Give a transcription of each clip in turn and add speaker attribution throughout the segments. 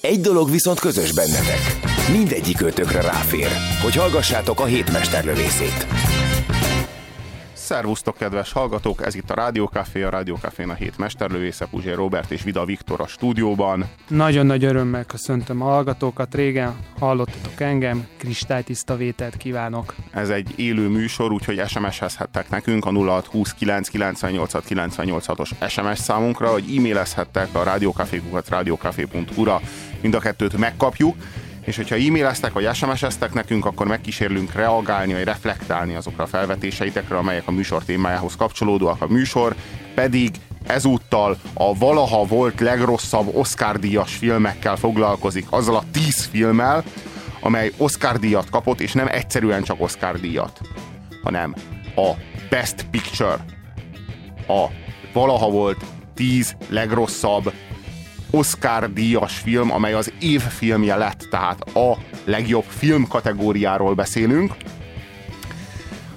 Speaker 1: Egy dolog viszont közös bennetek. Mindegyik ötökre ráfér, hogy hallgassátok a hétmesterlövészét.
Speaker 2: Szervusztok, kedves hallgatók! Ez itt a Rádiókafé, a Rádiókafén a hét mesterlövésze, Puzsér Robert és Vida Viktor a stúdióban.
Speaker 3: Nagyon nagy örömmel köszöntöm a hallgatókat. Régen hallottatok engem, kristálytiszta vételt kívánok.
Speaker 2: Ez egy élő műsor, úgyhogy SMS-ezhettek nekünk a 0629 98 98 os SMS számunkra, hogy e-mailezhettek a rádiókafékukat rádiókafé.hu-ra. Mind a kettőt megkapjuk és hogyha e-maileztek vagy SMS-eztek nekünk, akkor megkísérlünk reagálni vagy reflektálni azokra a felvetéseitekre, amelyek a műsor témájához kapcsolódóak. A műsor pedig ezúttal a valaha volt legrosszabb Oscar-díjas filmekkel foglalkozik, azzal a tíz filmmel, amely Oscar-díjat kapott, és nem egyszerűen csak Oscar-díjat, hanem a Best Picture, a valaha volt tíz legrosszabb Oscar díjas film, amely az év filmje lett, tehát a legjobb film kategóriáról beszélünk.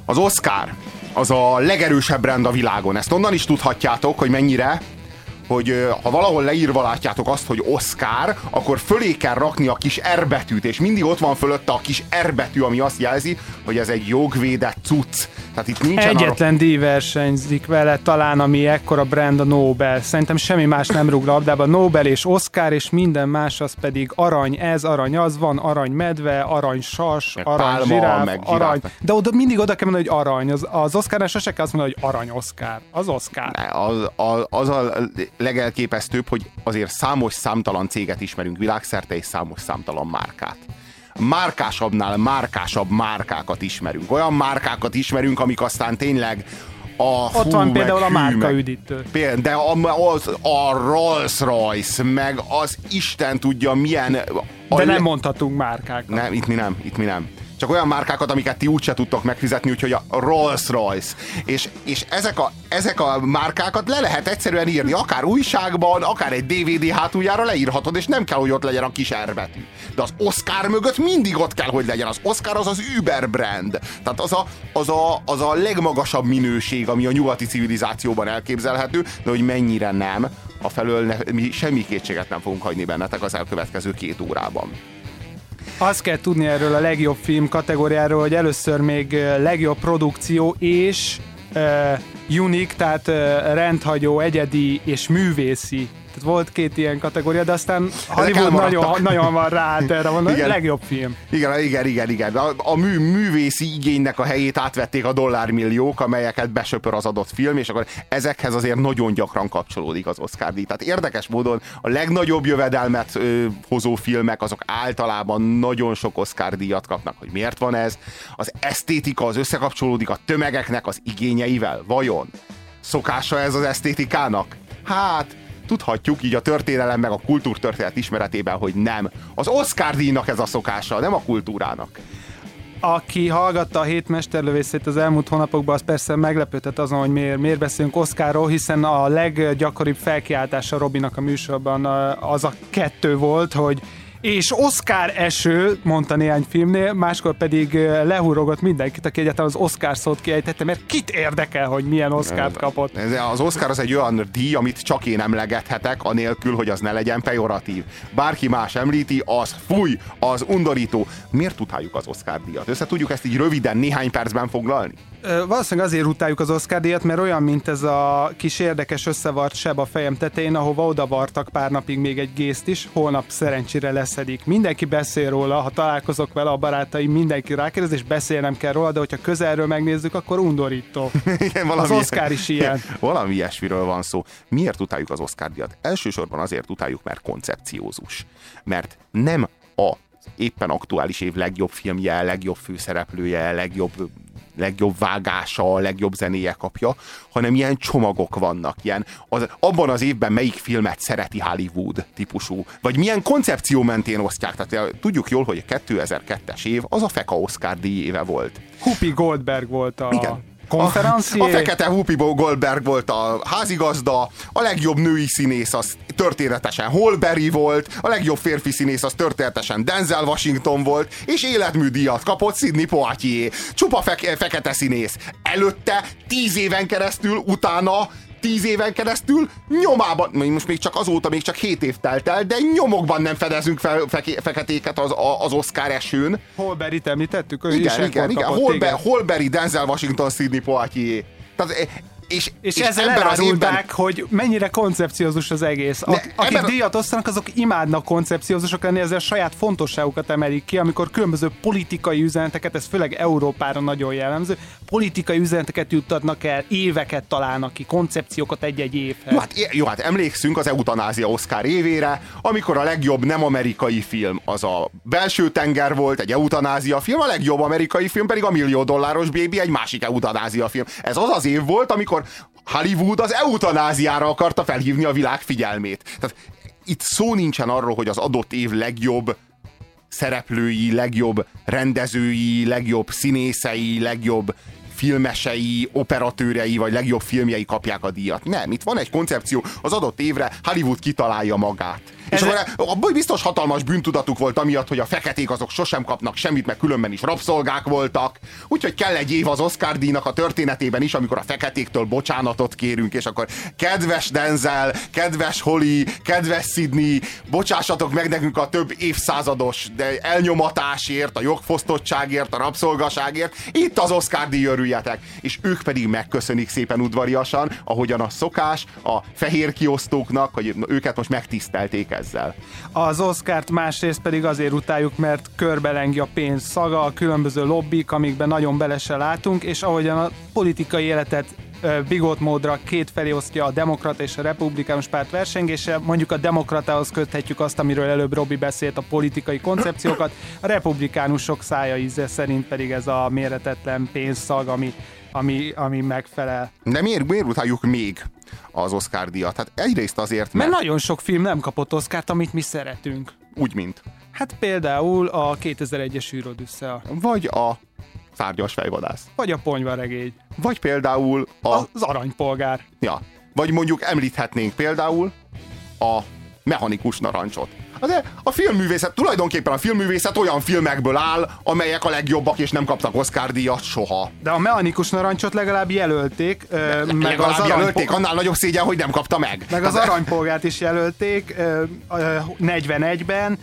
Speaker 2: Az Oscar az a legerősebb rend a világon. Ezt onnan is tudhatjátok, hogy mennyire hogy ha valahol leírva látjátok azt, hogy Oscar, akkor fölé kell rakni a kis R betűt, és mindig ott van fölötte a kis R betű, ami azt jelzi, hogy ez egy jogvédett cucc.
Speaker 3: Tehát itt nincsen Egyetlen arra... díj versenyzik vele, talán ami ekkora brand a Nobel. Szerintem semmi más nem rúg labdába. Nobel és Oscar, és minden más az pedig arany ez, arany az van, arany medve, arany sas, meg arany pálma, zsiráf, meg arany. De oda, mindig oda kell mondani, hogy arany. Az, az Oscarnál sose kell azt mondani, hogy arany Oscar. Az Oscar.
Speaker 2: Ne, az, az, az a legelképesztőbb, hogy azért számos számtalan céget ismerünk világszerte, és számos számtalan márkát márkásabbnál márkásabb márkákat ismerünk. Olyan márkákat ismerünk, amik aztán tényleg a
Speaker 3: Ott van például a márka üdítő.
Speaker 2: De a, az, a Rolls Royce, meg az Isten tudja milyen...
Speaker 3: A de nem mondhatunk márkákat.
Speaker 2: Nem, itt mi nem, itt mi nem csak olyan márkákat, amiket ti úgyse tudtok megfizetni, úgyhogy a Rolls-Royce. És, és ezek, a, ezek a márkákat le lehet egyszerűen írni, akár újságban, akár egy DVD hátuljára leírhatod, és nem kell, hogy ott legyen a kis erbetű. De az Oscar mögött mindig ott kell, hogy legyen. Az Oscar az az Uber brand. Tehát az a, az a, az a legmagasabb minőség, ami a nyugati civilizációban elképzelhető, de hogy mennyire nem, a felől ne, mi semmi kétséget nem fogunk hagyni bennetek az elkövetkező két órában.
Speaker 3: Azt kell tudni erről a legjobb film kategóriáról, hogy először még legjobb produkció és uh, unique, tehát uh, rendhagyó, egyedi és művészi tehát volt két ilyen kategória, de aztán Hollywood nagyon, nagyon van rá hát erre van, igen. legjobb film.
Speaker 2: Igen, igen, igen, igen. A, a mű, művészi igénynek a helyét átvették a dollármilliók, amelyeket besöpör az adott film, és akkor ezekhez azért nagyon gyakran kapcsolódik az Oscar díj. Tehát érdekes módon a legnagyobb jövedelmet ö, hozó filmek, azok általában nagyon sok Oscar díjat kapnak. Hogy miért van ez? Az esztétika az összekapcsolódik a tömegeknek az igényeivel. Vajon? Szokása ez az esztétikának? Hát, tudhatjuk így a történelem meg a kultúrtörténet ismeretében, hogy nem. Az Oscar díjnak ez a szokása, nem a kultúrának
Speaker 3: aki hallgatta a hét mesterlövészét az elmúlt hónapokban, az persze meglepődött azon, hogy miért, miért beszélünk Oszkáról, hiszen a leggyakoribb felkiáltása Robinak a műsorban az a kettő volt, hogy és Oscar eső, mondta néhány filmnél, máskor pedig lehúrogott mindenkit, aki egyáltalán az Oscar szót kiejtette, mert kit érdekel, hogy milyen Oscárt kapott.
Speaker 2: Az Oscar az egy olyan díj, amit csak én emlegethetek, anélkül, hogy az ne legyen pejoratív. Bárki más említi, az fúj, az undorító. Miért utáljuk az Oscar díjat? Össze tudjuk ezt így röviden, néhány percben foglalni?
Speaker 3: Valószínűleg azért utáljuk az Oscar díjat, mert olyan, mint ez a kis érdekes összevart seb a fejem tetején, ahova odavartak pár napig még egy gészt is, holnap szerencsére leszedik. Mindenki beszél róla, ha találkozok vele a barátaim, mindenki rákérdez, és beszélnem kell róla, de hogyha közelről megnézzük, akkor undorító. Igen, valami, az Oscar is ilyen.
Speaker 2: Valami ilyesmiről van szó. Miért utáljuk az Oscar díjat? Elsősorban azért utáljuk, mert koncepciózus. Mert nem a éppen aktuális év legjobb filmje, legjobb főszereplője, legjobb legjobb vágása, a legjobb zenéje kapja, hanem ilyen csomagok vannak. Ilyen, az, abban az évben melyik filmet szereti Hollywood típusú, vagy milyen koncepció mentén osztják. Tehát tudjuk jól, hogy a 2002-es év az a Feka Oscar díj éve volt.
Speaker 3: Hupi Goldberg volt a...
Speaker 2: Igen.
Speaker 3: Konferencié?
Speaker 2: A, a fekete Whoopi Goldberg volt a házigazda, a legjobb női színész az történetesen Holberry volt, a legjobb férfi színész az történetesen Denzel Washington volt, és életműdíjat kapott Sidney Poitier. Csupa fe- fekete színész. Előtte tíz éven keresztül, utána tíz éven keresztül nyomában, most még csak azóta még csak hét év telt el, de nyomokban nem fedezünk fel fe- feketéket az, az Oscar esőn.
Speaker 3: Holbery-t említettük? Ő
Speaker 2: igen,
Speaker 3: is
Speaker 2: igen, igen. Holbe, Holbery, Denzel Washington, Sidney Poitier. Tehát
Speaker 3: és, és, és ezzel az évben... hogy mennyire koncepciózus az egész. A, akik ebben... díjat osztanak, azok imádnak koncepciózusok lenni, ezzel saját fontosságukat emelik ki, amikor különböző politikai üzeneteket, ez főleg Európára nagyon jellemző, politikai üzeneteket juttatnak el, éveket találnak ki, koncepciókat egy-egy évhez.
Speaker 2: Jó hát, jó, hát emlékszünk az eutanázia Oscar évére, amikor a legjobb nem amerikai film az a belső tenger volt, egy eutanázia film, a legjobb amerikai film pedig a millió dolláros bébi, egy másik eutanázia film. Ez az az év volt, amikor Hollywood az eutanáziára akarta felhívni a világ figyelmét. Tehát itt szó nincsen arról, hogy az adott év legjobb szereplői, legjobb rendezői, legjobb színészei, legjobb filmesei, operatőrei, vagy legjobb filmjei kapják a díjat. Nem, itt van egy koncepció, az adott évre Hollywood kitalálja magát. És akkor abban biztos hatalmas bűntudatuk volt amiatt, hogy a feketék azok sosem kapnak semmit, meg különben is rabszolgák voltak. Úgyhogy kell egy év az Oscar díjnak a történetében is, amikor a feketéktől bocsánatot kérünk, és akkor kedves Denzel, kedves Holly, kedves Sydney, bocsássatok meg nekünk a több évszázados de elnyomatásért, a jogfosztottságért, a rabszolgaságért. Itt az Oscar díj örüljetek. És ők pedig megköszönik szépen udvariasan, ahogyan a szokás a fehér kiosztóknak, hogy őket most megtisztelték ezzel.
Speaker 3: Az Oscárt másrészt pedig azért utáljuk, mert körbelengi a pénz szaga, a különböző lobbik, amikben nagyon bele se látunk, és ahogyan a politikai életet bigot módra két felé osztja a demokrata és a republikánus párt versengése. Mondjuk a demokratához köthetjük azt, amiről előbb Robi beszélt, a politikai koncepciókat, a republikánusok szája íze szerint pedig ez a méretetlen pénzszag, ami, ami, ami megfelel.
Speaker 2: De miért, miért utáljuk még az Oscar díjat? Hát egyrészt azért,
Speaker 3: mert... Mert nagyon sok film nem kapott Oscárt, amit mi szeretünk.
Speaker 2: Úgy, mint?
Speaker 3: Hát például a 2001-es űrodüssza.
Speaker 2: Vagy a szárgyas fejvadász.
Speaker 3: Vagy a ponyvaregény.
Speaker 2: Vagy például a...
Speaker 3: Az aranypolgár.
Speaker 2: Ja. Vagy mondjuk említhetnénk például a mechanikus narancsot. De a filmművészet, tulajdonképpen a filmművészet olyan filmekből áll, amelyek a legjobbak és nem kaptak Oscar díjat soha.
Speaker 3: De a mechanikus narancsot legalább jelölték.
Speaker 2: Le, meg legalább az jelölték, annál nagyobb szégyen, hogy nem kapta meg.
Speaker 3: Meg az aranypolgárt is jelölték 41-ben,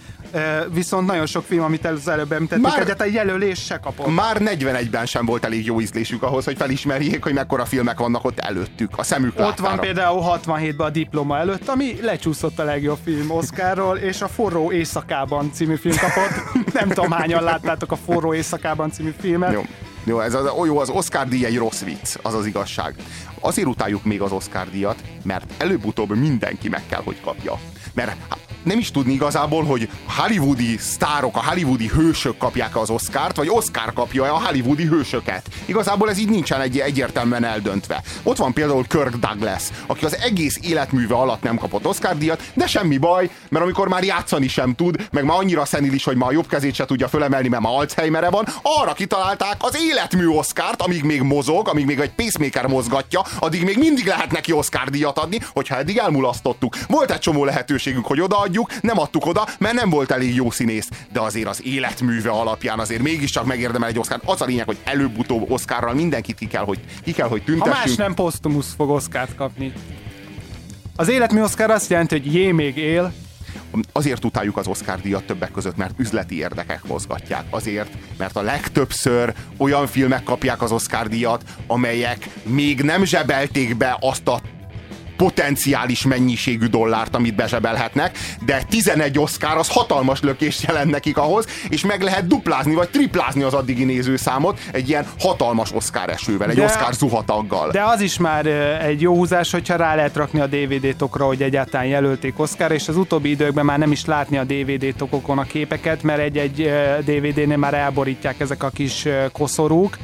Speaker 3: viszont nagyon sok film, amit az előbb említettük, már, egyáltalán jelölés se kapott.
Speaker 2: Már 41-ben sem volt elég jó ízlésük ahhoz, hogy felismerjék, hogy mekkora filmek vannak ott előttük, a szemük
Speaker 3: Ott
Speaker 2: láttára.
Speaker 3: van például 67-ben a Diploma előtt, ami lecsúszott a legjobb film Oscarról, és a Forró éjszakában című film kapott. Nem tudom, hányan láttátok a Forró éjszakában című filmet.
Speaker 2: Jó. Jó, ez az, jó, az Oscar díj egy rossz vicc, az az igazság. Azért utáljuk még az Oscar díjat, mert előbb-utóbb mindenki meg kell, hogy kapja. Mert nem is tudni igazából, hogy hollywoodi sztárok, a hollywoodi hősök kapják az Oscárt, vagy Oscar kapja a hollywoodi hősöket. Igazából ez így nincsen egy, egyértelműen eldöntve. Ott van például Kirk Douglas, aki az egész életműve alatt nem kapott Oscar díjat, de semmi baj, mert amikor már játszani sem tud, meg már annyira szenilis, hogy már a jobb kezét se tudja fölemelni, mert már Alzheimer van, arra kitalálták az életmű Oscárt, amíg még mozog, amíg még egy pacemaker mozgatja, addig még mindig lehet neki Oscar díjat adni, hogyha eddig elmulasztottuk. Volt egy csomó lehetőségünk, hogy oda odaadjuk, nem adtuk oda, mert nem volt elég jó színész, de azért az életműve alapján azért mégiscsak megérdemel egy Oscar. Az a lényeg, hogy előbb-utóbb Oscarral mindenkit ki kell, hogy, ki kell, hogy tüntessünk.
Speaker 3: Ha más nem Postumus fog Oscárt kapni. Az életmű Oscar azt jelenti, hogy jé még él,
Speaker 2: Azért utáljuk az Oscar díjat többek között, mert üzleti érdekek mozgatják. Azért, mert a legtöbbször olyan filmek kapják az Oscar díjat, amelyek még nem zsebelték be azt a potenciális mennyiségű dollárt, amit bezsebelhetnek, de 11 Oscar az hatalmas lökést jelent nekik ahhoz, és meg lehet duplázni vagy triplázni az addigi nézőszámot egy ilyen hatalmas Oscar esővel, egy de, Oscar zuhataggal.
Speaker 3: De az is már egy jó húzás, hogyha rá lehet rakni a DVD-tokra, hogy egyáltalán jelölték Oscar, és az utóbbi időkben már nem is látni a DVD-tokokon a képeket, mert egy-egy DVD-nél már elborítják ezek a kis koszorúk,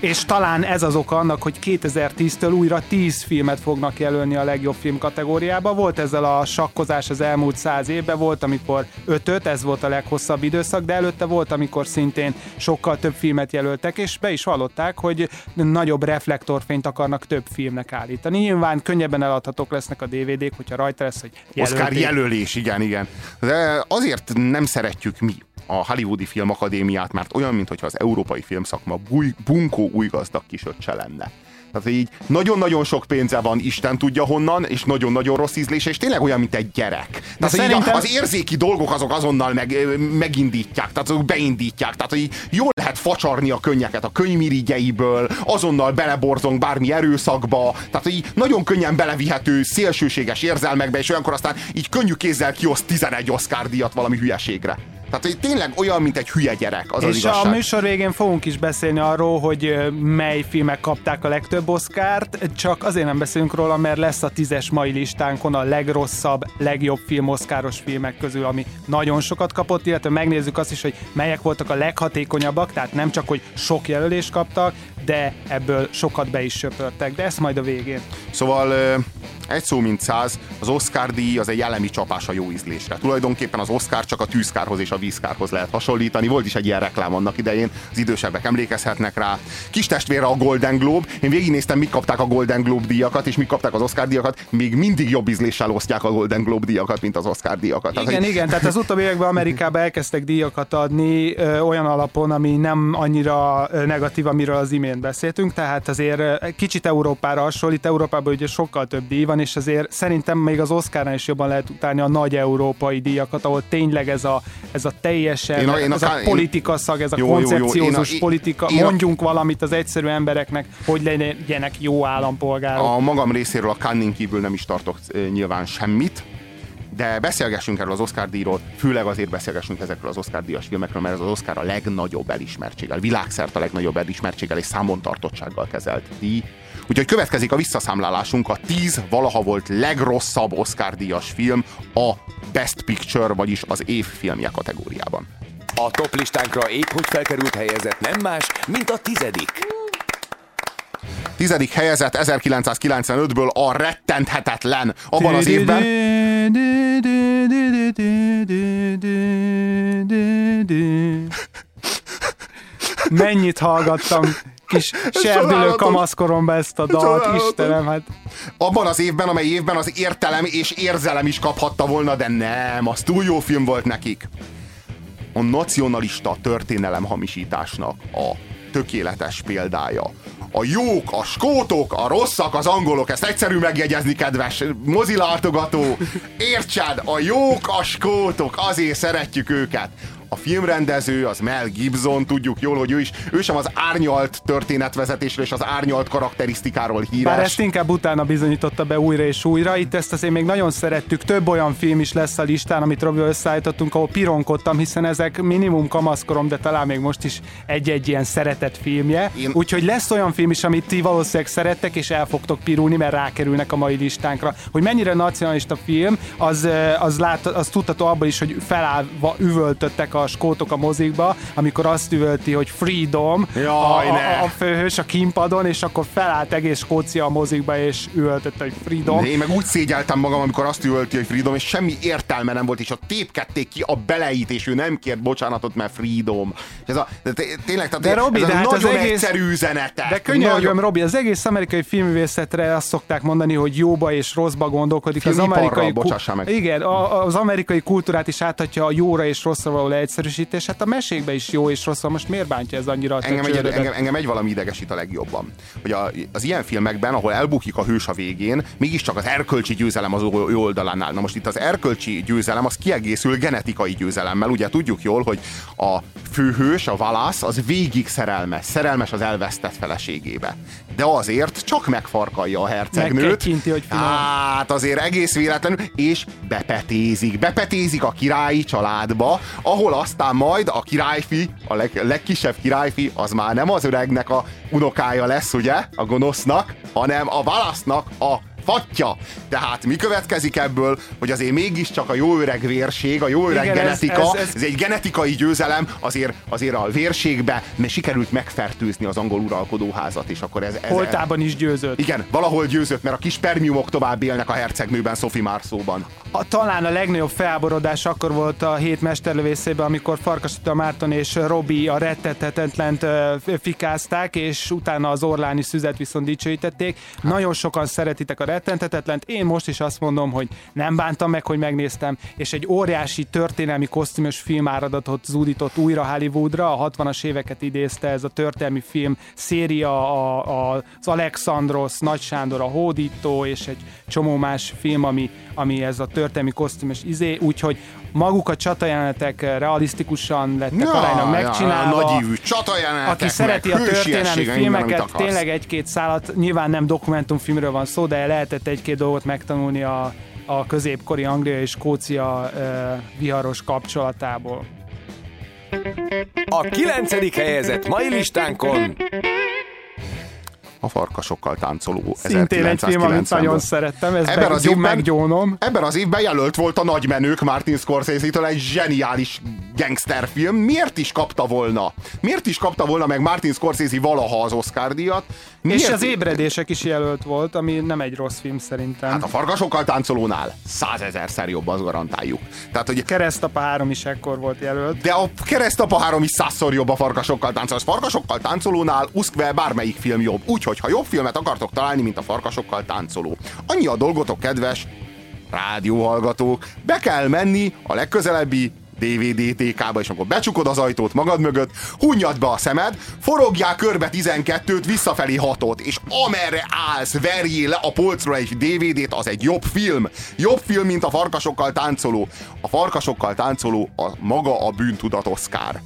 Speaker 3: És talán ez az oka annak, hogy 2010-től újra 10 filmet fognak jelölni a legjobb film kategóriába. Volt ezzel a sakkozás az elmúlt száz évben, volt amikor 5 ez volt a leghosszabb időszak, de előtte volt, amikor szintén sokkal több filmet jelöltek, és be is hallották, hogy nagyobb reflektorfényt akarnak több filmnek állítani. Nyilván könnyebben eladhatók lesznek a DVD-k, hogyha rajta lesz, hogy jelölték.
Speaker 2: Oscar jelölés, igen, igen. De azért nem szeretjük mi a Hollywoodi Filmakadémiát, mert olyan, mintha az európai filmszakma buj, bunkó új gazdag kisöccse lenne. Tehát így nagyon-nagyon sok pénze van, Isten tudja honnan, és nagyon-nagyon rossz ízlése, és tényleg olyan, mint egy gyerek. Tehát szerintem... így az érzéki dolgok azok azonnal meg, megindítják, tehát azok beindítják. Tehát hogy jól lehet facsarni a könnyeket a könymirigyeiből, azonnal beleborzong bármi erőszakba, tehát így nagyon könnyen belevihető szélsőséges érzelmekbe, és olyankor aztán így könnyű kézzel kioszt 11 Oscar díjat valami hülyeségre. Tehát, hogy tényleg olyan, mint egy hülye gyerek, az
Speaker 3: És
Speaker 2: az igazság.
Speaker 3: a műsor végén fogunk is beszélni arról, hogy mely filmek kapták a legtöbb oszkárt, csak azért nem beszélünk róla, mert lesz a tízes mai listánkon a legrosszabb, legjobb film oszkáros filmek közül, ami nagyon sokat kapott, illetve megnézzük azt is, hogy melyek voltak a leghatékonyabbak, tehát nem csak, hogy sok jelölést kaptak, de ebből sokat be is söpörtek, de ezt majd a végén.
Speaker 2: Szóval egy szó mint száz, az Oscar díj az egy elemi csapás a jó ízlésre. Tulajdonképpen az Oscar csak a tűzkárhoz és a vízkárhoz lehet hasonlítani. Volt is egy ilyen reklám annak idején, az idősebbek emlékezhetnek rá. Kis testvére a Golden Globe. Én végignéztem, mik kapták a Golden Globe díjakat, és mik kapták az Oscar díjakat. Még mindig jobb ízléssel osztják a Golden Globe díjakat, mint az Oscar díjakat.
Speaker 3: Igen,
Speaker 2: hogy-
Speaker 3: igen, tehát az utóbbi években Amerikában elkezdtek díjakat adni ö, olyan alapon, ami nem annyira negatív, amiről az imént beszéltünk, tehát azért ö, kicsit Európára hasonlít, Európában ugye sokkal több díj van, és azért szerintem még az Oscarnál is jobban lehet utálni a nagy európai díjakat, ahol tényleg ez a, ez a teljesen,
Speaker 2: Én a- én a
Speaker 3: ez a
Speaker 2: ká- én-
Speaker 3: politikaszag, ez a
Speaker 2: Jó, jó, jó,
Speaker 3: koncepciózus
Speaker 2: én a-
Speaker 3: politika,
Speaker 2: én a-
Speaker 3: mondjunk valamit az egyszerű embereknek, hogy legyenek jó állampolgárok.
Speaker 2: A magam részéről a Canning kívül nem is tartok ö, nyilván semmit, de beszélgessünk erről az Oscar díjról, főleg azért beszélgessünk ezekről az Oscar díjas filmekről, mert ez az Oscar a legnagyobb elismertséggel, világszerte a legnagyobb elismertséggel és számontartottsággal kezelt díj. Úgyhogy következik a visszaszámlálásunk, a 10 valaha volt legrosszabb Oscar díjas film a Best Picture, vagyis az év filmje kategóriában.
Speaker 1: A top listánkra épp hogy felkerült helyezett nem más, mint a tizedik.
Speaker 2: Tizedik helyezett 1995-ből a rettenthetetlen. Abban az évben
Speaker 3: Mennyit hallgattam kis serdülő
Speaker 2: csodálatos.
Speaker 3: kamaszkoromban ezt a dalt,
Speaker 2: Csodálatos.
Speaker 3: Istenem, hát
Speaker 2: abban az évben, amely évben az értelem és érzelem is kaphatta volna, de nem, az túl jó film volt nekik. A nacionalista történelem hamisításnak a tökéletes példája. A jók, a skótok, a rosszak, az angolok, ezt egyszerű megjegyezni, kedves mozilátogató. Értsed, a jók, a skótok, azért szeretjük őket. A filmrendező, az Mel Gibson, tudjuk jól, hogy ő is, ő sem az árnyalt történetvezetésről és az árnyalt karakterisztikáról híres.
Speaker 3: Bár ezt inkább utána bizonyította be újra és újra. Itt ezt azért még nagyon szerettük. Több olyan film is lesz a listán, amit Robi összeállítottunk, ahol pironkodtam, hiszen ezek minimum kamaszkorom, de talán még most is egy-egy ilyen szeretett filmje.
Speaker 2: Én-
Speaker 3: Úgyhogy lesz olyan film is, amit ti valószínűleg szerettek, és el fogtok pirulni, mert rákerülnek a mai listánkra. Hogy mennyire nacionalista film, az, az, lát, az tudható abban is, hogy felállva üvöltöttek a skótok a mozikba, amikor azt üvölti, hogy freedom
Speaker 2: Jaj,
Speaker 3: a, a, a főhős a kínpadon, és akkor felállt egész Skócia a mozikba, és üvöltötte, hogy freedom.
Speaker 2: Én meg úgy szégyeltem magam, amikor azt üvölti, hogy Freedom, és semmi értelme nem volt, és a tépkedték ki a beleit, és ő nem kért bocsánatot, mert Freedom. És ez a, de té- tényleg, tehát
Speaker 3: De Robi,
Speaker 2: ez
Speaker 3: de
Speaker 2: a
Speaker 3: hát az
Speaker 2: nagyon
Speaker 3: egész-
Speaker 2: egyszerű üzenete.
Speaker 3: De könyörgöm, Robi, az egész amerikai filmművészetre azt szokták mondani, hogy jóba és rosszba gondolkodik. Az amerikai,
Speaker 2: meg.
Speaker 3: Igen, a, az amerikai kultúrát is áthatja a jóra és rosszra való leegyszerűsítés. Hát a mesékben is jó és rossz. Most miért bántja ez annyira a
Speaker 2: Engem egy, engem, engem egy valami idegesít a legjobban. Hogy a, az ilyen filmekben, ahol elbukik a hős a végén, mégiscsak az erkölcsi győzelem az jó oldalán áll. Na most itt az erkölcsi győzelem az kiegészül genetikai győzelemmel. Ugye tudjuk jól, hogy a főhős, a Valász, az végig szerelmes, szerelmes az elvesztett feleségébe. De azért csak megfarkalja a hercegnőt.
Speaker 3: Megkettyinti, hogy finom.
Speaker 2: Hát azért egész véletlenül, és bepetézik. Bepetézik a királyi családba, ahol aztán majd a királyfi, a leg, legkisebb királyfi, az már nem az öregnek a unokája lesz, ugye, a gonosznak, hanem a válasznak a fatja. Tehát mi következik ebből, hogy azért mégiscsak a jó öreg vérség, a jó öreg
Speaker 3: Igen,
Speaker 2: genetika, ez,
Speaker 3: ez-
Speaker 2: ez,
Speaker 3: ez-
Speaker 2: egy genetikai győzelem, azért, azért a vérségbe mert sikerült megfertőzni az angol uralkodóházat, és akkor ez... ez
Speaker 3: Holtában is győzött.
Speaker 2: igen, valahol győzött, mert a kis spermiumok tovább élnek a hercegnőben, Sophie Marceauban.
Speaker 3: A, talán a legnagyobb felborodás akkor volt a hét mesterlövészében, amikor Farkas Attila Márton és Robi a rettethetetlent fikázták, és utána az Orláni szüzet viszont dicsőítették. Nagyon sokan szeretitek a rettenthetetlent. Én most is azt mondom, hogy nem bántam meg, hogy megnéztem, és egy óriási történelmi kosztümös filmáradatot zúdított újra Hollywoodra. A 60-as éveket idézte ez a történelmi film széria, a, a, az Alexandros, Nagy Sándor, a Hódító, és egy csomó más film, ami, ami ez a történelmi kosztümös izé, úgyhogy maguk a csatajelenetek realisztikusan lettek aránylag megcsinálva.
Speaker 2: Nagyívű csatajelenetek,
Speaker 3: Aki szereti a
Speaker 2: meg
Speaker 3: történelmi
Speaker 2: minden, amit
Speaker 3: filmeket,
Speaker 2: akarsz.
Speaker 3: tényleg egy-két szállat, nyilván nem dokumentumfilmről van szó, de lehetett egy-két dolgot megtanulni a, a középkori Anglia és Skócia e, viharos kapcsolatából.
Speaker 1: A kilencedik helyezett mai listánkon
Speaker 2: A farkasokkal táncoló
Speaker 3: Szintén egy film, amit
Speaker 2: 1990-ből.
Speaker 3: nagyon szerettem, ez
Speaker 2: Ebben az, évben,
Speaker 3: meggyónom.
Speaker 2: ebben az évben jelölt volt a nagymenők Martin Scorsese-től egy zseniális gangsterfilm. Miért is kapta volna? Miért is kapta volna meg Martin Scorsese valaha az Oscar díjat? Miért?
Speaker 3: És az ébredések is jelölt volt, ami nem egy rossz film szerintem.
Speaker 2: Hát a farkasokkal táncolónál százezerszer jobb, azt garantáljuk. Tehát, hogy
Speaker 3: Keresztapa 3 is ekkor volt jelölt.
Speaker 2: de a keresztapa három is százszor jobb a farkasokkal táncoló. A farkasokkal táncolónál uszkve bármelyik film jobb. Úgyhogy, ha jobb filmet akartok találni, mint a farkasokkal táncoló. Annyi a dolgotok, kedves rádióhallgatók, be kell menni a legközelebbi DVD TK-ba, és amikor becsukod az ajtót magad mögött, hunnyad be a szemed, forogjál körbe 12-t, visszafelé 6-ot, és amerre állsz, verjél le a polcról egy DVD-t, az egy jobb film. Jobb film, mint a farkasokkal táncoló. A farkasokkal táncoló a maga a bűntudat Oscar.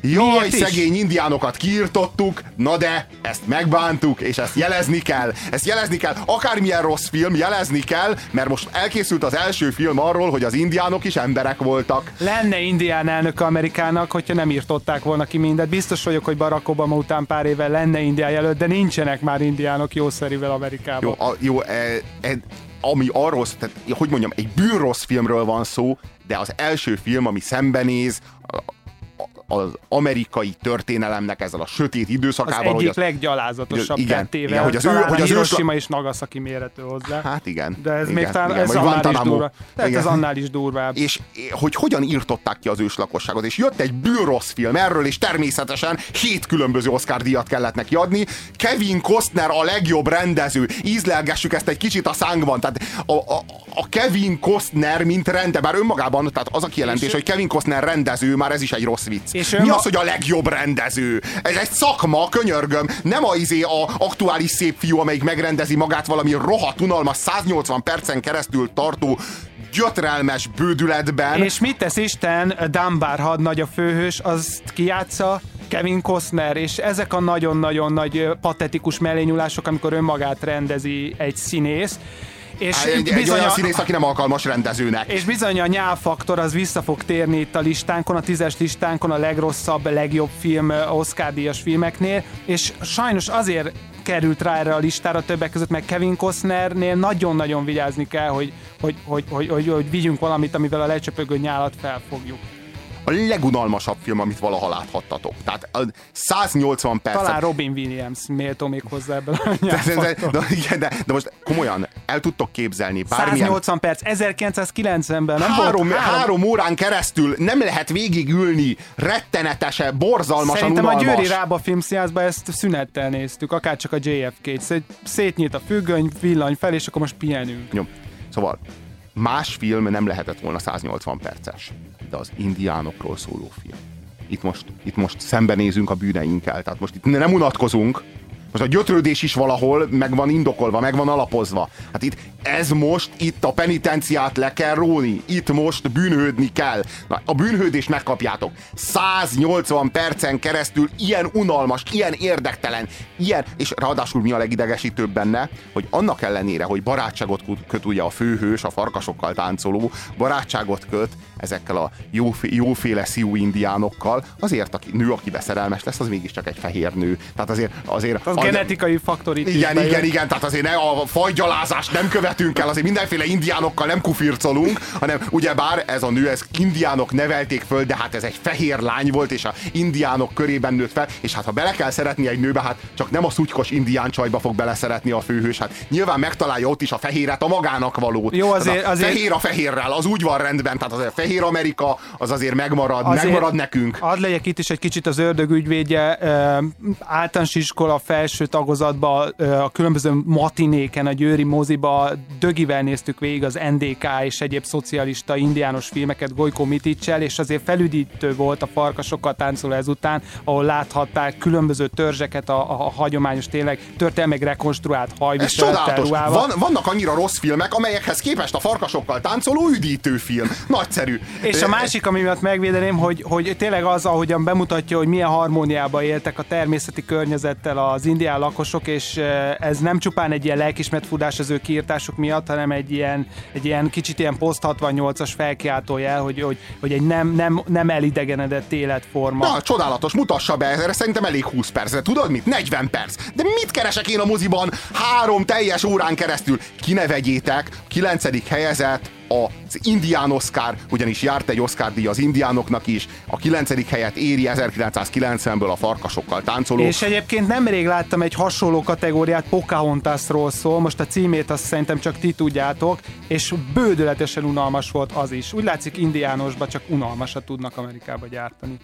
Speaker 2: Jaj,
Speaker 3: Miért is?
Speaker 2: szegény indiánokat kiirtottuk, na de ezt megbántuk, és ezt jelezni kell. Ezt jelezni kell. Akármilyen rossz film, jelezni kell, mert most elkészült az első film arról, hogy az indiánok is emberek voltak.
Speaker 3: Lenne indián elnök Amerikának, hogyha nem írtották volna ki mindet. Biztos vagyok, hogy Barack Obama után pár évvel lenne indián jelölt, de nincsenek már indiánok jószerivel Amerikában.
Speaker 2: Jó, a, jó e, e, ami arról, tehát, hogy mondjam, egy bűnrossz filmről van szó, de az első film, ami szembenéz az amerikai történelemnek ezzel a sötét
Speaker 3: az
Speaker 2: időszakával,
Speaker 3: egyik
Speaker 2: hogy az,
Speaker 3: leggyalázatosabb
Speaker 2: Igen,
Speaker 3: tettével.
Speaker 2: igen, hogy az ő- hogy az
Speaker 3: Hiroshima és Nagasaki méretű hozzá.
Speaker 2: Hát igen.
Speaker 3: De ez
Speaker 2: igen,
Speaker 3: még talán
Speaker 2: igen,
Speaker 3: ez annál is
Speaker 2: Guantanamo.
Speaker 3: durva. Tehát
Speaker 2: Igen.
Speaker 3: ez annál is durvább.
Speaker 2: és hogy hogyan írtották ki az őslakosságot, és jött egy bűrossz film erről, és természetesen hét különböző Oscar díjat kellett neki adni. Kevin Costner a legjobb rendező. Ízlelgessük ezt egy kicsit a szánkban. Tehát a, a, a Kevin Costner, mint rende, bár önmagában, tehát az a kijelentés,
Speaker 3: És-
Speaker 2: hogy Kevin Costner rendező, már ez is egy rossz vicc.
Speaker 3: És
Speaker 2: Mi
Speaker 3: önma-
Speaker 2: az, hogy a legjobb rendező? Ez egy szakma, könyörgöm. Nem a, izé, a aktuális szép fiú, amelyik megrendezi magát valami rohadt unalmas 180 percen keresztül tartó gyötrelmes bődületben.
Speaker 3: És mit tesz Isten, Dunbar hadnagy a főhős, azt kijátsza Kevin Costner, és ezek a nagyon-nagyon nagy patetikus mellényúlások, amikor önmagát rendezi egy színész, és
Speaker 2: Hát egy, egy
Speaker 3: bizony
Speaker 2: olyan
Speaker 3: a-
Speaker 2: színész, aki nem alkalmas rendezőnek.
Speaker 3: És bizony a nyálfaktor az vissza fog térni itt a listánkon, a tízes listánkon, a legrosszabb, legjobb film, Oscar díjas filmeknél, és sajnos azért került rá erre a listára többek között, meg Kevin Costnernél nagyon-nagyon vigyázni kell, hogy, hogy, hogy, hogy, hogy, hogy vigyünk valamit, amivel a lecsöpögő nyálat felfogjuk.
Speaker 2: A legunalmasabb film, amit valaha láthattatok. Tehát a 180 percet.
Speaker 3: Talán Robin Williams méltó még hozzá ebből a
Speaker 2: de, de, de, igen, de, de most komolyan el tudtok képzelni bármilyen
Speaker 3: 180 perc, 1990-ben nem
Speaker 2: három,
Speaker 3: volt
Speaker 2: három órán keresztül nem lehet végigülni rettenetese, borzalmasan
Speaker 3: Szerintem
Speaker 2: unalmas.
Speaker 3: a Győri Rába filmszínházban ezt szünettel néztük, akár csak a JFK-t. Szét- Szétnyílt a függöny, villany fel, és akkor most pihenünk.
Speaker 2: Jó. Szóval más film nem lehetett volna 180 perces, de az indiánokról szóló film. Itt most, itt most szembenézünk a bűneinkkel, tehát most itt nem unatkozunk, most a gyötrődés is valahol meg van indokolva, meg van alapozva. Hát itt ez most, itt a penitenciát le kell róni, itt most bűnhődni kell. Na, a bűnhődést megkapjátok. 180 percen keresztül ilyen unalmas, ilyen érdektelen, ilyen, és ráadásul mi a legidegesítőbb benne, hogy annak ellenére, hogy barátságot köt ugye a főhős, a farkasokkal táncoló, barátságot köt ezekkel a jófé, jóféle sziú indiánokkal, azért a nő, aki beszerelmes lesz, az mégiscsak egy fehér nő. Tehát azért, azért
Speaker 3: Az a genetikai faktor itt
Speaker 2: Igen, igen, igen, tehát azért ne, a fajgyalázást nem követünk el, azért mindenféle indiánokkal nem kufircolunk, hanem ugyebár ez a nő, ez indiánok nevelték föl, de hát ez egy fehér lány volt, és a indiánok körében nőtt fel, és hát ha bele kell szeretni egy nőbe, hát csak nem a szutykos indián csajba fog beleszeretni a főhős, hát nyilván megtalálja ott is a fehéret, a magának valót.
Speaker 3: Jó, azért-
Speaker 2: Tehát a
Speaker 3: azért-
Speaker 2: Fehér a fehérrel, az úgy van rendben, tehát azért a fehér Amerika, az azért megmarad, azért megmarad nekünk.
Speaker 3: Ad legyek itt is egy kicsit az ördög ügyvédje, általános iskola felső tagozatba, a különböző matinéken, a Győri moziba dögivel néztük végig az NDK és egyéb szocialista indiános filmeket Golyko Miticsel, és azért felüdítő volt a farkasokkal táncoló ezután, ahol láthatták különböző törzseket, a, a hagyományos tényleg történelmeg rekonstruált ruhával.
Speaker 2: Van, vannak annyira rossz filmek, amelyekhez képest a farkasokkal táncoló üdítő film. Nagyszerű.
Speaker 3: És a másik, ami miatt megvédeném, hogy, hogy tényleg az, ahogyan bemutatja, hogy milyen harmóniában éltek a természeti környezettel az indián lakosok, és ez nem csupán egy ilyen lelkismertfudás az ő kiírtásuk miatt, hanem egy ilyen, egy ilyen kicsit ilyen post 68-as felkiáltójel, hogy, hogy, hogy egy nem, nem, nem elidegenedett életforma.
Speaker 2: Na, csodálatos, mutassa be, erre szerintem elég 20 perc, de tudod mit? 40 perc. De mit keresek én a moziban három teljes órán keresztül? Ki ne vegyétek, 9. helyezett az Indián Oscar, ugyanis járt egy Oscar díj az indiánoknak is, a 9. helyet éri 1990-ből a farkasokkal táncoló.
Speaker 3: És egyébként nemrég láttam egy hasonló kategóriát, Pocahontasról szól, most a címét azt szerintem csak ti tudjátok, és bődöletesen unalmas volt az is. Úgy látszik indiánosba csak unalmasat tudnak Amerikába gyártani.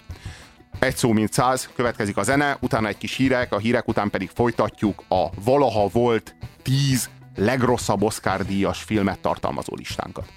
Speaker 2: Egy szó mint száz, következik a zene, utána egy kis hírek, a hírek után pedig folytatjuk a valaha volt 10 legrosszabb Oscar díjas filmet tartalmazó listánkat.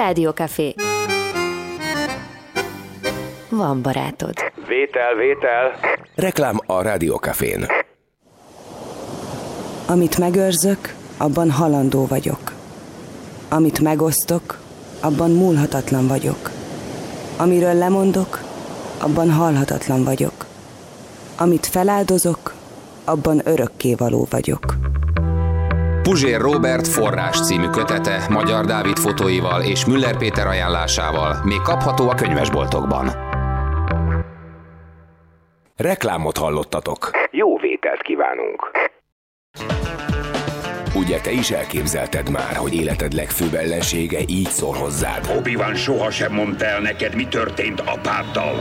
Speaker 4: Rádiókafé. Van barátod.
Speaker 1: Vétel, vétel. Reklám a Rádiókafén.
Speaker 5: Amit megőrzök, abban halandó vagyok. Amit megosztok, abban múlhatatlan vagyok. Amiről lemondok, abban halhatatlan vagyok. Amit feláldozok, abban örökkévaló vagyok.
Speaker 6: Puzsér Robert forrás című kötete Magyar Dávid fotóival és Müller Péter ajánlásával még kapható a könyvesboltokban.
Speaker 1: Reklámot hallottatok. Jó vételt kívánunk. Ugye te is elképzelted már, hogy életed legfőbb ellensége így szól hozzád?
Speaker 7: Obi-Wan sohasem mondta el neked, mi történt apáddal.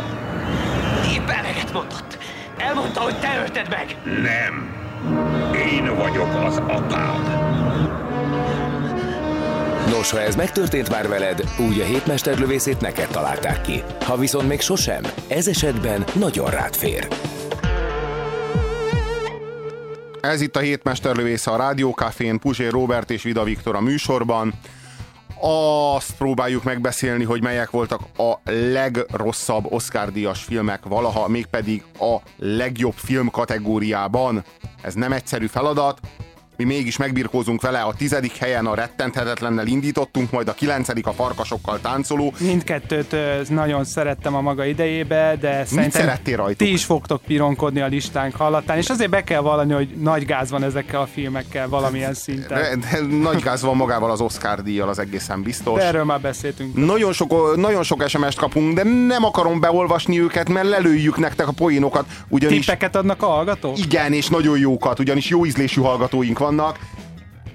Speaker 8: Épp eleget mondott. Elmondta, hogy te ölted meg.
Speaker 7: Nem. Én vagyok az apád.
Speaker 1: Nos, ha ez megtörtént már veled, úgy a hétmesterlövészét neked találták ki. Ha viszont még sosem, ez esetben nagyon rád fér.
Speaker 2: Ez itt a hétmesterlövésze a Rádiókafén, Puzsér Robert és Vida Viktor a műsorban. Azt próbáljuk megbeszélni, hogy melyek voltak a legrosszabb Oscar-díjas filmek valaha, mégpedig a legjobb film kategóriában. Ez nem egyszerű feladat, mi mégis megbirkózunk vele, a tizedik helyen a rettenthetetlennel indítottunk, majd a kilencedik a farkasokkal táncoló.
Speaker 3: Mindkettőt nagyon szerettem a maga idejébe, de szerintem ti is fogtok pironkodni a listánk hallatán, és azért be kell vallani, hogy nagy gáz van ezekkel a filmekkel valamilyen szinten.
Speaker 2: De, de nagy gáz van magával az Oscar díjjal, az egészen biztos.
Speaker 3: De erről már beszéltünk.
Speaker 2: Nagyon sok, nagyon sok SMS-t kapunk, de nem akarom beolvasni őket, mert lelőjük nektek a poénokat. Ugyanis,
Speaker 3: Tippeket adnak a hallgatók?
Speaker 2: Igen, és nagyon jókat, ugyanis jó ízlésű hallgatóink vannak.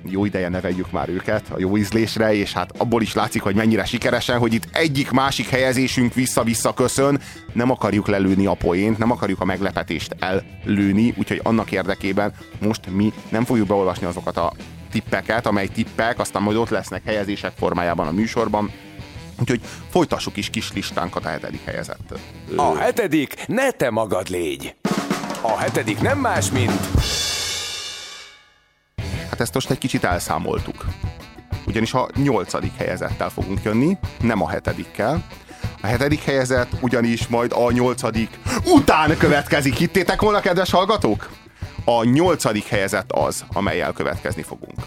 Speaker 2: Jó ideje neveljük már őket a jó ízlésre, és hát abból is látszik, hogy mennyire sikeresen, hogy itt egyik-másik helyezésünk vissza-vissza köszön. Nem akarjuk lelőni a poént, nem akarjuk a meglepetést ellőni, úgyhogy annak érdekében most mi nem fogjuk beolvasni azokat a tippeket, amely tippek aztán majd ott lesznek helyezések formájában a műsorban. Úgyhogy folytassuk is kis listánkat a hetedik helyezett.
Speaker 1: A hetedik, ne te magad légy! A hetedik nem más, mint...
Speaker 2: Hát ezt most egy kicsit elszámoltuk. Ugyanis a nyolcadik helyezettel fogunk jönni, nem a hetedikkel. A hetedik helyezett ugyanis majd a nyolcadik után következik. Hittétek volna, kedves hallgatók? A nyolcadik helyezett az, amelyel következni fogunk.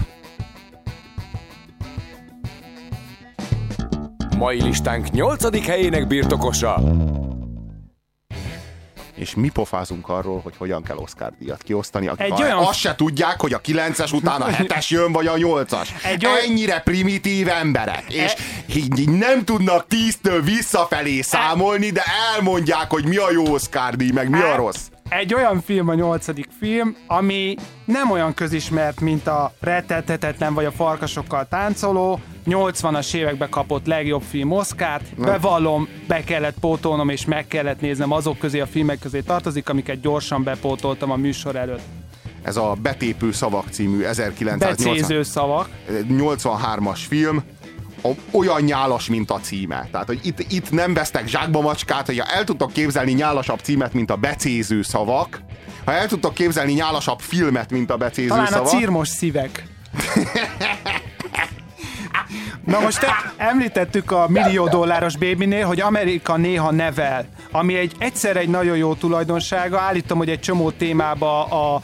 Speaker 1: Mai listánk nyolcadik helyének birtokosa.
Speaker 2: És mi pofázunk arról, hogy hogyan kell Oscar díjat kiosztani. Akik
Speaker 3: Egy
Speaker 2: a,
Speaker 3: olyan-
Speaker 2: Azt se tudják, hogy a 9-es után a 7-es jön, vagy a 8-as.
Speaker 3: Egy olyan-
Speaker 2: Ennyire primitív emberek. És így nem tudnak 10-től visszafelé számolni, de elmondják, hogy mi a jó Oscar díj, meg mi a rossz.
Speaker 3: Egy olyan film a nyolcadik film, ami nem olyan közismert, mint a Rettethetetlen vagy a Farkasokkal táncoló, 80-as években kapott legjobb film Oscárt, bevallom, be kellett pótolnom és meg kellett néznem azok közé a filmek közé tartozik, amiket gyorsan bepótoltam a műsor előtt.
Speaker 2: Ez a Betépő szavak című 1980
Speaker 3: Becéző szavak.
Speaker 2: 83-as film, olyan nyálas, mint a címe. Tehát, hogy itt, itt nem vesztek zsákba macskát, hogyha el tudtok képzelni nyálasabb címet, mint a becéző szavak, ha el tudtok képzelni nyálasabb filmet, mint a becéző
Speaker 3: Talán a
Speaker 2: szavak,
Speaker 3: círmos szívek. Na most te, említettük a millió dolláros bébinél, hogy Amerika néha nevel, ami egy egyszer egy nagyon jó tulajdonsága. Állítom, hogy egy csomó témába a,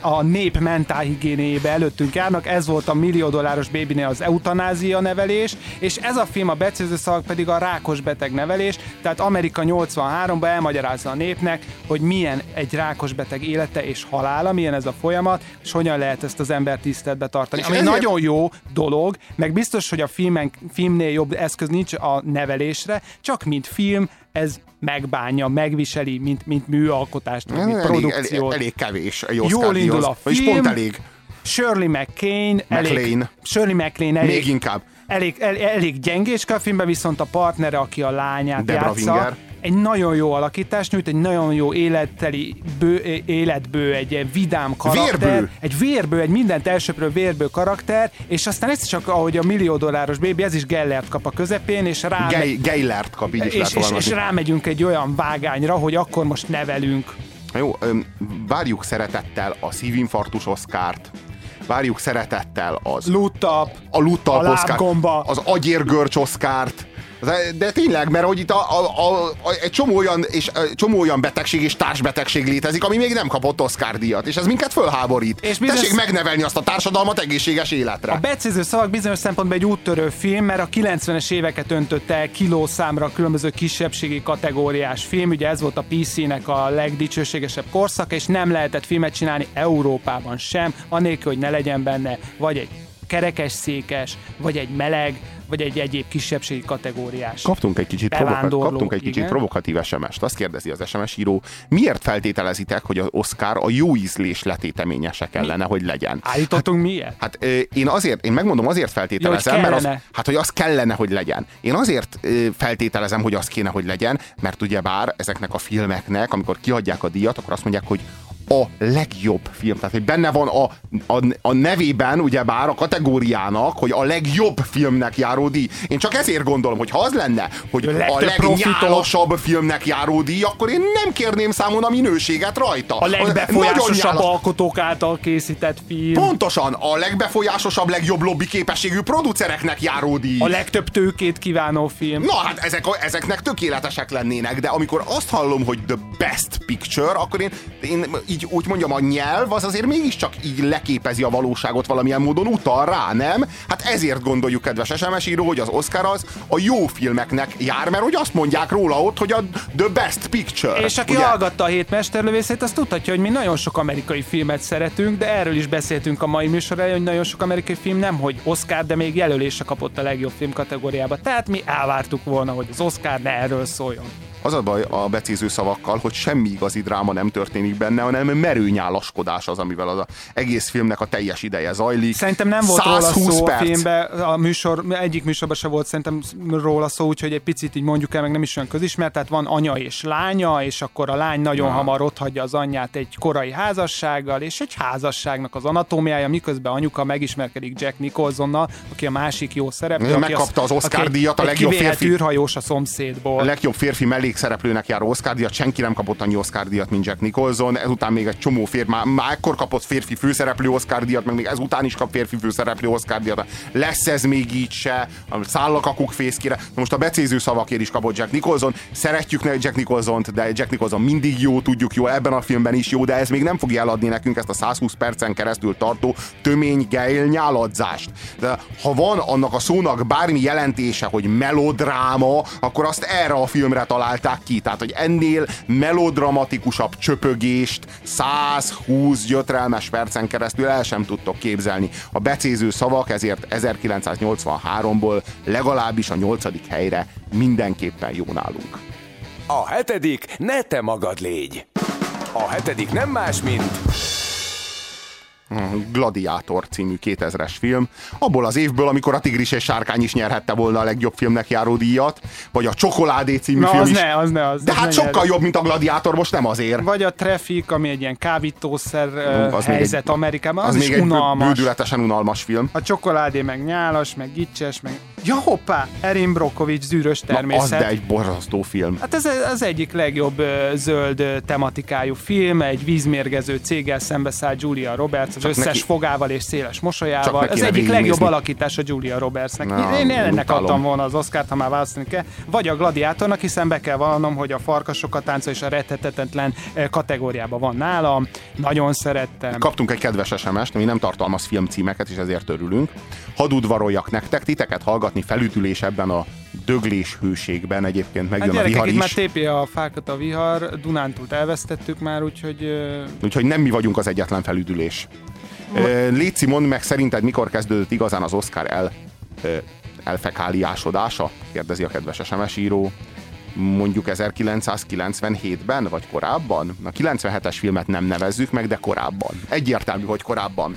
Speaker 3: a nép mentálhigiénébe előttünk járnak. Ez volt a millió dolláros bébinél az eutanázia nevelés, és ez a film a becéző szavak pedig a rákos beteg nevelés. Tehát Amerika 83-ban elmagyarázza a népnek, hogy milyen egy rákos beteg élete és halála, milyen ez a folyamat, és hogyan lehet ezt az ember tiszteletbe tartani.
Speaker 2: És
Speaker 3: Ami
Speaker 2: ezért-
Speaker 3: nagyon jó dolog, meg biztos, hogy a filmen, filmnél jobb eszköz nincs a nevelésre, csak mint film, ez megbánja, megviseli, mint, mint műalkotást, mint
Speaker 2: elég, elég,
Speaker 3: produkciót.
Speaker 2: elég kevés Oscar
Speaker 3: Jól indul a film.
Speaker 2: pont elég.
Speaker 3: Shirley MacLaine, elég. Shirley MacLaine elég,
Speaker 2: Még inkább.
Speaker 3: elég, el, elég gyengéske a filmben, viszont a partnere, aki a lányát
Speaker 2: Debra
Speaker 3: játsza,
Speaker 2: Winger.
Speaker 3: Egy nagyon jó alakítást nyújt, egy nagyon jó életteli, bő, életbő, egy ilyen vidám karakter.
Speaker 2: Vérbő.
Speaker 3: Egy vérbő, egy mindent elsöprő vérbő karakter, és aztán ez csak, ahogy a millió dolláros bébi, ez is Gellert kap a közepén, és rá
Speaker 2: Gay, Gaylert kap, így is
Speaker 3: és, és, és rámegyünk egy olyan vágányra, hogy akkor most nevelünk.
Speaker 2: Jó, várjuk szeretettel a szívinfarktus Oszkárt, várjuk szeretettel az
Speaker 3: Luttap,
Speaker 2: a Luttal
Speaker 3: a
Speaker 2: Oszkárt, az agyérgörcs Oszkárt, de, de tényleg, mert hogy itt a, a, a, a, egy csomó olyan, és, egy csomó olyan betegség és társbetegség létezik, ami még nem kapott Oscar díjat, és ez minket fölháborít.
Speaker 3: És bizonyos-
Speaker 2: Tessék megnevelni azt a társadalmat egészséges életre.
Speaker 3: A becéző szavak bizonyos szempontból egy úttörő film, mert a 90-es éveket öntötte el kilószámra a különböző kisebbségi kategóriás film. Ugye ez volt a PC-nek a legdicsőségesebb korszaka, és nem lehetett filmet csinálni Európában sem, anélkül, hogy ne legyen benne vagy egy kerekes székes, vagy egy meleg, vagy egy egyéb kisebbségi kategóriás.
Speaker 2: Kaptunk egy kicsit, provoka- kaptunk egy kicsit
Speaker 3: igen.
Speaker 2: provokatív SMS-t. Azt kérdezi az SMS író, miért feltételezitek, hogy az Oscar a jó ízlés letéteményese kellene, hogy legyen?
Speaker 3: Állítottunk miért?
Speaker 2: Hát én azért, én megmondom, azért feltételezem, mert az, hát, hogy az kellene, hogy legyen. Én azért feltételezem, hogy az kéne, hogy legyen, mert ugyebár ezeknek a filmeknek, amikor kiadják a díjat, akkor azt mondják, hogy a legjobb film. Tehát, hogy benne van a, a, a nevében, ugyebár a kategóriának, hogy a legjobb filmnek járó díj. Én csak ezért gondolom, hogy ha az lenne, hogy
Speaker 3: A
Speaker 2: a legnyálasabb filmnek járó díj, akkor én nem kérném számon a minőséget rajta.
Speaker 3: A legbefolyásosabb alkotók által készített film.
Speaker 2: Pontosan, a legbefolyásosabb, legjobb lobby képességű producereknek járó díj.
Speaker 3: A legtöbb tőkét kívánó film.
Speaker 2: Na hát ezek, ezeknek tökéletesek lennének, de amikor azt hallom, hogy the best picture, akkor én, én így úgy mondjam, a nyelv az azért mégiscsak így leképezi a valóságot valamilyen módon, utal rá, nem? Hát ezért gondoljuk, kedves SMS író, hogy az Oscar az a jó filmeknek jár, mert hogy azt mondják róla ott, hogy a the best picture.
Speaker 3: És aki
Speaker 2: ugye?
Speaker 3: hallgatta a hét mesterlövészét, az tudhatja, hogy mi nagyon sok amerikai filmet szeretünk, de erről is beszéltünk a mai műsor elején, hogy nagyon sok amerikai film nem, hogy Oscar, de még jelölésre kapott a legjobb film kategóriába. Tehát mi elvártuk volna, hogy az Oscar ne erről szóljon.
Speaker 2: Az a baj a becéző szavakkal, hogy semmi igazi dráma nem történik benne, hanem merő nyálaskodás az, amivel az a egész filmnek a teljes ideje zajlik.
Speaker 3: Szerintem nem volt róla
Speaker 2: 120
Speaker 3: szó
Speaker 2: perc.
Speaker 3: a filmben, a műsor, egyik műsorban se volt szerintem róla szó, úgyhogy egy picit így mondjuk el, meg nem is olyan közismert, tehát van anya és lánya, és akkor a lány nagyon
Speaker 2: Na.
Speaker 3: hamar ott hagyja az anyját egy korai házassággal, és egy házasságnak az anatómiája, miközben anyuka megismerkedik Jack Nicholsonnal, aki a másik jó szereplő.
Speaker 2: Megkapta az Oscar díjat a legjobb férfi-
Speaker 3: űrhajós a szomszédból.
Speaker 2: A legjobb férfi mellék mellékszereplőnek járó Oscar-díjat, senki nem kapott annyi Oscar-díjat, mint Jack Nicholson, ezután még egy csomó férfi, már, már ekkor kapott férfi főszereplő Oscar-díjat, meg még ezután is kap férfi főszereplő Oscar-díjat. Lesz ez még így se, a szállakakuk fészkére. Most a becéző szavakért is kapott Jack Nicholson. Szeretjük Jack Nicholson-t, de Jack Nicholson mindig jó, tudjuk jó, ebben a filmben is jó, de ez még nem fogja eladni nekünk ezt a 120 percen keresztül tartó tömény geil nyáladzást. De ha van annak a szónak bármi jelentése, hogy melodráma, akkor azt erre a filmre találták ki. Tehát, hogy ennél melodramatikusabb csöpögést 120 gyötrelmes percen keresztül el sem tudtok képzelni. A becéző szavak ezért 1983-ból legalábbis a nyolcadik helyre mindenképpen jó nálunk.
Speaker 1: A hetedik ne te magad légy. A hetedik nem más, mint...
Speaker 2: Gladiátor című 2000-es film, abból az évből, amikor a Tigris és Sárkány is nyerhette volna a legjobb filmnek járó díjat, vagy a Csokoládé című
Speaker 3: Na,
Speaker 2: film
Speaker 3: az
Speaker 2: is.
Speaker 3: ne, az ne, az
Speaker 2: De
Speaker 3: az
Speaker 2: hát
Speaker 3: ne
Speaker 2: sokkal
Speaker 3: nyer.
Speaker 2: jobb, mint a Gladiátor, most nem azért.
Speaker 3: Vagy a Traffic, ami egy ilyen kábítószer
Speaker 2: Ú,
Speaker 3: uh,
Speaker 2: az még
Speaker 3: helyzet
Speaker 2: egy-
Speaker 3: Amerikában, az,
Speaker 2: Az, még
Speaker 3: is
Speaker 2: egy
Speaker 3: unalmas.
Speaker 2: bődületesen unalmas film.
Speaker 3: A csokoládé meg nyálas, meg gicses, meg... Ja, hoppá! Erin Brokovich, zűrös
Speaker 2: Na,
Speaker 3: természet.
Speaker 2: az de egy borzasztó film.
Speaker 3: Hát ez az egyik legjobb ö, zöld ö, tematikájú film, egy vízmérgező céggel szembeszáll Julia Roberts, az
Speaker 2: Csak
Speaker 3: összes
Speaker 2: neki-
Speaker 3: fogával és széles mosolyával. Ez egyik legjobb
Speaker 2: végignézni.
Speaker 3: alakítás a Julia Robertsnek.
Speaker 2: Na,
Speaker 3: Én ennek
Speaker 2: utálom.
Speaker 3: adtam volna az Oscárt, ha már választani kell. Vagy a Gladiátornak, hiszen be kell vallanom, hogy a farkasokat tánca és a rettetetetlen ö, kategóriában van nálam. Nagyon szerettem.
Speaker 2: Kaptunk egy kedves SMS-t, ami nem tartalmaz filmcímeket, és ezért örülünk. Hadd udvaroljak nektek, titeket hallgatni felütülés ebben a döglés hőségben egyébként
Speaker 3: Hát
Speaker 2: megjön a
Speaker 3: gyerekek,
Speaker 2: vihar
Speaker 3: itt már
Speaker 2: is.
Speaker 3: tépi a fákat a vihar, Dunántúlt elvesztettük már, úgyhogy
Speaker 2: Úgyhogy nem mi vagyunk az egyetlen felüdülés. Ö, Léci, mondd meg, szerinted mikor kezdődött igazán az Oscar el, elfekáliásodása? Kérdezi a kedves SMS író. Mondjuk 1997-ben, vagy korábban? A 97-es filmet nem nevezzük meg, de korábban. Egyértelmű, hogy korábban.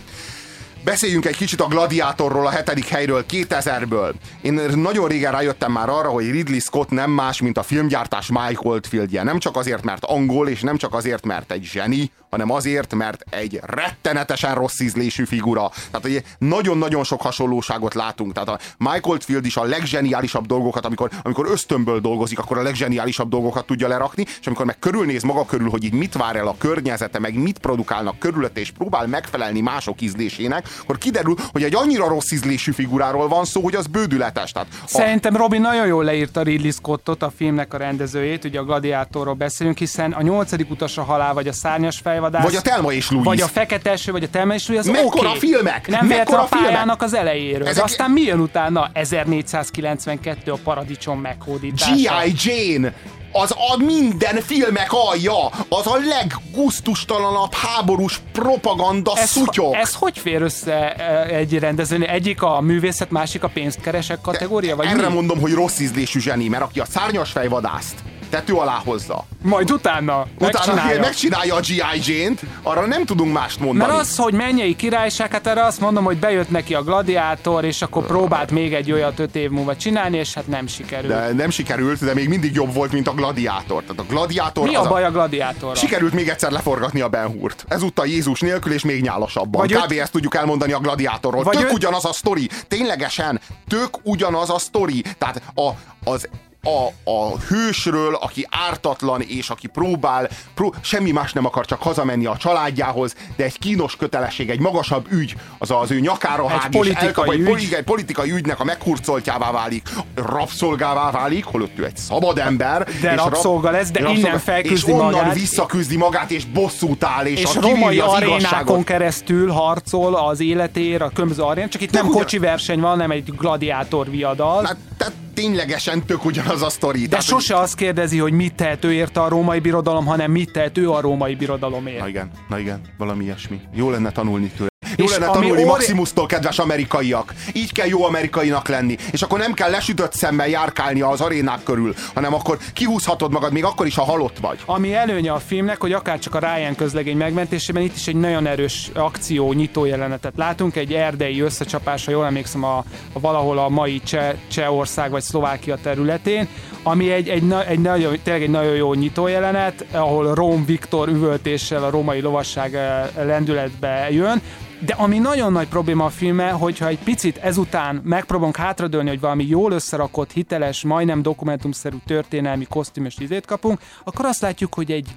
Speaker 2: Beszéljünk egy kicsit a Gladiátorról, a hetedik helyről, 2000-ből. Én nagyon régen rájöttem már arra, hogy Ridley Scott nem más, mint a filmgyártás Mike Oldfieldje. Nem csak azért, mert angol, és nem csak azért, mert egy zseni, hanem azért, mert egy rettenetesen rossz ízlésű figura. Tehát, hogy nagyon-nagyon sok hasonlóságot látunk. Tehát a Mike Oldfield is a leggeniálisabb dolgokat, amikor, amikor ösztönből dolgozik, akkor a leggeniálisabb dolgokat tudja lerakni, és amikor meg körülnéz maga körül, hogy így mit vár el a környezete, meg mit produkálnak körülötte, és próbál megfelelni mások ízlésének, akkor kiderül, hogy egy annyira rossz ízlésű figuráról van szó, hogy az bődületes. Tehát a,
Speaker 3: Szerintem Robin nagyon jól leírta Ridley Scottot, a filmnek a rendezőjét, ugye a Gladiátorról beszélünk, hiszen a nyolcadik utas a halál, vagy a szárnyas fejvadász,
Speaker 2: Vagy a Telma és Louise.
Speaker 3: vagy a fekete eső, vagy a Telma és Louise, az
Speaker 2: Mekkora
Speaker 3: oké.
Speaker 2: filmek!
Speaker 3: Nem
Speaker 2: Mekkora
Speaker 3: a pályának
Speaker 2: filmek!
Speaker 3: az elejéről.
Speaker 2: Ezek-
Speaker 3: aztán mi jön utána? 1492 a paradicsom meghódítása.
Speaker 2: G.I. Jane! Az a minden filmek alja! Az a leggusztustalanabb háborús propaganda
Speaker 3: ez,
Speaker 2: szutyok!
Speaker 3: ez hogy fér össze e, egy rendezőnél? Egyik a művészet, másik a pénzt keresek kategória? Vagy
Speaker 2: Erre
Speaker 3: mi?
Speaker 2: mondom, hogy rossz ízlésű zseni, mert aki a szárnyas fejvadászt tető alá hozza,
Speaker 3: Majd utána,
Speaker 2: utána
Speaker 3: megcsinálja.
Speaker 2: megcsinálja a G.I. Jane-t, arra nem tudunk mást mondani.
Speaker 3: Mert az, hogy mennyei királyság, hát erre azt mondom, hogy bejött neki a gladiátor, és akkor próbált még egy olyat öt év múlva csinálni, és hát nem sikerült.
Speaker 2: De nem sikerült, de még mindig jobb volt, mint a gladiátor. Tehát a gladiátor
Speaker 3: Mi a baj a gladiátorral?
Speaker 2: Sikerült még egyszer leforgatni a Ben Hurt. Ezúttal Jézus nélkül és még nyálasabban.
Speaker 3: Vagy
Speaker 2: Kb.
Speaker 3: öt-
Speaker 2: ezt tudjuk elmondani a gladiátorról.
Speaker 3: Vagy
Speaker 2: tök
Speaker 3: öt-
Speaker 2: ugyanaz a sztori. Ténylegesen, tök ugyanaz a sztori. Tehát a, az a, a hősről, aki ártatlan és aki próbál, pró, semmi más nem akar, csak hazamenni a családjához, de egy kínos kötelesség, egy magasabb ügy, az az ő nyakára
Speaker 3: Egy
Speaker 2: hág, és
Speaker 3: politikai
Speaker 2: elkap, egy
Speaker 3: ügy.
Speaker 2: poli- egy politikai ügynek a meghurcoltjává válik, rabszolgává válik, holott ő egy szabad ember.
Speaker 3: De
Speaker 2: és
Speaker 3: rabszolga lesz, de
Speaker 2: rabszolga-
Speaker 3: innen felküzdi
Speaker 2: És onnan
Speaker 3: magát.
Speaker 2: visszaküzdi magát, és bosszút áll, és,
Speaker 3: és
Speaker 2: a
Speaker 3: romai
Speaker 2: az
Speaker 3: arénákon
Speaker 2: igazságot.
Speaker 3: keresztül harcol az életéért, a különböző arén, csak itt nem
Speaker 2: ugyan-
Speaker 3: kocsi verseny van, hanem egy gladiátor viadal.
Speaker 2: Hát, tehát ténylegesen tök ugyanaz a sztori.
Speaker 3: de
Speaker 2: Tehát,
Speaker 3: sose azt kérdezi, hogy mit tehet ő érte a római birodalom, hanem mit tehet ő a római birodalomért.
Speaker 2: Na igen, na igen, valami ilyesmi. Jó lenne tanulni tőle. Jó
Speaker 3: És
Speaker 2: lenne tanulni
Speaker 3: óri-
Speaker 2: Maximusztól, kedves amerikaiak. Így kell jó amerikainak lenni. És akkor nem kell lesütött szemmel járkálni az arénák körül, hanem akkor kihúzhatod magad, még akkor is, ha halott vagy.
Speaker 3: Ami előnye a filmnek, hogy akár csak a Ryan közlegény megmentésében itt is egy nagyon erős akció nyitó jelenetet látunk, egy erdei összecsapás, ha jól emlékszem, a, a valahol a mai Cseh, Csehország vagy Szlovákia területén, ami egy, egy, na- egy nagyon, tényleg egy nagyon jó nyitó jelenet, ahol Róm Viktor üvöltéssel a római lovasság eh, lendületbe jön, De ami nagyon nagy probléma a filme, hogyha egy picit ezután megpróbálunk hátradőlni, hogy valami jól összerakott, hiteles, majdnem dokumentumszerű történelmi kosztümös izét kapunk, akkor azt látjuk, hogy egy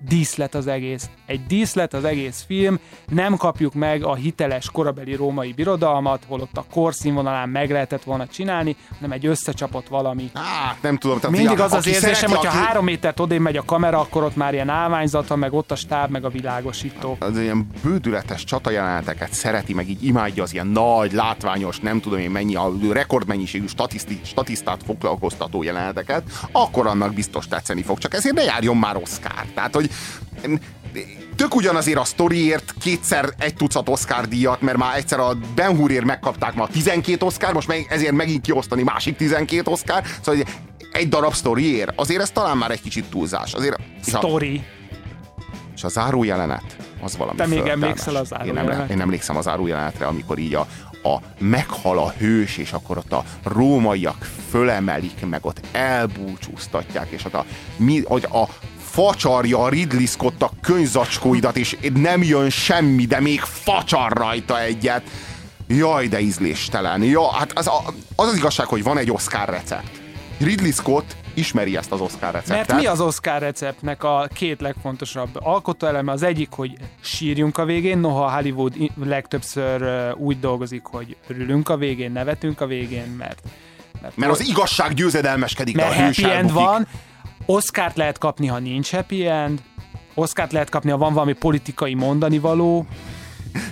Speaker 3: díszlet az egész. Egy díszlet az egész film, nem kapjuk meg a hiteles korabeli római birodalmat, holott a korszínvonalán meg lehetett volna csinálni, hanem egy összecsapott valami.
Speaker 2: Hát nem tudom. Tehát
Speaker 3: Mindig az az érzésem,
Speaker 2: szereti,
Speaker 3: hogyha
Speaker 2: aki-
Speaker 3: három métert odén megy a kamera, akkor ott már ilyen állványzat van, meg ott a stáb, meg a világosító.
Speaker 2: az ilyen bődületes csatajeleneteket szereti, meg így imádja az ilyen nagy, látványos, nem tudom én mennyi, a rekordmennyiségű statiszti, statisztát foglalkoztató jeleneteket, akkor annak biztos tetszeni fog. Csak ezért ne járjon már Oscar. Tehát, hogy tök ugyanazért a sztoriért kétszer egy tucat Oscar díjat, mert már egyszer a Ben Hurért megkapták ma 12 Oscar, most meg, ezért megint kiosztani másik 12 Oscar, szóval hogy egy darab sztoriért, azért ez talán már egy kicsit túlzás. Azért,
Speaker 3: Story.
Speaker 2: és a zárójelenet, az valami
Speaker 3: Te még
Speaker 2: földtelmes.
Speaker 3: emlékszel a
Speaker 2: én,
Speaker 3: zárójelenetre?
Speaker 2: nem, én emlékszem a zárójelenetre, amikor így a, a meghal a hős, és akkor ott a rómaiak fölemelik, meg ott elbúcsúztatják, és ott a, mi, hogy a facsarja a Ridley Scott a könyvzacskóidat, és nem jön semmi, de még facsar rajta egyet. Jaj, de ízléstelen. Ja, hát az, a, az az igazság, hogy van egy Oscar recept. Ridley Scott ismeri ezt az Oscar receptet.
Speaker 3: Mert mi az Oscar receptnek a két legfontosabb alkotóeleme? Az egyik, hogy sírjunk a végén, noha Hollywood legtöbbször úgy dolgozik, hogy örülünk a végén, nevetünk a végén, mert...
Speaker 2: Mert az igazság győzedelmeskedik, de a
Speaker 3: mert happy end van, Oscárt lehet kapni, ha nincs happy end, Oscárt lehet kapni, ha van valami politikai mondani való,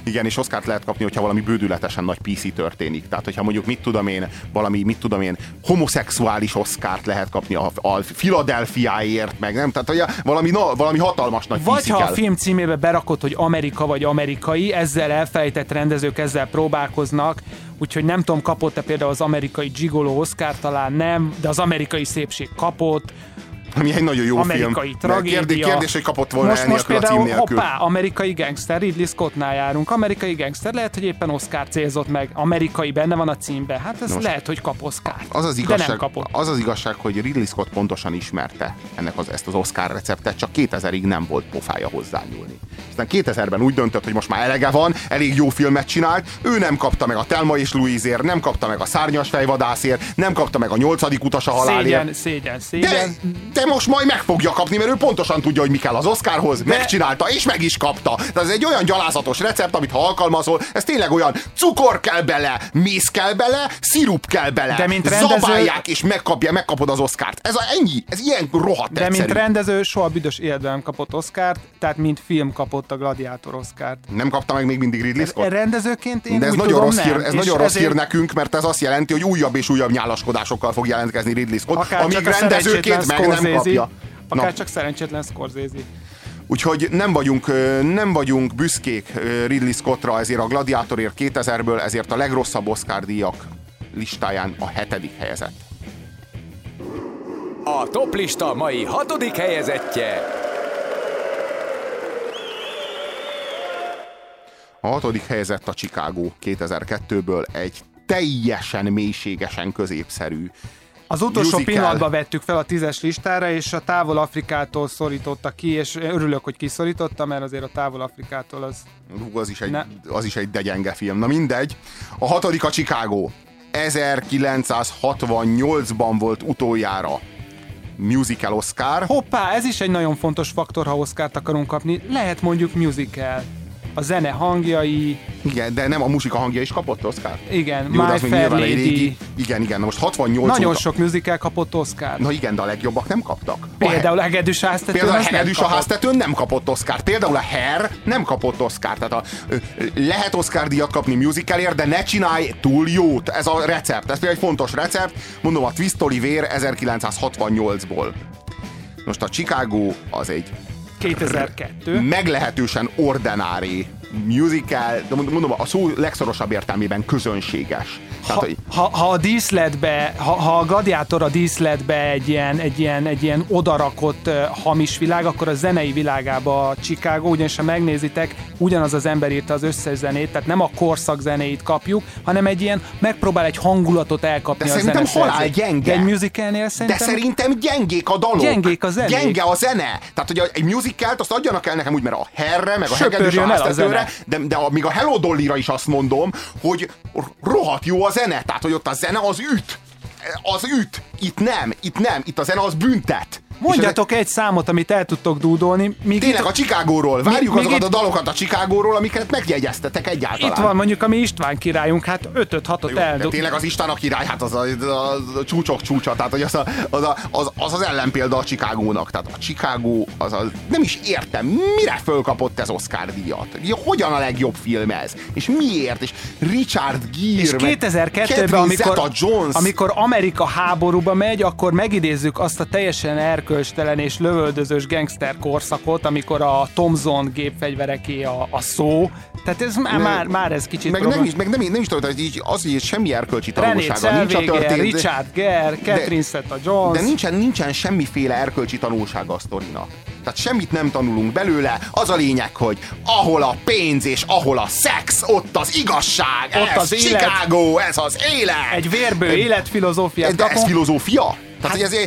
Speaker 2: Igen, és Oszkárt lehet kapni, hogyha valami bődületesen nagy PC történik. Tehát, hogyha mondjuk mit tudom én, valami, mit tudom én, homoszexuális Oszkárt lehet kapni a, a Philadelphiáért, meg nem? Tehát, hogy valami, na, valami hatalmas nagy
Speaker 3: Vagy ha a
Speaker 2: kell.
Speaker 3: film címébe berakod, hogy Amerika vagy amerikai, ezzel elfelejtett rendezők ezzel próbálkoznak, úgyhogy nem tudom, kapott-e például az amerikai Gigolo Oscar, talán nem, de az amerikai szépség kapott.
Speaker 2: Ami egy nagyon jó
Speaker 3: amerikai
Speaker 2: film.
Speaker 3: tragédia.
Speaker 2: Kérdés, kérdés, hogy kapott volna
Speaker 3: most, most
Speaker 2: a
Speaker 3: például,
Speaker 2: nélkül.
Speaker 3: hoppá, amerikai gangster, Ridley Scottnál járunk, amerikai gangster, lehet, hogy éppen Oscar célzott meg, amerikai benne van a címben, hát ez
Speaker 2: Most
Speaker 3: lehet, hogy kap Oscar.
Speaker 2: Az az,
Speaker 3: de
Speaker 2: igazság,
Speaker 3: nem kapott.
Speaker 2: az az igazság, hogy Ridley Scott pontosan ismerte ennek az, ezt az Oscar receptet, csak 2000-ig nem volt pofája hozzányúlni. Aztán 2000-ben úgy döntött, hogy most már elege van, elég jó filmet csinált, ő nem kapta meg a Telma és Louise-ért, nem kapta meg a Szárnyas fejvadászért, nem kapta meg a nyolcadik utas a halálért.
Speaker 3: Szégyen, szégyen,
Speaker 2: De,
Speaker 3: szégyen.
Speaker 2: De most majd meg fogja kapni, mert ő pontosan tudja, hogy mi kell az Oscarhoz, de... megcsinálta, és meg is kapta. Tehát ez egy olyan gyalázatos recept, amit ha alkalmazol, ez tényleg olyan cukor kell bele, méz kell bele, szirup kell bele.
Speaker 3: De mint rendező-
Speaker 2: Zabálják, és megkapja, megkapod az Oscárt. Ez a, ennyi, ez ilyen rohadt
Speaker 3: De
Speaker 2: egyszerű.
Speaker 3: mint rendező soha büdös életben nem kapott Oscárt, tehát mint film kapott a Gladiátor Oscárt.
Speaker 2: Nem kapta meg még mindig Ridley Scott?
Speaker 3: Rendezőként én
Speaker 2: De ez nagyon
Speaker 3: tudom,
Speaker 2: rossz, hír, ez
Speaker 3: És
Speaker 2: nagyon rossz
Speaker 3: ezért
Speaker 2: hír nekünk, mert ez azt jelenti, hogy újabb és újabb nyálaskodásokkal fog jelentkezni Ridley Scott,
Speaker 3: Akár
Speaker 2: amíg rendezőként meg nem
Speaker 3: Scorsese. Akár
Speaker 2: Na.
Speaker 3: csak szerencsétlen Scorsese.
Speaker 2: Úgyhogy nem vagyunk, nem vagyunk büszkék Ridley Scottra, ezért a Gladiátorért 2000-ből, ezért a legrosszabb Oscar díjak listáján a hetedik helyezett.
Speaker 9: A toplista mai hatodik helyezettje.
Speaker 2: A hatodik helyezett a Chicago 2002-ből egy teljesen mélységesen középszerű
Speaker 3: Az utolsó
Speaker 2: musical.
Speaker 3: pillanatban vettük fel a tízes listára, és a távol Afrikától szorította ki, és örülök, hogy kiszorította, mert azért a távol Afrikától az...
Speaker 2: Hú, az is egy,
Speaker 3: Ne.
Speaker 2: az is egy de gyenge film. Na mindegy. A hatodik a Chicago. 1968-ban volt utoljára musical Oscar.
Speaker 3: Hoppá, ez is egy nagyon fontos faktor, ha Oscárt akarunk kapni. Lehet mondjuk musical. A zene hangjai,
Speaker 2: Igen, de nem a musika hangja is kapott Oscar.
Speaker 3: igen,
Speaker 2: Jó,
Speaker 3: My
Speaker 2: az
Speaker 3: Fair Lady.
Speaker 2: régi. Igen, igen, na most 68
Speaker 3: Nagyon
Speaker 2: óta...
Speaker 3: sok musical kapott Oscar.
Speaker 2: Na igen, de a legjobbak nem kaptak.
Speaker 3: Például a Hegedűs háztetőn
Speaker 2: Például a Hegedűs a háztetőn nem kapott Oscar. Például a Hair nem kapott Oscar. Tehát a, lehet Oscar díjat kapni musicalért, de ne csinálj túl jót. Ez a recept. Ez például egy fontos recept. Mondom, a Twist Oliver 1968-ból. Most a Chicago az egy
Speaker 3: 2002.
Speaker 2: meglehetősen ordinári musical, de mondom, a szó legszorosabb értelmében közönséges. Tehát,
Speaker 3: Ha,
Speaker 2: hogy
Speaker 3: ha, ha a díszletbe, ha, ha a gladiátor a díszletbe egy ilyen, egy ilyen, egy ilyen odarakott uh, hamis világ, akkor a zenei világába a Chicago, ugyanis ha megnézitek, ugyanaz az ember írta az összes zenét, tehát nem a korszak zenéit kapjuk, hanem egy ilyen, megpróbál egy hangulatot elkapni
Speaker 2: De
Speaker 3: a
Speaker 2: szerintem halál gyenge.
Speaker 3: De egy musicalnél
Speaker 2: De
Speaker 3: szerintem...
Speaker 2: szerintem gyengék a dalok.
Speaker 3: Gyengék a zenék.
Speaker 2: Gyenge a zene. Tehát, hogy egy musicalt azt adjanak el nekem úgy, mert a herre, meg a hegedűs a
Speaker 3: a
Speaker 2: háztetőre, de, de, de még a Hello Dolly-ra is azt mondom, hogy rohadt jó a zene, tehát hogy ott a zene az üt. Az üt. Itt nem, itt nem, itt a zene az büntet.
Speaker 3: Mondjatok egy számot, amit el tudtok dúdolni. Míg
Speaker 2: Tényleg
Speaker 3: itt,
Speaker 2: a Chicagóról. Várjuk
Speaker 3: még
Speaker 2: azokat
Speaker 3: itt-
Speaker 2: a dalokat a Chicagóról, amiket megjegyeztetek egyáltalán.
Speaker 3: itt van mondjuk a mi István királyunk, hát 5-6-ot
Speaker 2: Jó, de
Speaker 3: eldú.
Speaker 2: tényleg az Isten a király, hát az a, a, a csúcsok csúcsa, tehát hogy az, a, az, a, az, az az ellenpélda a Chicagónak. Tehát a Chicago, az a, nem is értem, mire fölkapott ez Oscar díjat? Hogyan a legjobb film ez? És miért? És Richard Gere,
Speaker 3: És
Speaker 2: meg
Speaker 3: 2002-ben,
Speaker 2: Catherine
Speaker 3: amikor, amikor Amerika háborúba megy, akkor megidézzük azt a teljesen erkölcstelen és lövöldözős gangster korszakot, amikor a Thomson gépfegyvereké a, a szó. Tehát ez már,
Speaker 2: Ne-
Speaker 3: már, már ez kicsit
Speaker 2: meg
Speaker 3: probléma-
Speaker 2: nem, is, meg nem, nem is tudom, hogy így, az, hogy semmi erkölcsi
Speaker 3: René
Speaker 2: tanulsága nincs a történet.
Speaker 3: Richard Gere, Catherine Zeta-Jones.
Speaker 2: De nincsen, nincsen semmiféle erkölcsi tanulsága a sztorinak. Tehát semmit nem tanulunk belőle. Az a lényeg, hogy ahol a pénz és ahol a szex, ott az igazság.
Speaker 3: Ott
Speaker 2: ez
Speaker 3: az élet.
Speaker 2: Chicago, ez az élet.
Speaker 3: Egy vérbő életfilozófiát
Speaker 2: De ez filozófia? Tehát, hogy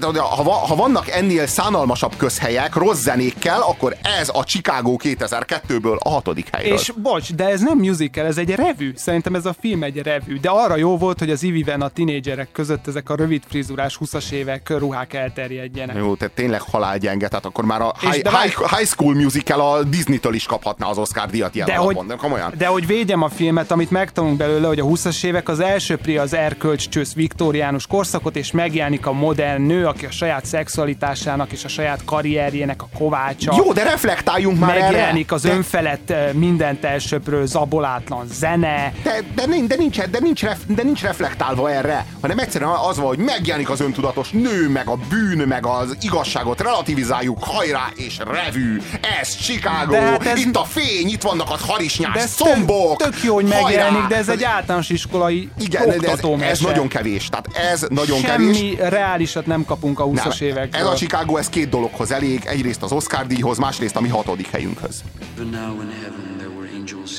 Speaker 2: ez, ha, ha vannak ennél szánalmasabb közhelyek, rossz zenékkel, akkor ez a Chicago 2002-ből a hatodik helyről.
Speaker 3: És bocs, de ez nem musical, ez egy revű. Szerintem ez a film egy revű. De arra jó volt, hogy az Iviven a tinédzserek között ezek a rövid frizurás 20-as évek ruhák elterjedjenek.
Speaker 2: Jó, tehát tényleg halálgyenge, tehát akkor már a high,
Speaker 3: de
Speaker 2: high, high School Musical a Disney-től is kaphatná az Oscar díjat ilyen
Speaker 3: De
Speaker 2: alapon,
Speaker 3: hogy,
Speaker 2: de komolyan.
Speaker 3: de hogy védjem a filmet, amit megtanulunk belőle, hogy a 20-as évek az első pri az erkölcscsősz viktoriánus korszakot, és megjelenik a modern nő, aki a saját szexualitásának és a saját karrierjének a kovácsa.
Speaker 2: Jó, de reflektáljunk már erre.
Speaker 3: Megjelenik az
Speaker 2: De-
Speaker 3: önfelett mindent elsöprő zabolátlan zene.
Speaker 2: De, de, nincs, de, nincs, de, nincs ref, de nincs reflektálva erre, hanem egyszerűen az van, hogy megjelenik az öntudatos nő, meg a bűn, meg az igazságot relativizáljuk, hajrá és revű. Ez Chicago,
Speaker 3: hát ez-
Speaker 2: itt a fény, itt vannak a harisnyás
Speaker 3: De
Speaker 2: szombok.
Speaker 3: tök, tök jó, hogy
Speaker 2: hajrá!
Speaker 3: megjelenik, de ez egy általános iskolai
Speaker 2: Igen, de ez, ez nagyon kevés. Tehát ez nagyon kevés.
Speaker 3: Reálisat nem kapunk a 20-as
Speaker 2: Nem,
Speaker 3: évekből.
Speaker 2: ez a Chicago, ez két dologhoz elég. Egyrészt az Oscar díjhoz, másrészt a mi hatodik helyünkhöz.
Speaker 10: But now in heaven there were angels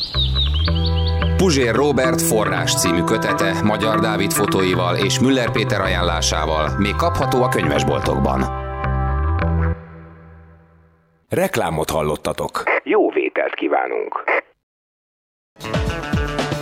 Speaker 6: Puzsér Robert forrás című kötete Magyar Dávid fotóival és Müller Péter ajánlásával még kapható a könyvesboltokban.
Speaker 1: Reklámot hallottatok. Jó vételt kívánunk.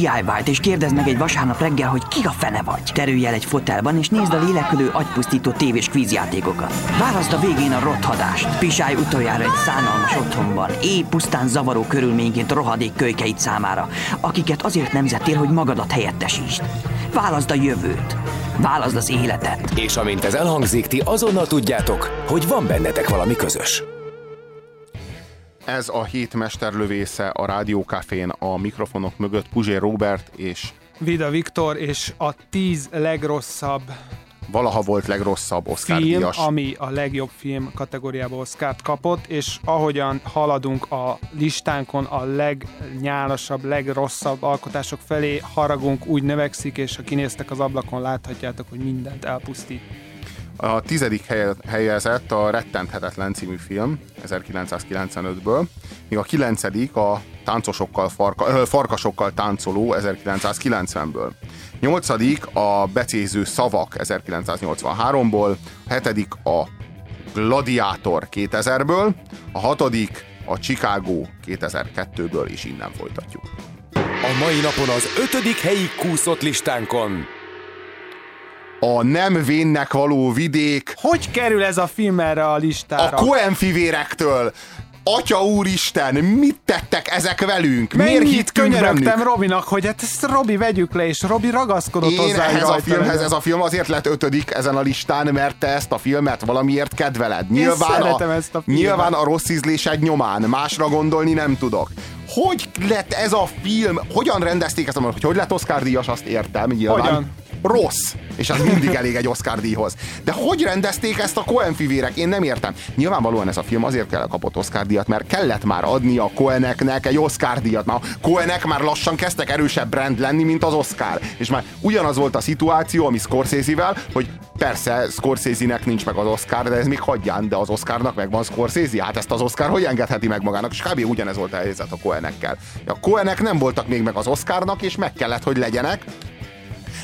Speaker 8: DIY-t és kérdezd meg egy vasárnap reggel, hogy ki a fene vagy. Terülj el egy fotelban és nézd a lélekülő, agypusztító tévés kvízjátékokat. Válaszd a végén a rothadást. Pisálj utoljára egy szánalmas otthonban, éj pusztán zavaró körülményként rohadék kölykeit számára, akiket azért nemzettél, hogy magadat helyettesítsd. Válaszd a jövőt. Válaszd az életet.
Speaker 1: és amint ez elhangzik, ti azonnal tudjátok, hogy van bennetek valami közös.
Speaker 2: Ez a hét mesterlövésze a Rádiókafén a mikrofonok mögött Puzsér Robert és
Speaker 3: Vida Viktor és a 10 legrosszabb
Speaker 2: valaha volt legrosszabb Oscar
Speaker 3: film,
Speaker 2: díjas.
Speaker 3: ami a legjobb film kategóriába Oscart kapott, és ahogyan haladunk a listánkon a legnyálasabb, legrosszabb alkotások felé, haragunk úgy növekszik, és ha kinéztek az ablakon, láthatjátok, hogy mindent elpusztít.
Speaker 2: A tizedik helye- helyezett a Rettenthetetlen című film 1995-ből, míg a kilencedik a táncosokkal, farka, ö, farkasokkal táncoló 1990-ből. Nyolcadik a becéző szavak 1983-ból, a hetedik a Gladiátor 2000-ből, a hatodik a Chicago 2002-ből, és innen folytatjuk.
Speaker 9: A mai napon az ötödik helyi kúszott listánkon.
Speaker 2: A nem vénnek való vidék.
Speaker 3: Hogy kerül ez a film erre a listára?
Speaker 2: A Coen fivérektől. Atya úristen, mit tettek ezek velünk?
Speaker 3: Mennyit
Speaker 2: Miért hittünk
Speaker 3: könyörögtem
Speaker 2: bennük?
Speaker 3: Robinak, hogy hát ezt Robi vegyük le, és Robi ragaszkodott
Speaker 2: Én
Speaker 3: hozzá.
Speaker 2: ehhez a filmhez, ez a film azért lett ötödik ezen a listán, mert te ezt a filmet valamiért kedveled. Nyilván, a,
Speaker 3: ezt a filmet.
Speaker 2: nyilván a rossz ízlésed nyomán, másra gondolni nem tudok. Hogy lett ez a film? Hogyan rendezték ezt a hogy hogy lett Oscar díjas, azt értem, nyilván.
Speaker 3: Hogyan?
Speaker 2: Rossz, és az mindig elég egy Oscar díjhoz. De hogy rendezték ezt a Coen fivérek? Én nem értem. Nyilvánvalóan ez a film azért kell kapott Oscar díjat, mert kellett már adni a Coeneknek egy Oscar díjat. A Coenek már lassan kezdtek erősebb brand lenni, mint az Oscar. És már ugyanaz volt a szituáció, ami Scorsese-vel, hogy persze Scorsese-nek nincs meg az Oscar, de ez még hagyján, de az Oscarnak megvan Scorsese. Hát ezt az Oscar hogy engedheti meg magának? És kb. ugyanez volt a helyzet a Coenekkel. A Coenek nem voltak még meg az Oscarnak, és meg kellett, hogy legyenek,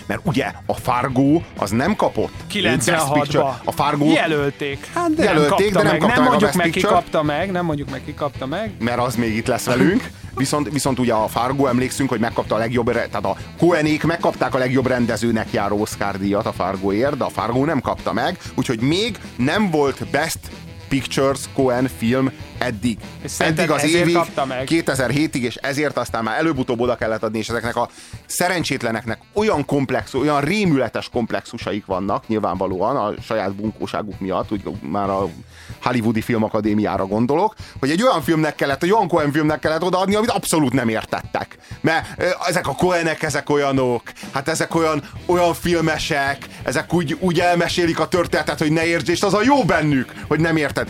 Speaker 2: mert ugye a Fargo az nem kapott. Best
Speaker 3: 96-ba.
Speaker 2: Picture. A Fargo
Speaker 3: Jelölték. Hát de
Speaker 2: Jelölték,
Speaker 3: nem
Speaker 2: de nem
Speaker 3: meg.
Speaker 2: kapta
Speaker 3: nem
Speaker 2: meg a
Speaker 3: mondjuk
Speaker 2: Best
Speaker 3: meg, ki kapta meg, nem mondjuk meg, ki kapta meg.
Speaker 2: mert az még itt lesz velünk. Viszont, viszont ugye a Fargo emlékszünk, hogy megkapta a legjobb, tehát a Coenék megkapták a legjobb rendezőnek járó Oscar díjat a Fargoért, de a Fargo nem kapta meg, úgyhogy még nem volt Best Pictures Coen film eddig. Eddig az évig,
Speaker 3: kapta meg?
Speaker 2: 2007-ig, és ezért aztán már előbb-utóbb oda kellett adni, és ezeknek a szerencsétleneknek olyan komplex, olyan rémületes komplexusaik vannak, nyilvánvalóan a saját bunkóságuk miatt, úgy már a Hollywoodi Filmakadémiára gondolok, hogy egy olyan filmnek kellett, egy olyan Coen filmnek kellett odaadni, amit abszolút nem értettek. Mert ezek a Coenek, ezek olyanok, hát ezek olyan, olyan filmesek, ezek úgy, úgy elmesélik a történetet, hogy ne értsd, és az a jó bennük, hogy nem érted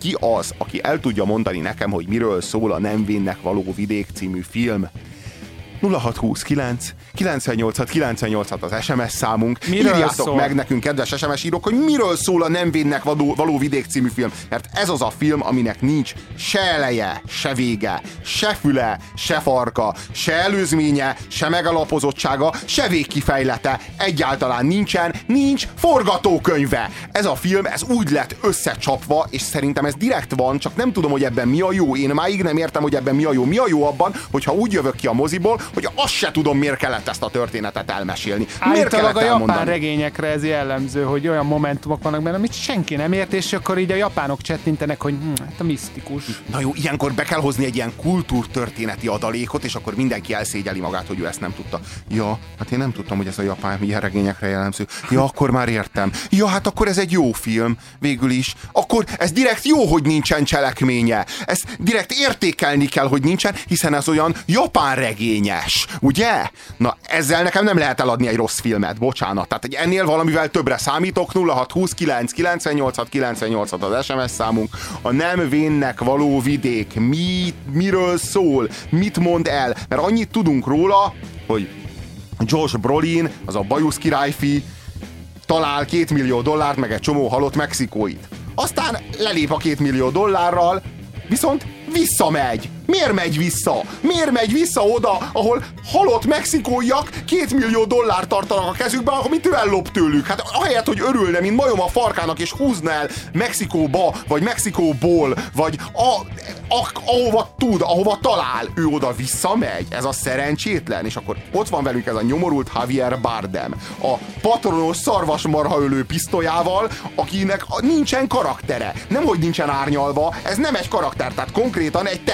Speaker 2: ki az, aki el tudja mondani nekem, hogy miről szól a Nem vénnek való vidék című film? 0629 986 986 az SMS számunk.
Speaker 3: Miről
Speaker 2: Írjátok
Speaker 3: szól?
Speaker 2: meg nekünk, kedves SMS írók, hogy miről szól a Nem vénnek való, való vidék című film. Mert ez az a film, aminek nincs se eleje, se vége, se füle, se farka, se előzménye, se megalapozottsága, se végkifejlete. Egyáltalán nincsen, nincs forgatókönyve. Ez a film, ez úgy lett összecsapva, és szerintem ez direkt van, csak nem tudom, hogy ebben mi a jó. Én máig nem értem, hogy ebben mi a jó. Mi a jó abban, hogyha úgy jövök ki a moziból, hogy azt se tudom, miért kellett ezt a történetet elmesélni.
Speaker 3: Állítólag
Speaker 2: kellett
Speaker 3: a japán regényekre ez jellemző, hogy olyan momentumok vannak benne, amit senki nem ért, és akkor így a japánok csettintenek, hogy hm, hát a misztikus.
Speaker 2: Na jó, ilyenkor be kell hozni egy ilyen kultúrtörténeti adalékot, és akkor mindenki elszégyeli magát, hogy ő ezt nem tudta. Ja, hát én nem tudtam, hogy ez a japán ilyen regényekre jellemző. Ja, akkor már értem. Ja, hát akkor ez egy jó film, végül is. Akkor ez direkt jó, hogy nincsen cselekménye. Ezt direkt értékelni kell, hogy nincsen, hiszen ez olyan japán regényes, ugye? Na, ezzel nekem nem lehet eladni egy rossz filmet, bocsánat. Tehát egy ennél valamivel többre számítok, 0629 986 986 az SMS számunk. A nem vénnek való vidék, mi, miről szól, mit mond el, mert annyit tudunk róla, hogy Josh Brolin, az a bajusz királyfi, talál két millió dollárt, meg egy csomó halott mexikóit. Aztán lelép a két millió dollárral, viszont visszamegy. Miért megy vissza? Miért megy vissza oda, ahol halott mexikóiak két millió dollárt tartanak a kezükben, akkor mit ő ellop tőlük? Hát ahelyett, hogy örülne, mint majom a farkának, és húzna el Mexikóba, vagy Mexikóból, vagy a, a, ahova tud, ahova talál, ő oda visszamegy. Ez a szerencsétlen. És akkor ott van velünk ez a nyomorult Javier Bardem, a patronos szarvasmarhaölő pisztolyával, akinek nincsen karaktere. Nem, hogy nincsen árnyalva, ez nem egy karakter, tehát konkrétan egy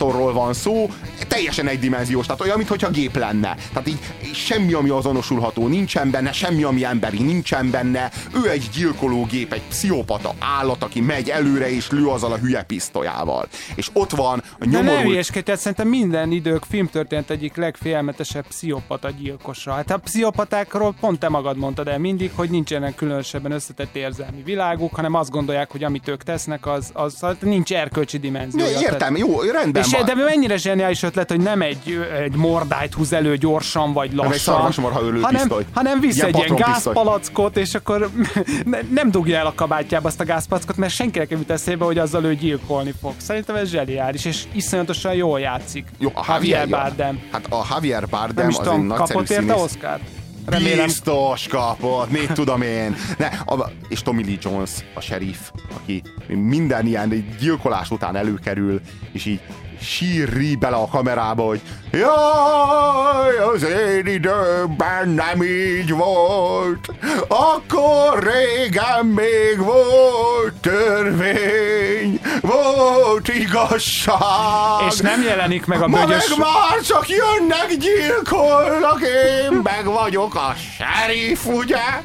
Speaker 2: terminátorról van szó, teljesen egydimenziós, tehát olyan, mintha gép lenne. Tehát így semmi, ami azonosulható, nincsen benne, semmi, ami emberi, nincsen benne. Ő egy gyilkológép, egy pszichopata állat, aki megy előre és lő azzal a hülye pisztolyával. És ott van a
Speaker 3: De nem
Speaker 2: nyomorult...
Speaker 3: hülyeskedj, tehát szerintem minden idők filmtörténet egyik legfélelmetesebb pszichopata gyilkosa. Hát a pszichopatákról pont te magad mondtad el mindig, hogy nincsenek különösebben összetett érzelmi világuk, hanem azt gondolják, hogy amit ők tesznek, az, az hát nincs erkölcsi dimenziója.
Speaker 2: Értem,
Speaker 3: Tehát-
Speaker 2: jó, rendben
Speaker 3: És És de mennyire zseniális ötlet, hogy nem egy, egy mordájt húz elő gyorsan vagy lassan, hanem,
Speaker 2: pisztoly.
Speaker 3: hanem visz
Speaker 2: Ilyen
Speaker 3: egy ilyen gázpalackot, és akkor ne, nem dugja el a kabátjába azt a gázpalackot, mert senkinek nem jut eszébe, hogy azzal ő gyilkolni fog. Szerintem ez zseniális, és iszonyatosan jól játszik.
Speaker 2: Jó, a
Speaker 3: Javier
Speaker 2: Javier
Speaker 3: Bardem.
Speaker 2: Hát a Javier Bardem
Speaker 3: Nem
Speaker 2: az
Speaker 3: tudom, kapott érte. Oscar? Remélem.
Speaker 2: Biztos kapott, mit tudom én. Ne, a, és Tommy Lee Jones, a sheriff, aki minden ilyen gyilkolás után előkerül, és így sírri bele a kamerába, hogy jaj, az én időmben nem így volt, akkor régen még volt törvény, volt igazság.
Speaker 3: És nem jelenik meg a
Speaker 2: Ma
Speaker 3: bögyös...
Speaker 2: meg már csak jönnek, gyilkolnak, én meg vagyok a sheriff, ugye?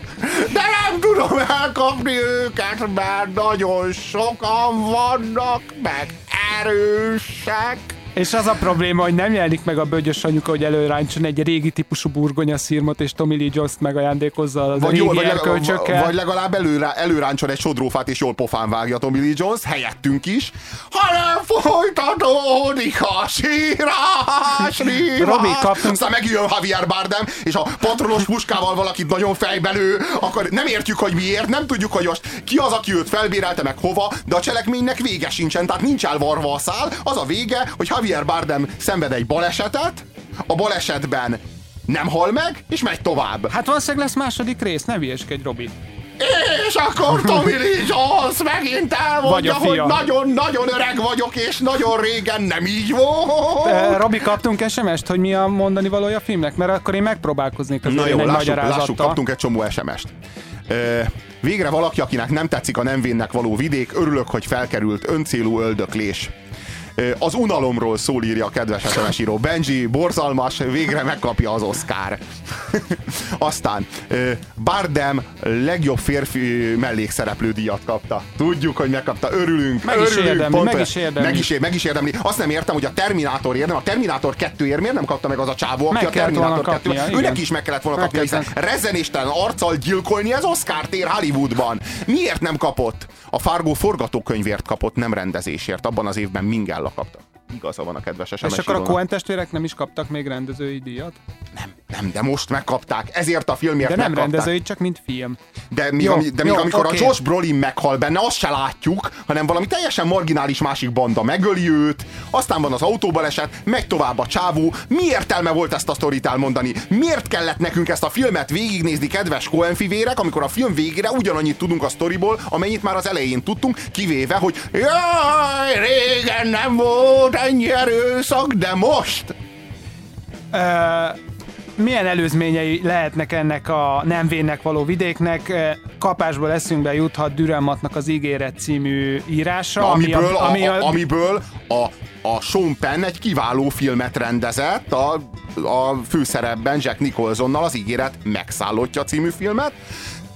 Speaker 2: De nem tudom elkapni őket, mert nagyon sokan vannak, meg erősek.
Speaker 3: És az a probléma, hogy nem jelenik meg a bögyös anyuka, hogy előráncson egy régi típusú burgonya szírmot, és Tommy Lee Jones-t megajándékozza az a
Speaker 2: Vagy, jól, vagy,
Speaker 3: erkölcsökkel.
Speaker 2: vagy legalább előrá, előráncson egy sodrófát, és jól pofán vágja Tommy Lee Jones, helyettünk is, hanem folytatódik a sírás, rívás.
Speaker 3: Robi, kaptunk-
Speaker 2: Aztán megjön Javier Bardem, és a patronos puskával valakit nagyon fejbelő, akkor nem értjük, hogy miért, nem tudjuk, hogy most ki az, aki őt felbérelte meg hova, de a cselekménynek vége sincsen, tehát nincs elvarva a szál. Az a vége, hogy Javier Bardem szenved egy balesetet, a balesetben nem hal meg, és megy tovább.
Speaker 3: Hát valószínűleg lesz második rész, ne hülyeskedj, Robi.
Speaker 2: És akkor Tommy Lee Jones megint elmondja, hogy nagyon-nagyon öreg vagyok, és nagyon régen nem így volt.
Speaker 3: Eh, Robi, kaptunk SMS-t, hogy mi a mondani valója a filmnek? Mert akkor én megpróbálkoznék az
Speaker 2: Na jó,
Speaker 3: egy
Speaker 2: lássuk, lássuk, kaptunk egy csomó SMS-t. Ö, végre valaki, akinek nem tetszik a nem vénnek való vidék, örülök, hogy felkerült öncélú öldöklés. Az unalomról szól, írja a kedves SMS író. Benji, borzalmas, végre megkapja az Oscar. Aztán Bardem legjobb férfi mellékszereplő díjat kapta. Tudjuk, hogy megkapta, örülünk.
Speaker 3: Meg is
Speaker 2: örülünk,
Speaker 3: érdemli,
Speaker 2: pont
Speaker 3: meg is érdemli.
Speaker 2: Meg is, meg is érdemli. Azt nem értem, hogy a Terminátor érdem, a Terminátor 2 miért nem kapta meg az a csávó, aki
Speaker 3: Meg
Speaker 2: a Terminátor 2
Speaker 3: kapnia, igen.
Speaker 2: Őnek is meg kellett volna kapnia, hiszen rezenéstelen arccal gyilkolni, ez Oscar tér Hollywoodban. Miért nem kapott? A Fargo forgatókönyvért kapott, nem rendezésért. Abban az évben Mingella kapta. Igaza van a kedves SMS
Speaker 3: És akkor a. Coen testvérek nem is kaptak még rendezői díjat?
Speaker 2: Nem, de most megkapták. Ezért a filmért
Speaker 3: De nem
Speaker 2: megkapták.
Speaker 3: rendezői, csak mint film.
Speaker 2: De még,
Speaker 3: Jó,
Speaker 2: ami, de még
Speaker 3: jó,
Speaker 2: amikor
Speaker 3: oké.
Speaker 2: a Josh Brolin meghal benne, azt se látjuk, hanem valami teljesen marginális másik banda megöli őt, aztán van az autóbaleset, megy tovább a csávó. Mi értelme volt ezt a sztorit elmondani? Miért kellett nekünk ezt a filmet végignézni, kedves Coen fivérek, amikor a film végére ugyanannyit tudunk a sztoriból, amennyit már az elején tudtunk, kivéve, hogy jaj, régen nem volt ennyi erőszak, de most!
Speaker 3: Ö, milyen előzményei lehetnek ennek a nem vénnek való vidéknek? Kapásból eszünkbe juthat Dürrenmattnak az ígéret című írása,
Speaker 2: amiből, a,
Speaker 3: ami
Speaker 2: a, amiből a, a Sean Penn egy kiváló filmet rendezett, a, a főszerepben Jack Nicholsonnal az ígéret megszállottja című filmet.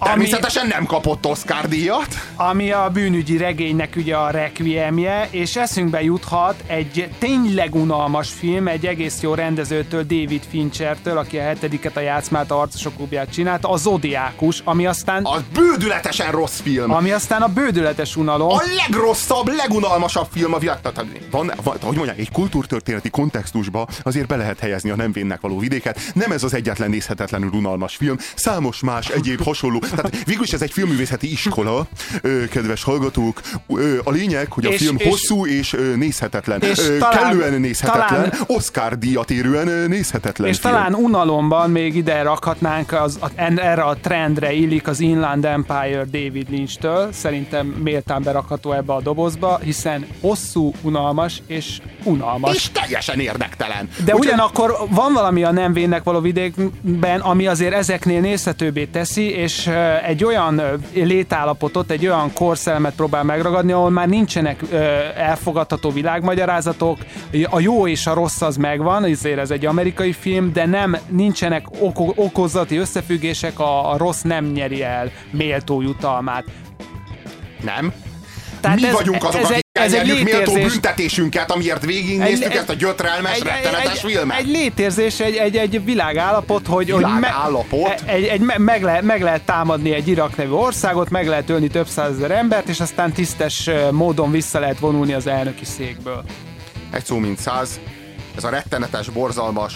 Speaker 2: Természetesen nem kapott Oscar díjat.
Speaker 3: ami a bűnügyi regénynek ugye a requiemje, és eszünkbe juthat egy tényleg unalmas film, egy egész jó rendezőtől, David Finchertől, aki a hetediket a játszmát, a harcosok klubját csinálta, a Zodiákus, ami aztán...
Speaker 2: Az bődületesen rossz film.
Speaker 3: Ami aztán a bődületes unalom.
Speaker 2: A legrosszabb, legunalmasabb film a világ. Tehát van, van, hogy mondják, egy kultúrtörténeti kontextusba azért be lehet helyezni a nem vénnek való vidéket. Nem ez az egyetlen nézhetetlenül unalmas film. Számos más egyéb hasonló. Tehát végül is ez egy filmművészeti iskola, kedves hallgatók. A lényeg, hogy a
Speaker 3: És-
Speaker 2: film
Speaker 3: és-
Speaker 2: hosszú és nézhetetlen.
Speaker 3: És talán-
Speaker 2: kellően nézhetetlen.
Speaker 3: talán-
Speaker 2: Oscar díjat érően nézhetetlen
Speaker 3: És
Speaker 2: film.
Speaker 3: talán unalomban még ide rakhatnánk, az, a, erre a trendre illik az Inland Empire David Lynch-től. Szerintem méltán berakható ebbe a dobozba, hiszen hosszú, unalmas és unalmas.
Speaker 2: És teljesen érdektelen.
Speaker 3: De
Speaker 2: Úgyhogy-
Speaker 3: ugyanakkor van valami a nem vénnek való vidékben, ami azért ezeknél nézhetőbbé teszi, és egy olyan létállapotot, egy olyan korszelmet próbál megragadni, ahol már nincsenek elfogadható világmagyarázatok, a jó és a rossz az megvan, ezért ez egy amerikai film, de nem nincsenek oko- okozati összefüggések, a, a rossz nem nyeri el méltó jutalmát.
Speaker 2: Nem.
Speaker 3: Tehát
Speaker 2: Mi
Speaker 3: ez-
Speaker 2: vagyunk azok,
Speaker 3: ez
Speaker 2: akik
Speaker 3: ez egy
Speaker 2: méltó büntetésünket, amiért végignéztük
Speaker 3: Egy-
Speaker 2: ezt a gyötrelmes, rettenetes
Speaker 3: egy,
Speaker 2: filmet.
Speaker 3: Egy létérzés, egy, egy, egy világállapot, hogy, hogy
Speaker 2: Világállapot?
Speaker 3: egy, egy, me, meg, lehet, meg lehet támadni egy Irak nevű országot, meg lehet ölni több százezer embert, és aztán tisztes módon vissza lehet vonulni az elnöki székből.
Speaker 2: egy szó mint száz, ez a rettenetes, borzalmas,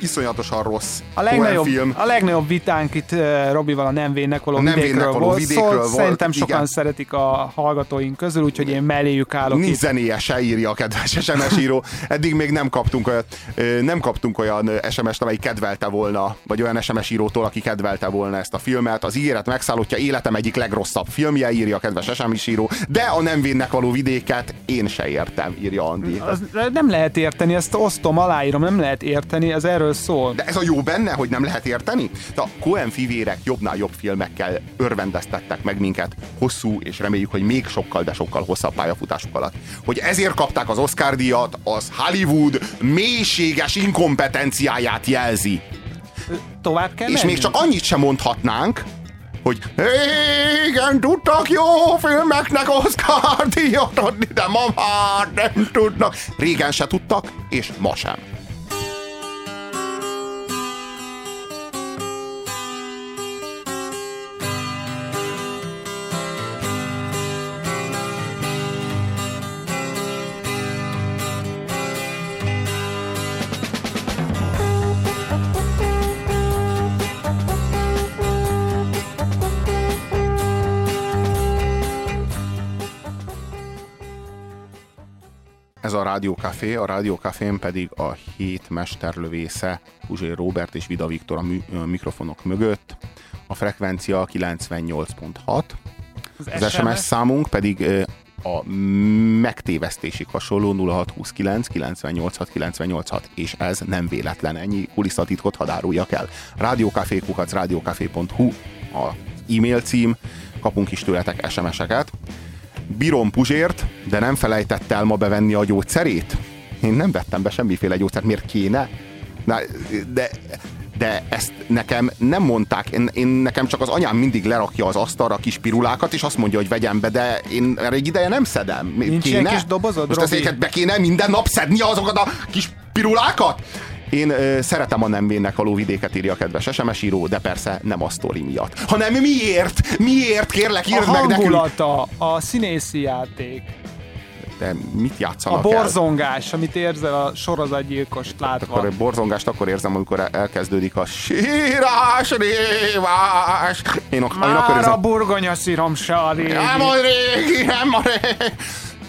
Speaker 2: iszonyatosan rossz
Speaker 3: A legnagyobb,
Speaker 2: film.
Speaker 3: a legnagyobb vitánk itt uh, Robival a nem vénnek való
Speaker 2: nem
Speaker 3: vidékről,
Speaker 2: való
Speaker 3: volt,
Speaker 2: vidékről
Speaker 3: szól.
Speaker 2: volt,
Speaker 3: Szerintem
Speaker 2: igen.
Speaker 3: sokan szeretik a hallgatóink közül, úgyhogy én melléjük állok
Speaker 2: Nincs zenéje se írja a kedves SMS író. Eddig még nem kaptunk olyat, nem kaptunk olyan SMS-t, amelyik kedvelte volna, vagy olyan SMS írótól, aki kedvelte volna ezt a filmet. Az ígéret megszállottja életem egyik legrosszabb filmje, írja a kedves SMS író, de a nem vénnek való vidéket én se értem, írja Andi.
Speaker 3: Az nem lehet érteni, ezt osztom, aláírom, nem lehet érteni, ez erről szól.
Speaker 2: De ez a jó benne, hogy nem lehet érteni? De a Coen fivérek jobbnál jobb filmekkel örvendeztettek meg minket hosszú, és reméljük, hogy még sokkal, de sokkal hosszabb pályafutásuk alatt. Hogy ezért kapták az Oscar díjat, az Hollywood mélységes inkompetenciáját jelzi.
Speaker 3: Tovább kell
Speaker 2: És
Speaker 3: menni?
Speaker 2: még csak annyit sem mondhatnánk, hogy igen, tudtak jó filmeknek Oscar díjat adni, de ma már nem tudnak. Régen se tudtak, és ma sem. Ez a Rádió Café, a Rádió Cafén pedig a hét mesterlövésze Puzsér Robert és Vida Viktor a, mű, a mikrofonok mögött. A frekvencia 98.6, az, az SMS számunk pedig a megtévesztésig hasonló 0629 986 986 és ez nem véletlen, ennyi kulisszatitkot hadd áruljak el. Rádiókafékukac rádiókafé.hu a e-mail cím, kapunk is tőletek SMS-eket. Bírom Puzsért, de nem felejtette el ma bevenni a gyógyszerét? Én nem vettem be semmiféle gyógyszert, miért kéne? Na, de, de ezt nekem nem mondták, én, én nekem csak az anyám mindig lerakja az asztalra a kis pirulákat, és azt mondja, hogy vegyem be, de én erre egy ideje nem szedem.
Speaker 3: Nincs
Speaker 2: kéne?
Speaker 3: kis dobozod,
Speaker 2: Most ezeket be kéne minden nap szedni azokat a kis pirulákat? Én ö, szeretem a nem vénnek való vidéket, írja a kedves SMS író, de persze nem a sztori miatt. Hanem miért? Miért? Kérlek,
Speaker 3: A
Speaker 2: írd meg nekünk!
Speaker 3: hangulata, a színészi játék,
Speaker 2: De mit
Speaker 3: a
Speaker 2: játszanak el?
Speaker 3: borzongás, amit érzel a sorozatgyilkost látva.
Speaker 2: Akkor a borzongást akkor érzem, amikor el- elkezdődik a sírás, révás. Én, ak- én akkor
Speaker 3: Már a
Speaker 2: érzem,
Speaker 3: burgonya szírom se a régi.
Speaker 2: nem a régi, nem a régi.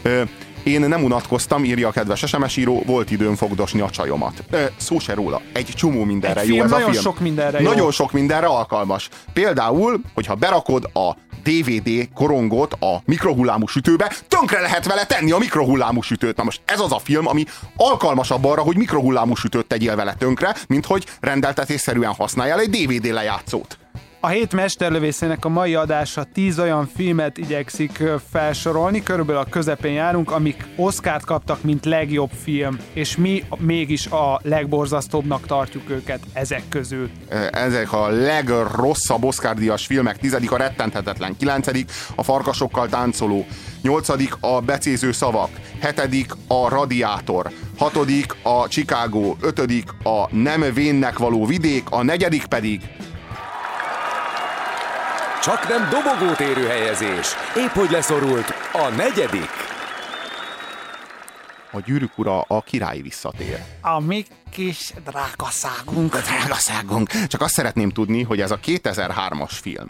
Speaker 2: Ö, Én nem unatkoztam, írja a kedves SMS író, volt időm fogdosni a csajomat. Ö, Szó se róla, egy csomó mindenre
Speaker 3: Egy
Speaker 2: jó
Speaker 3: film
Speaker 2: ez a
Speaker 3: nagyon
Speaker 2: film.
Speaker 3: sok mindenre jó.
Speaker 2: Nagyon sok mindenre alkalmas. Például, hogyha berakod a DVD korongot a mikrohullámú sütőbe, tönkre lehet vele tenni a mikrohullámú sütőt. Na most ez az a film, ami alkalmasabb arra, hogy mikrohullámú sütőt tegyél vele tönkre, mint hogy rendeltetésszerűen használjál egy DVD lejátszót.
Speaker 3: A hét mesterlövészének a mai adása tíz olyan filmet igyekszik felsorolni, körülbelül a közepén járunk, amik Oscárt kaptak, mint legjobb film, és mi mégis a legborzasztóbbnak tartjuk őket ezek közül.
Speaker 2: ezek a legrosszabb Oscar-díjas filmek, tizedik a rettenthetetlen, kilencedik a farkasokkal táncoló, nyolcadik a becéző szavak, hetedik a radiátor, hatodik a Chicago, ötödik a nem vénnek való vidék, a negyedik pedig
Speaker 9: Csak nem dobogót érő helyezés. Épp hogy leszorult a negyedik.
Speaker 2: a gyűrűk ura a király visszatér.
Speaker 3: A mi kis drágaszágunk.
Speaker 2: A drágaságunk. Csak azt szeretném tudni, hogy ez a 2003-as film,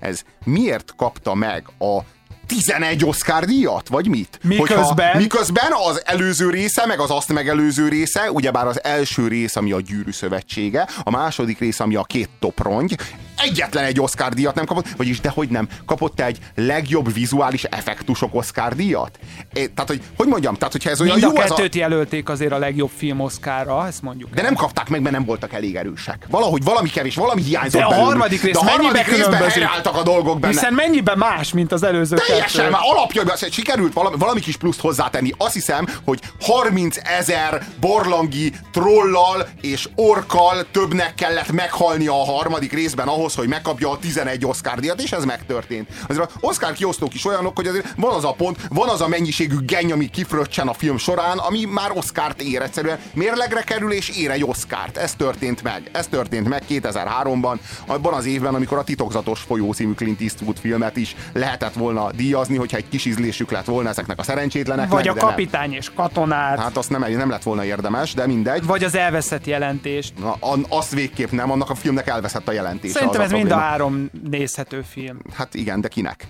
Speaker 2: ez miért kapta meg a 11 Oscar díjat, vagy mit?
Speaker 3: Miközben?
Speaker 2: Hogyha, miközben az előző része, meg az azt megelőző része, ugyebár az első rész, ami a Gyűrű Szövetsége, a második rész, ami a két toprongy, egyetlen egy Oscar díjat nem kapott, vagyis dehogy nem, kapott egy legjobb vizuális effektusok Oscar díjat? É, tehát, hogy, hogy mondjam, tehát, hogyha ez olyan
Speaker 3: Mind a
Speaker 2: jó a...
Speaker 3: kettőt jelölték azért a legjobb film Oscarra, ezt mondjuk.
Speaker 2: De nem kapták meg, mert nem voltak elég erősek. Valahogy valami kevés, valami hiányzott
Speaker 3: De a harmadik rész
Speaker 2: De a harmadik részben helyreálltak a dolgok benne.
Speaker 3: Hiszen mennyiben más, mint az előző
Speaker 2: Teljesen,
Speaker 3: kettő?
Speaker 2: már alapjaiban azt sikerült valami, valami kis pluszt hozzátenni. Azt hiszem, hogy 30 ezer borlangi trollal és orkkal többnek kellett meghalnia a harmadik részben ahhoz, ahhoz, hogy megkapja a 11 Oscar díjat, és ez megtörtént. Azért az Oscar kiosztók is olyanok, hogy azért van az a pont, van az a mennyiségű genny, ami kifröccsen a film során, ami már Oscárt ér. Egyszerűen mérlegre kerül és ér egy Oscárt. Ez történt meg. Ez történt meg 2003-ban, abban az évben, amikor a Titokzatos folyó című Clint Eastwood filmet is lehetett volna díjazni, hogyha egy kis ízlésük lett volna ezeknek a szerencsétleneknek.
Speaker 3: Vagy a
Speaker 2: de nem.
Speaker 3: kapitány és katonát.
Speaker 2: Hát azt nem, nem lett volna érdemes, de mindegy.
Speaker 3: Vagy az elveszett jelentést.
Speaker 2: Na, an- azt végképp nem, annak a filmnek elveszett a jelentése.
Speaker 3: Szerintem
Speaker 2: az
Speaker 3: ez mind a három nézhető film.
Speaker 2: Hát igen, de kinek?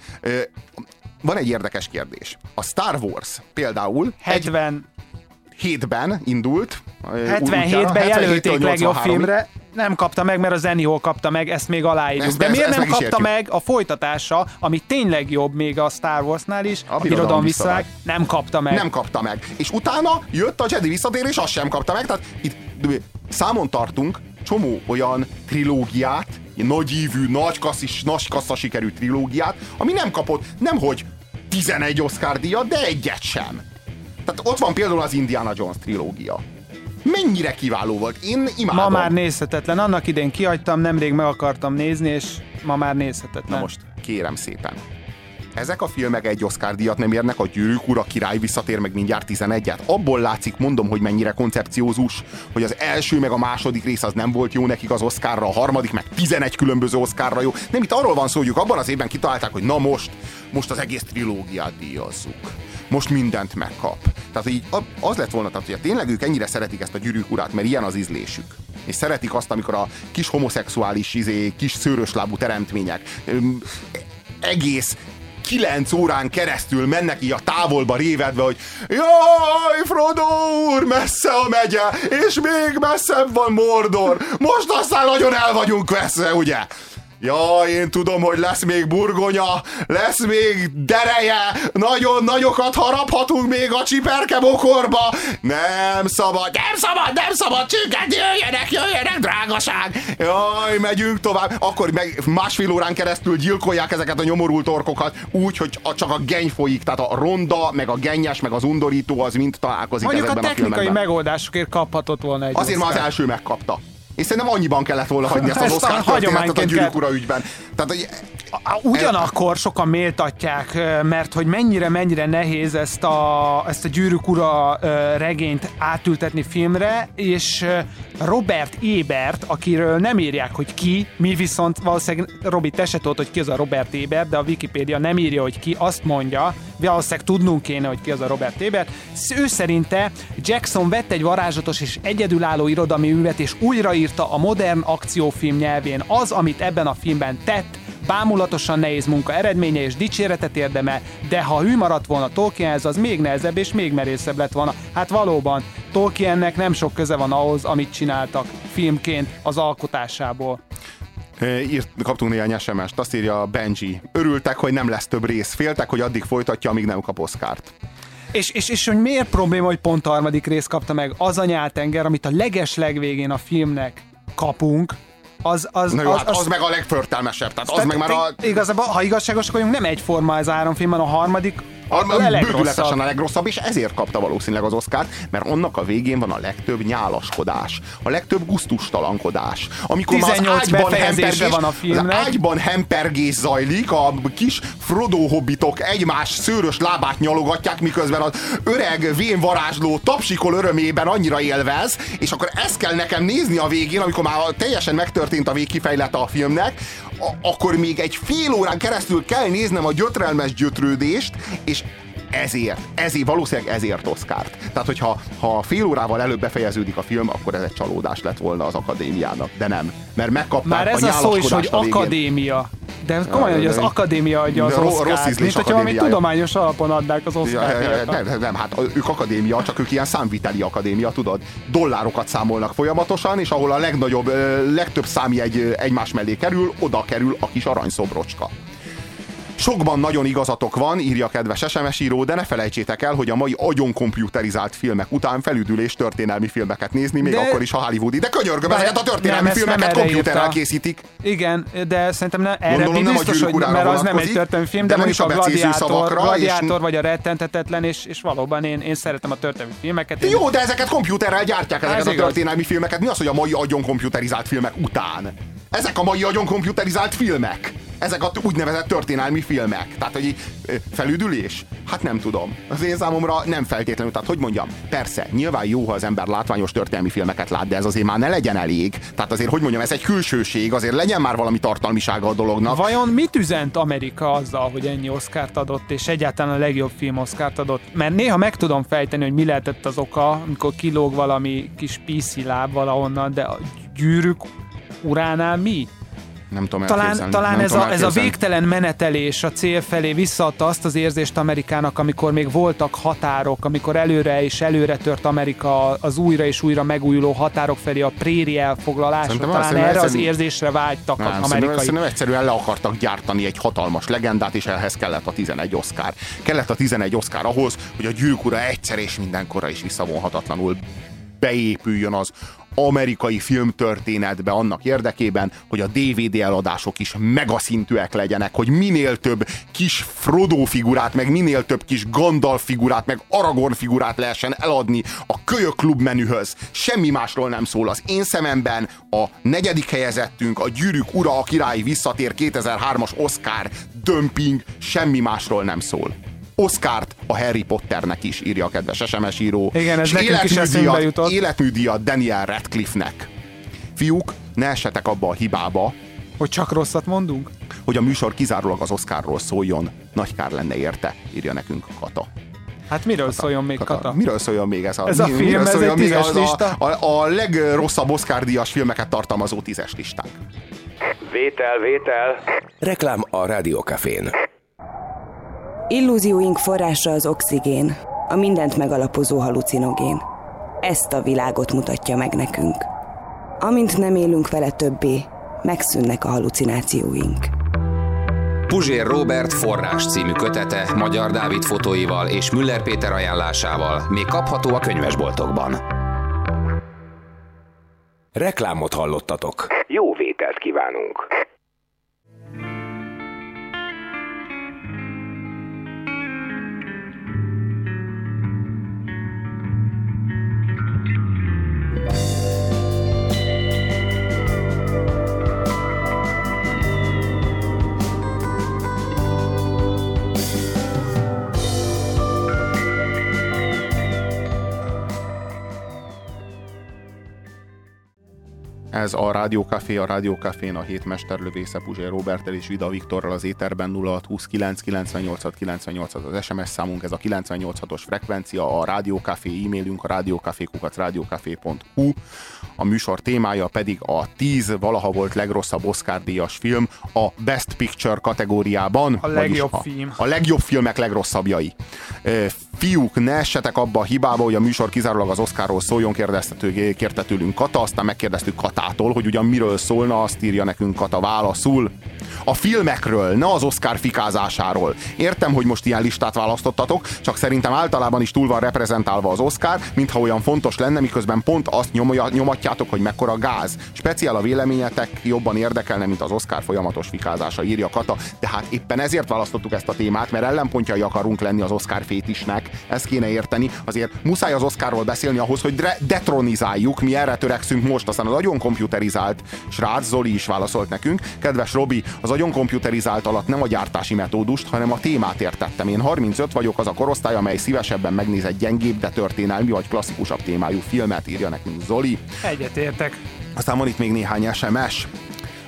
Speaker 2: Van egy érdekes kérdés. A Star Wars például
Speaker 3: 70
Speaker 2: 7-ben indult. ö, útjára,
Speaker 3: 77-ben jelölték
Speaker 2: 77-től
Speaker 3: legjobb
Speaker 2: 83-ig.
Speaker 3: filmre, nem kapta meg, mert a Zenio kapta meg, ezt még aláírjuk.
Speaker 2: Ezt-
Speaker 3: De
Speaker 2: ezt-
Speaker 3: miért
Speaker 2: ezt
Speaker 3: nem
Speaker 2: is
Speaker 3: kapta meg a folytatása, ami tényleg jobb még a Star Warsnál is, a,
Speaker 2: birodalom
Speaker 3: birodalom
Speaker 2: visszavág.
Speaker 3: nem kapta meg.
Speaker 2: Nem kapta meg. És utána jött a Jedi visszatérés, azt sem kapta meg. Tehát itt számon tartunk csomó olyan trilógiát, ilyen nagyívű, nagy, kasszis, nagy kassza sikerű trilógiát, ami nem kapott, nemhogy 11 Oscar díjat, de egyet sem. Tehát ott van például az Indiana Jones trilógia. Mennyire kiváló volt. Én imádom.
Speaker 3: Ma már nézhetetlen. Annak idén kihagytam, nemrég meg akartam nézni, és ma már nézhetetlen.
Speaker 2: Na most, kérem szépen. Ezek a filmek egy Oscar díjat nem érnek, a Gyűrűk Ura király visszatér meg mindjárt 11-et. Abból látszik, mondom, hogy mennyire koncepciózus, hogy az első meg a második rész az nem volt jó nekik az Oscarra, a harmadik meg 11 különböző Oscarra jó. Nem itt arról van szó, hogy abban az évben kitalálták, hogy na most, most az egész trilógiát díjazzuk. Most mindent megkap. Tehát így az lett volna, tehát hogy tényleg ők ennyire szeretik ezt a gyűrűk urát, mert ilyen az ízlésük. És szeretik azt, amikor a kis homoszexuális, izé, kis szőröslábú teremtmények öm, egész kilenc órán keresztül mennek így a távolba révedve, hogy jaj, Frodo úr, messze a megye, és még messzebb van Mordor. Most aztán nagyon el vagyunk veszve, ugye? Ja, én tudom, hogy lesz még burgonya, lesz még dereje, nagyon nagyokat haraphatunk még a csiperke bokorba. Nem szabad, nem szabad, nem szabad csünket, jöjjenek, jöjjenek, drágaság. Jaj, megyünk tovább. Akkor meg másfél órán keresztül gyilkolják ezeket a nyomorult orkokat úgy, hogy a, csak a geny folyik, tehát a ronda, meg a gennyes, meg az undorító az mind találkozik
Speaker 3: Mondjuk a
Speaker 2: ezekben a,
Speaker 3: technikai
Speaker 2: filmekben.
Speaker 3: megoldásokért kaphatott volna egy
Speaker 2: Azért már az első megkapta. És szerintem annyiban kellett volna hagyni ezt az Oscar történetet a gyűrűk ura ügyben. Tehát, hogy
Speaker 3: Ugyanakkor sokan méltatják, mert hogy mennyire-mennyire nehéz ezt a, ezt a Gyűrűk Ura regényt átültetni filmre, és Robert Ebert, akiről nem írják, hogy ki, mi viszont valószínűleg, Robi, te se tudod, hogy ki az a Robert Ebert, de a Wikipédia nem írja, hogy ki, azt mondja, valószínűleg tudnunk kéne, hogy ki az a Robert Ebert. Ő szerinte Jackson vett egy varázslatos és egyedülálló irodalmi művet, és újraírta a modern akciófilm nyelvén az, amit ebben a filmben tett, bámulatosan nehéz munka eredménye és dicséretet érdemel, de ha hű maradt volna Tolkienhez, az még nehezebb és még merészebb lett volna. Hát valóban, Tolkiennek nem sok köze van ahhoz, amit csináltak filmként az alkotásából.
Speaker 2: Írt, kaptunk néhány SMS-t, azt írja Benji. Örültek, hogy nem lesz több rész, féltek, hogy addig folytatja, amíg nem kap Oszkárt.
Speaker 3: És, és, és hogy miért probléma, hogy pont a harmadik rész kapta meg? Az a nyáltenger, amit a leges legvégén a filmnek kapunk, az, az,
Speaker 2: Na jó,
Speaker 3: az,
Speaker 2: hát az, meg a legförtelmesebb, tehát az meg már a...
Speaker 3: Igazából, ha igazságosak vagyunk, nem egyforma az három film, a harmadik
Speaker 2: A,
Speaker 3: a,
Speaker 2: bődületesen a legrosszabb, és ezért kapta valószínűleg az Oszkárt, mert annak a végén van a legtöbb nyálaskodás, a legtöbb gusztustalankodás. Amikor már az
Speaker 3: 18
Speaker 2: ágyban hempergés,
Speaker 3: van a filmnek.
Speaker 2: Az ágyban hempergés zajlik, a kis Frodo hobbitok egymás szőrös lábát nyalogatják, miközben az öreg vén varázsló tapsikol örömében annyira élvez, és akkor ezt kell nekem nézni a végén, amikor már teljesen megtörtént a végkifejlet a filmnek, a- akkor még egy fél órán keresztül kell néznem a gyötrelmes gyötrődést, és ezért, ezért, valószínűleg ezért Oszkárt. Tehát, hogyha ha fél órával előbb befejeződik a film, akkor ez egy csalódás lett volna az akadémiának. De nem, mert megkapták
Speaker 3: Már ez a, szó is, hogy
Speaker 2: a
Speaker 3: akadémia. De komolyan, hogy az akadémia adja az
Speaker 2: ízlés
Speaker 3: mint hogyha valami tudományos alapon adnák az
Speaker 2: ja,
Speaker 3: Oscar-díjakat.
Speaker 2: nem, nem, nem, hát ők akadémia, csak ők ilyen számviteli akadémia, tudod? Dollárokat számolnak folyamatosan, és ahol a legnagyobb, legtöbb számjegy egymás mellé kerül, oda kerül a kis aranyszobrocska. Sokban nagyon igazatok van, írja a kedves SMS író, de ne felejtsétek el, hogy a mai agyon komputerizált filmek után felüdülés történelmi filmeket nézni, még
Speaker 3: De-
Speaker 2: akkor is, ha hollywoodi. De könyörgöm, ezeket a történelmi
Speaker 3: nem,
Speaker 2: filmeket komputerrel
Speaker 3: írta.
Speaker 2: készítik.
Speaker 3: Igen, de szerintem ne, erre
Speaker 2: Gondolom, nem
Speaker 3: biztos, hogy mert az nem egy történelmi film,
Speaker 2: de
Speaker 3: de,
Speaker 2: nem is
Speaker 3: a Gladiátor,
Speaker 2: szavakra, és-
Speaker 3: Gladiátor vagy a Rettentetetlen, és, és valóban én, én szeretem a történelmi filmeket. Én-
Speaker 2: Jó, de ezeket komputerrel gyártják ezeket
Speaker 3: Ez
Speaker 2: a
Speaker 3: igaz.
Speaker 2: történelmi filmeket. Mi az, hogy a mai agyon komputerizált filmek után? Ezek a mai agyon komputerizált filmek. Ezek a úgynevezett történelmi filmek. Tehát, hogy felüdülés? Hát nem tudom. Az én számomra nem feltétlenül. Tehát, hogy mondjam, persze, nyilván jó, ha az ember látványos történelmi filmeket lát, de ez azért már ne legyen elég. Tehát azért, hogy mondjam, ez egy külsőség, azért legyen már valami tartalmisága a dolognak.
Speaker 3: Vajon mit üzent Amerika azzal, hogy ennyi Oscárt adott, és egyáltalán a legjobb film Oscárt adott? Mert néha meg tudom fejteni, hogy mi lehetett az oka, amikor kilóg valami kis PC láb valahonnan, de a gyűrűk uránál mi?
Speaker 2: Nem tudom
Speaker 3: Talán, talán
Speaker 2: nem
Speaker 3: ez,
Speaker 2: tudom
Speaker 3: a, ez a végtelen menetelés a cél felé visszaadta azt az érzést Amerikának, amikor még voltak határok, amikor előre és előre tört Amerika az újra és újra megújuló határok felé a préri elfoglalásra.
Speaker 2: Szerintem
Speaker 3: Talán erre az
Speaker 2: szerintem-
Speaker 3: érzésre vágytak
Speaker 2: Nem,
Speaker 3: az amerikai.
Speaker 2: szerintem egyszerűen le akartak gyártani egy hatalmas legendát, és ehhez kellett a 11 Oscar. Kellett a 11 Oscar ahhoz, hogy a gyűrűk ura egyszer és mindenkorra is visszavonhatatlanul beépüljön az amerikai filmtörténetbe annak érdekében, hogy a DVD eladások is megaszintűek legyenek, hogy minél több kis Frodo figurát, meg minél több kis Gandalf figurát, meg Aragorn figurát lehessen eladni a kölyök klub menühöz. Semmi másról nem szól. Az én szememben a negyedik helyezettünk, a Gyűrűk ura, a király visszatér 2003-as Oscar dömping semmi másról nem szól. Oscárt a Harry Potternek is írja a kedves SMS író.
Speaker 3: Igen, ez
Speaker 2: És
Speaker 3: nekünk is eszünkbe jutott.
Speaker 2: életműdíjat Daniel Radcliffe-nek. Fiúk, ne essetek abba a hibába,
Speaker 3: Hogy csak rosszat mondunk?
Speaker 2: hogy a műsor kizárólag az Oscarról szóljon. Nagy kár lenne érte, írja nekünk Kata.
Speaker 3: Hát miről szóljon még Kata?
Speaker 2: Miről szóljon még ez a,
Speaker 3: Ez a
Speaker 2: mi-
Speaker 3: film,
Speaker 2: miről
Speaker 3: ez
Speaker 2: szóljon
Speaker 3: egy
Speaker 2: még
Speaker 3: tízes
Speaker 2: az a,
Speaker 3: lista?
Speaker 2: a, a legrosszabb Oscar díjas filmeket tartalmazó tízes listánk.
Speaker 9: Vétel, vétel.
Speaker 1: Reklám a Rádiókafén.
Speaker 5: Illúzióink forrása az oxigén, a mindent megalapozó halucinogén. Ezt a világot mutatja meg nekünk. Amint nem élünk vele többé, megszűnnek a halucinációink.
Speaker 6: Puzsér Robert forrás című kötete Magyar Dávid fotóival és Müller Péter ajánlásával még kapható a könyvesboltokban.
Speaker 1: Reklámot hallottatok.
Speaker 9: Jó vételt kívánunk.
Speaker 2: Ez a Rádiókafé, a Rádiókafén a hét mesterlövésze Puzsér Robertel és Vida Viktorral az éterben 0629 98 98 az SMS számunk, ez a 986-os frekvencia, a Rádiókafé e-mailünk, a rádiókafékukat rádiókafé.hu. A műsor témája pedig a 10 valaha volt legrosszabb Oscar díjas film a Best Picture kategóriában.
Speaker 3: A legjobb
Speaker 2: a,
Speaker 3: film.
Speaker 2: A legjobb filmek legrosszabbjai. Fiúk, ne essetek abba a hibába, hogy a műsor kizárólag az Oscarról szóljon, kérdeztető, kérte tőlünk Kata, aztán megkérdeztük Katától, hogy ugyan miről szólna, azt írja nekünk Kata válaszul. A filmekről, ne az Oscar fikázásáról. Értem, hogy most ilyen listát választottatok, csak szerintem általában is túl van reprezentálva az Oscar, mintha olyan fontos lenne, miközben pont azt nyomja, nyomatjátok, hogy mekkora gáz. Speciál a véleményetek jobban érdekelne, mint az Oscar folyamatos fikázása, írja Kata. De hát éppen ezért választottuk ezt a témát, mert ellenpontjai akarunk lenni az Oscar fétisnek. Ezt kéne érteni. Azért muszáj az Oscarról beszélni ahhoz, hogy detronizáljuk, mi erre törekszünk most. Aztán az agyon komputerizált srác Zoli is válaszolt nekünk. Kedves Robi, az agyon komputerizált alatt nem a gyártási metódust, hanem a témát értettem. Én 35 vagyok, az a korosztály, amely szívesebben megnéz egy gyengébb, de történelmi vagy klasszikusabb témájú filmet, írja nekünk Zoli.
Speaker 3: Egyetértek.
Speaker 2: Aztán van itt még néhány SMS.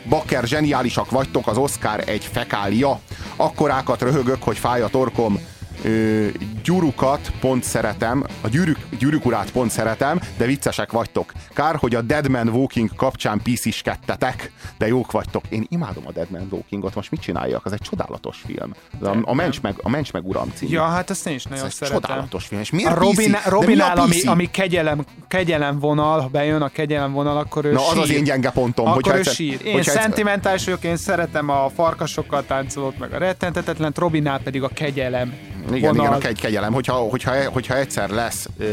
Speaker 2: Bakker, zseniálisak vagytok, az Oscar egy fekália. Akkorákat röhögök, hogy fáj a torkom. Ö, gyurukat pont szeretem, a gyűrűk, gyűrűk urát pont szeretem, de viccesek vagytok. Kár, hogy a Dead Man Walking kapcsán pisziskedtetek, de jók vagytok. Én imádom a Dead Man Walkingot, most mit csináljak? Az egy csodálatos film. A, a, mencs, meg, a mencs meg uram című.
Speaker 3: Ja, hát ezt én is nagyon
Speaker 2: Ez
Speaker 3: szeretem.
Speaker 2: csodálatos film. És miért
Speaker 3: a Robin,
Speaker 2: PC?
Speaker 3: Robinál,
Speaker 2: a
Speaker 3: ami,
Speaker 2: PC?
Speaker 3: ami kegyelem, kegyelem vonal, ha bejön a kegyelem vonal, akkor ő
Speaker 2: Na,
Speaker 3: sír.
Speaker 2: az az én gyenge pontom,
Speaker 3: Akkor ő
Speaker 2: egyszer-
Speaker 3: sír. Én szentimentális vagyok, én szeretem a farkasokkal táncolót, meg a rettentetetlen, Robinál pedig a kegyelem
Speaker 2: Igen,
Speaker 3: vonal.
Speaker 2: igen, a kegy, kegyelem. Hogyha, hogyha, hogyha egyszer lesz ö,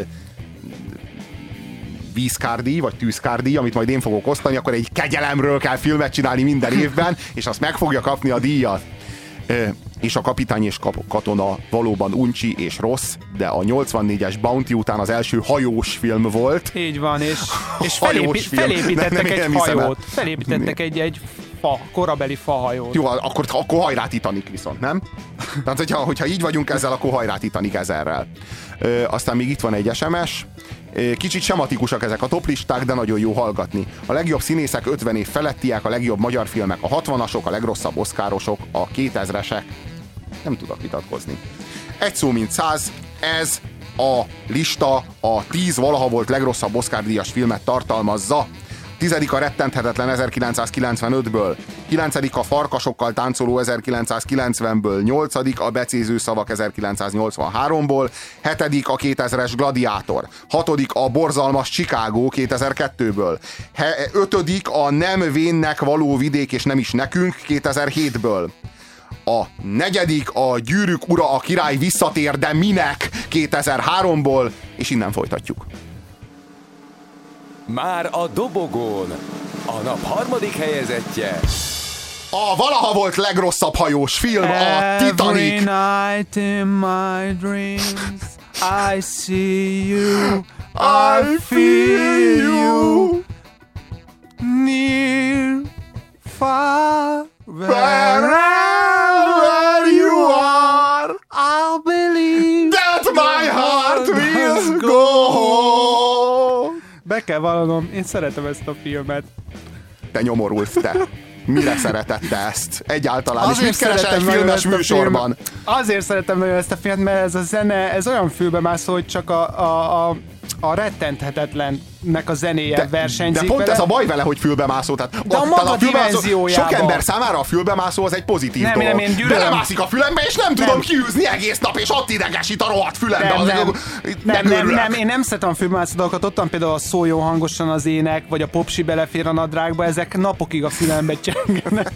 Speaker 2: vízkárdi, vagy tűzkárdi, amit majd én fogok osztani, akkor egy kegyelemről kell filmet csinálni minden évben, és azt meg fogja kapni a díjat. És a kapitány és katona valóban uncsi és rossz, de a 84-es Bounty után az első hajós film volt.
Speaker 3: Így van, és, és felépít, felépítettek
Speaker 2: Nem- nem
Speaker 3: egy hajót. Felépítettek egy, egy fa, korabeli fahajót.
Speaker 2: Jó, akkor, akkor hajrá Titanic viszont, nem? Tehát, hogyha, hogyha így vagyunk ezzel, akkor hajrá Titanic ezerrel. Ö, aztán még itt van egy SMS. Kicsit sematikusak ezek a toplisták, de nagyon jó hallgatni. A legjobb színészek 50 év felettiek, a legjobb magyar filmek a 60-asok, a legrosszabb oszkárosok, a 2000-esek. Nem tudok vitatkozni. Egy szó mint száz, ez a lista a 10 valaha volt legrosszabb Oscar filmet tartalmazza. Tizedik a rettenthetetlen 1995-ből, kilencedik a farkasokkal táncoló 1990-ből, nyolcadik a becéző szavak 1983-ból, hetedik a 2000-es gladiátor, hatodik a borzalmas Chicago 2002-ből, he- ötödik a nem vénnek való vidék és nem is nekünk 2007-ből, a negyedik a gyűrűk ura, a király visszatér, de minek? 2003-ból, és innen folytatjuk.
Speaker 9: Már a dobogón a nap harmadik helyezettje.
Speaker 2: A valaha volt legrosszabb hajós film, a
Speaker 3: Every
Speaker 2: Titanic.
Speaker 3: night in my dreams I see you,
Speaker 2: I feel you.
Speaker 3: near, far,
Speaker 2: Wherever
Speaker 3: Be kell vallanom, én szeretem ezt a filmet.
Speaker 2: Te nyomorult, te. Mire szeretette ezt? Egyáltalán.
Speaker 3: Azért
Speaker 2: mit egy
Speaker 3: szeretem nagyon
Speaker 2: filmes
Speaker 3: ezt a
Speaker 2: műsorban?
Speaker 3: filmet. Azért szeretem nagyon ezt a filmet, mert ez a zene, ez olyan fülbemászó, hogy csak a, a, a, a rettenthetetlennek a zenéje
Speaker 2: De,
Speaker 3: versenyzik
Speaker 2: de pont
Speaker 3: vele.
Speaker 2: ez a baj vele, hogy fülbemászó. Tehát
Speaker 3: De a maga
Speaker 2: tehát fülbemászó-. Sok ember számára a fülbemászó az egy pozitív
Speaker 3: Nem,
Speaker 2: dolog.
Speaker 3: nem, én gyűlölöm.
Speaker 2: Belemászik a fülembe, és nem, tudom
Speaker 3: Nem.
Speaker 2: kiűzni egész nap, és ott idegesít a rohadt fülembe.
Speaker 3: Nem,
Speaker 2: az
Speaker 3: nem, nem, nem,
Speaker 2: megőrülök.
Speaker 3: nem, én nem szeretem a fülbemászó dolgokat, ott van például a szóljon hangosan az ének, vagy a popsi belefér a nadrágba, ezek napokig a fülembe csengenek.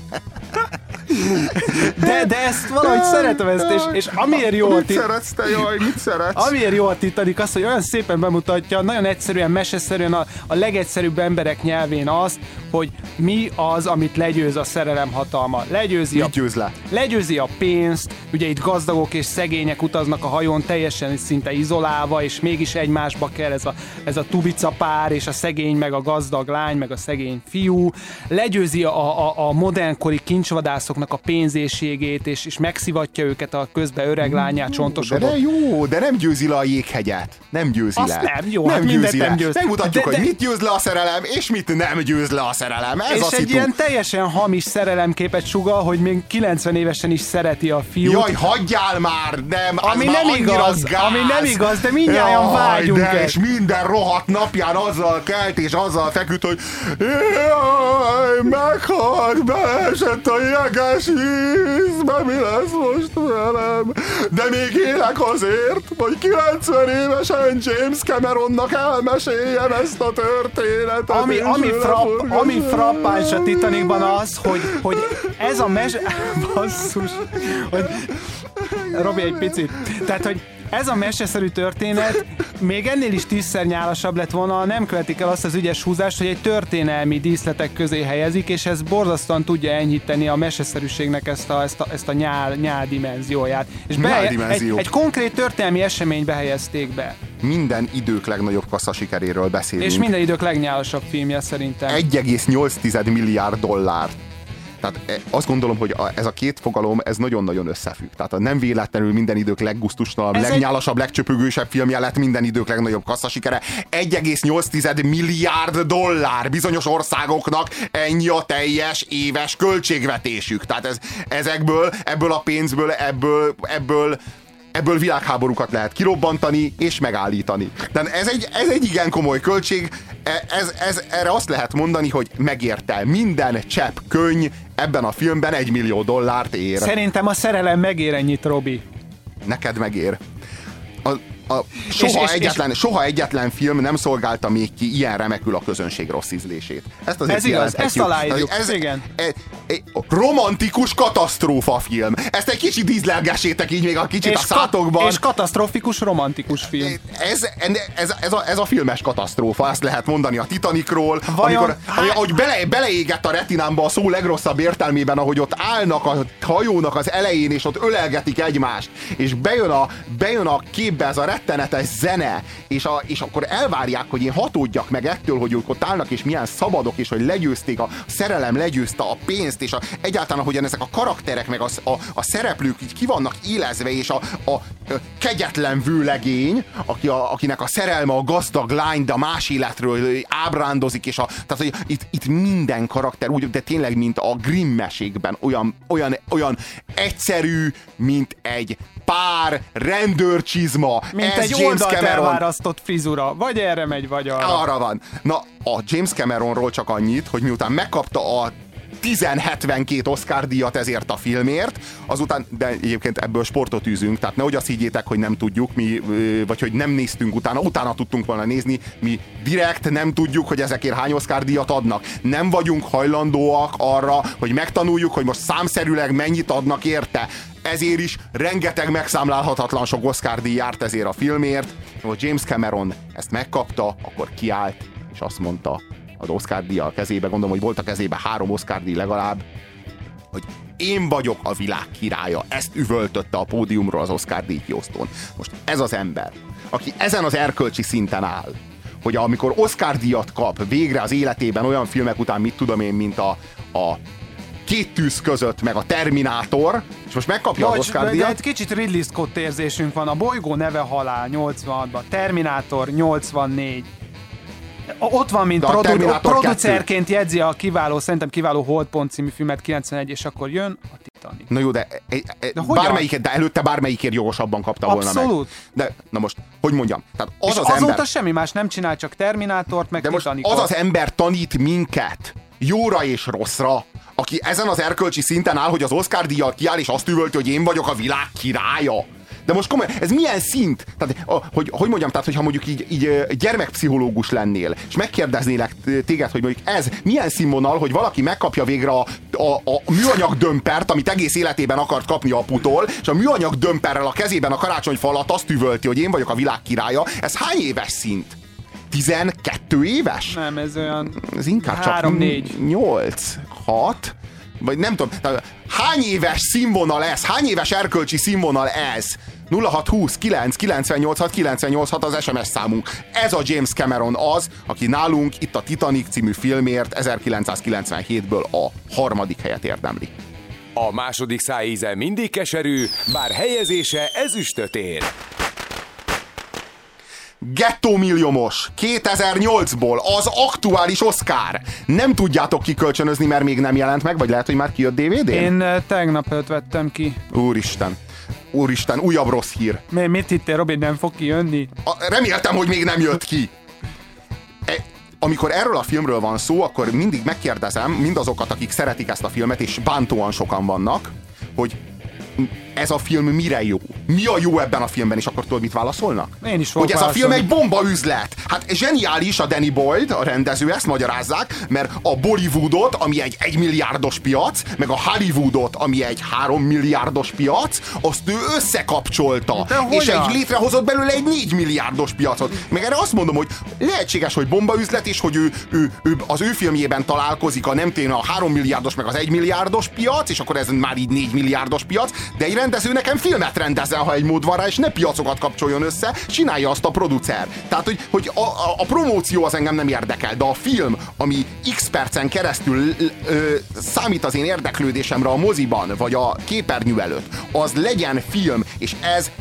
Speaker 3: De, de ezt valahogy szeretem ezt, és, és amiért jó a
Speaker 2: Mit
Speaker 3: ti-
Speaker 2: szeretsz te, jaj, mit szeretsz?
Speaker 3: Amiért jó a Titanic az, hogy olyan szépen bemutatja, nagyon egyszerűen, meseszerűen a, a legegyszerűbb emberek nyelvén azt, hogy mi az, amit legyőz a szerelem hatalma. Legyőzi a,
Speaker 2: Mit győz le?
Speaker 3: legyőzi a pénzt, ugye itt gazdagok és szegények utaznak a hajón teljesen szinte izolálva, és mégis egymásba kell ez a, ez a tubica pár, és a szegény, meg a gazdag lány, meg a szegény fiú. Legyőzi a, a, a modernkori kincsvadászoknak a pénzéségét, és, és megszivatja őket a közben öreg lányát
Speaker 2: De
Speaker 3: csontosodott.
Speaker 2: de jó, de nem győzi le a jéghegyet. Nem győzi
Speaker 3: Azt
Speaker 2: le.
Speaker 3: nem, jó, hát mindent nem győz.
Speaker 2: Megmutatjuk,
Speaker 3: De- de-
Speaker 2: hogy mit győz le a szerelem, és mit nem győz le a szerelem. Ez
Speaker 3: és egy
Speaker 2: szitu.
Speaker 3: ilyen teljesen hamis szerelemképet sugal, hogy még 90 évesen is szereti a fiút.
Speaker 2: Jaj, hagyjál már! Nem,
Speaker 3: Ami
Speaker 2: már
Speaker 3: nem igaz,
Speaker 2: gáz.
Speaker 3: ami nem igaz, de
Speaker 2: Jaj,
Speaker 3: vágyunk
Speaker 2: de, és minden rohadt napján azzal kelt és azzal feküdt, hogy jaj, meghalt, beesett a jeges vízbe, mi lesz most velem? De még élek azért, hogy 90 évesen James Cameronnak elmeséljem ezt a történetet.
Speaker 3: Ami, ami, frapp, ami frappáns a Titanicban az, hogy, hogy ez a mes... Basszus. Hogy... Robi, egy picit. Tehát, hogy ez a meseszerű történet még ennél is tízszer nyálasabb lett volna, nem követik el azt az ügyes húzást, hogy egy történelmi díszletek közé helyezik, és ez borzasztóan tudja enyhíteni a meseszerűségnek ezt a, ezt a, ezt a nyál, nyál dimenzióját. És
Speaker 2: Nyál
Speaker 3: egy, egy konkrét történelmi eseménybe helyezték be.
Speaker 2: Minden idők legnagyobb kassza sikeréről beszélünk.
Speaker 3: És minden idők legnyálasabb filmje szerintem.
Speaker 2: 1,8 milliárd dollár. Tehát e, azt gondolom, hogy a, ez a két fogalom, ez nagyon-nagyon összefügg. Tehát a nem véletlenül minden idők leggusztustalanabb,
Speaker 3: Ez egy-
Speaker 2: legnyálasabb, legcsöpögősebb filmje lett minden idők legnagyobb kasszasikere. 1,8 milliárd dollár bizonyos országoknak ennyi a teljes éves költségvetésük. Tehát ez, ezekből, ebből a pénzből, ebből, ebből ebből világháborúkat lehet kirobbantani és megállítani. De ez egy, ez egy igen komoly költség, E- ez, ez, erre azt lehet mondani, hogy megérte. Minden csepp könyv ebben a filmben egy millió dollárt ér.
Speaker 3: Szerintem a szerelem megér ennyit, Robi.
Speaker 2: Neked megér. A, a, soha,
Speaker 3: És- és-
Speaker 2: egyetlen, soha egyetlen film nem szolgálta még ki ilyen remekül a közönség rossz ízlését. Ezt azért
Speaker 3: Ez igaz, ezt aláírjuk,
Speaker 2: Ez,
Speaker 3: igen.
Speaker 2: e- egy romantikus katasztrófa film. Ezt egy kicsit dízlelgessétek így még a kicsit
Speaker 3: és
Speaker 2: a szátokban.
Speaker 3: és katasztrofikus romantikus film.
Speaker 2: Ez, ez, ez, a, ez a filmes katasztrófa, ezt lehet mondani a Titanicról,
Speaker 3: Vajon-
Speaker 2: amikor, ami, ahogy bele, beleégett a retinámba a szó legrosszabb értelmében, ahogy ott állnak a hajónak az elején, és ott ölelgetik egymást, és bejön a, bejön a képbe ez a rettenetes zene, és, a, és akkor elvárják, hogy én hatódjak meg ettől, hogy ők ott állnak, és milyen szabadok, és hogy legyőzték, a szerelem legyőzte a pénzt, és a, egyáltalán, ahogyan ezek a karakterek, meg a, a, a szereplők így ki vannak élezve, és a, a, a kegyetlen vőlegény, aki a, akinek a szerelme a gazdag lány, de a más életről ábrándozik, és a, tehát, hogy itt, itt minden karakter, úgy, de tényleg, mint a Grimm mesékben, olyan, olyan, olyan egyszerű, mint egy pár rendőrcsizma.
Speaker 3: Mint
Speaker 2: Ez
Speaker 3: egy
Speaker 2: James Cameron.
Speaker 3: elvárasztott frizura. Vagy erre megy, vagy arra.
Speaker 2: Arra van. Na, a James Cameronról csak annyit, hogy miután megkapta a 1072 Oscar díjat ezért a filmért, azután, de egyébként ebből sportot űzünk, tehát nehogy azt higgyétek, hogy nem tudjuk, mi, vagy hogy nem néztünk utána, utána tudtunk volna nézni, mi direkt nem tudjuk, hogy ezekért hány Oscar díjat adnak. Nem vagyunk hajlandóak arra, hogy megtanuljuk, hogy most számszerűleg mennyit adnak érte. Ezért is rengeteg megszámlálhatatlan sok Oscar díj járt ezért a filmért. Hogy James Cameron ezt megkapta, akkor kiállt, és azt mondta, az Oscar díja a kezébe, gondolom, hogy volt a kezébe három Oscar díj legalább, hogy én vagyok a világ királya. Ezt üvöltötte a pódiumról az Oscar díj kiosztón. Most ez az ember, aki ezen az erkölcsi szinten áll, hogy amikor Oscar díjat kap végre az életében olyan filmek után, mit tudom én, mint a, a két tűz között, meg a Terminátor, és most megkapja az
Speaker 3: Bocs,
Speaker 2: Oscar díjat.
Speaker 3: egy kicsit Ridley Scott érzésünk van. A bolygó neve halál 86-ban, Terminátor 84. Ott van, mint produ-
Speaker 2: Terminátor
Speaker 3: producerként jegyzi a kiváló, szerintem kiváló Holdpont című filmet 91, és akkor jön a Titanic.
Speaker 2: Na jó, de, e, e,
Speaker 3: De
Speaker 2: bármelyiket, de előtte bármelyikért jogosabban kapta volna
Speaker 3: Abszolút.
Speaker 2: meg. De, na most, hogy mondjam, tehát az
Speaker 3: és
Speaker 2: az
Speaker 3: azóta
Speaker 2: ember...
Speaker 3: semmi más nem csinál, csak Terminátort, meg
Speaker 2: De most
Speaker 3: Titanicot.
Speaker 2: az az ember tanít minket jóra és rosszra, aki ezen az erkölcsi szinten áll, hogy az Oscar díjat kiáll, és azt üvölti, hogy én vagyok a világ királya. De most komolyan, ez milyen szint? Tehát, a, hogy, hogy mondjam, tehát, hogyha mondjuk így, így gyermekpszichológus lennél, és megkérdeznélek téged, hogy mondjuk ez milyen színvonal, hogy valaki megkapja végre a, a, a műanyag dömpert, amit egész életében akart kapni aputól, és a műanyag dömperrel a kezében a karácsonyfa alatt azt üvölti, hogy én vagyok a világ királya. Ez hány éves szint? 12 éves?
Speaker 3: Nem, ez olyan...
Speaker 2: Ez inkább csak
Speaker 3: 3-4.
Speaker 2: 8, 6, vagy nem tudom, hány éves színvonal ez? Hány éves erkölcsi színvonal ez? 0620 9 986 986 az SMS számunk. Ez a James Cameron az, aki nálunk itt a Titanic című filmért 1997-ből a harmadik helyet érdemli.
Speaker 9: A második szájíze mindig keserű, bár helyezése ezüstöt ér.
Speaker 2: Gettó milliómos 2008-ból az aktuális Oscar. Nem tudjátok kikölcsönözni, mert még nem jelent meg, vagy lehet, hogy már kijött DVD-n?
Speaker 3: Én eh, tegnap öt vettem ki.
Speaker 2: Úristen. Úristen, újabb rossz hír.
Speaker 3: Mi, mit hittél, Robin, nem fog kijönni?
Speaker 2: A, reméltem, hogy még nem jött ki. E, amikor erről a filmről van szó, akkor mindig megkérdezem mindazokat, akik szeretik ezt a filmet, és bántóan sokan vannak, hogy ez a film mire jó? Mi a jó ebben a filmben, és akkor tudod, mit válaszolnak?
Speaker 3: Én is
Speaker 2: Hogy ez a film egy bomba üzlet. Hát zseniális a Danny Boyd, a rendező, ezt magyarázzák, mert a Bollywoodot, ami egy egymilliárdos piac, meg a Hollywoodot, ami egy három milliárdos piac, azt ő összekapcsolta. És egy létrehozott belőle egy 4 milliárdos piacot. Meg erre azt mondom, hogy lehetséges, hogy bombaüzlet, és hogy ő, ő, ő az ő filmjében találkozik a nem tényleg a 3 milliárdos, meg az 1 milliárdos piac, és akkor ez már így 4 milliárdos piac, de egy rendező nekem filmet rendezzen, ha egy mód van rá, és ne piacokat kapcsoljon össze, csinálja azt a producer. Tehát, hogy, hogy a, a, a promóció az engem nem érdekel, de a film, ami x percen keresztül ö, számít az én érdeklődésemre a moziban, vagy a képernyő előtt, az legyen film, és ez,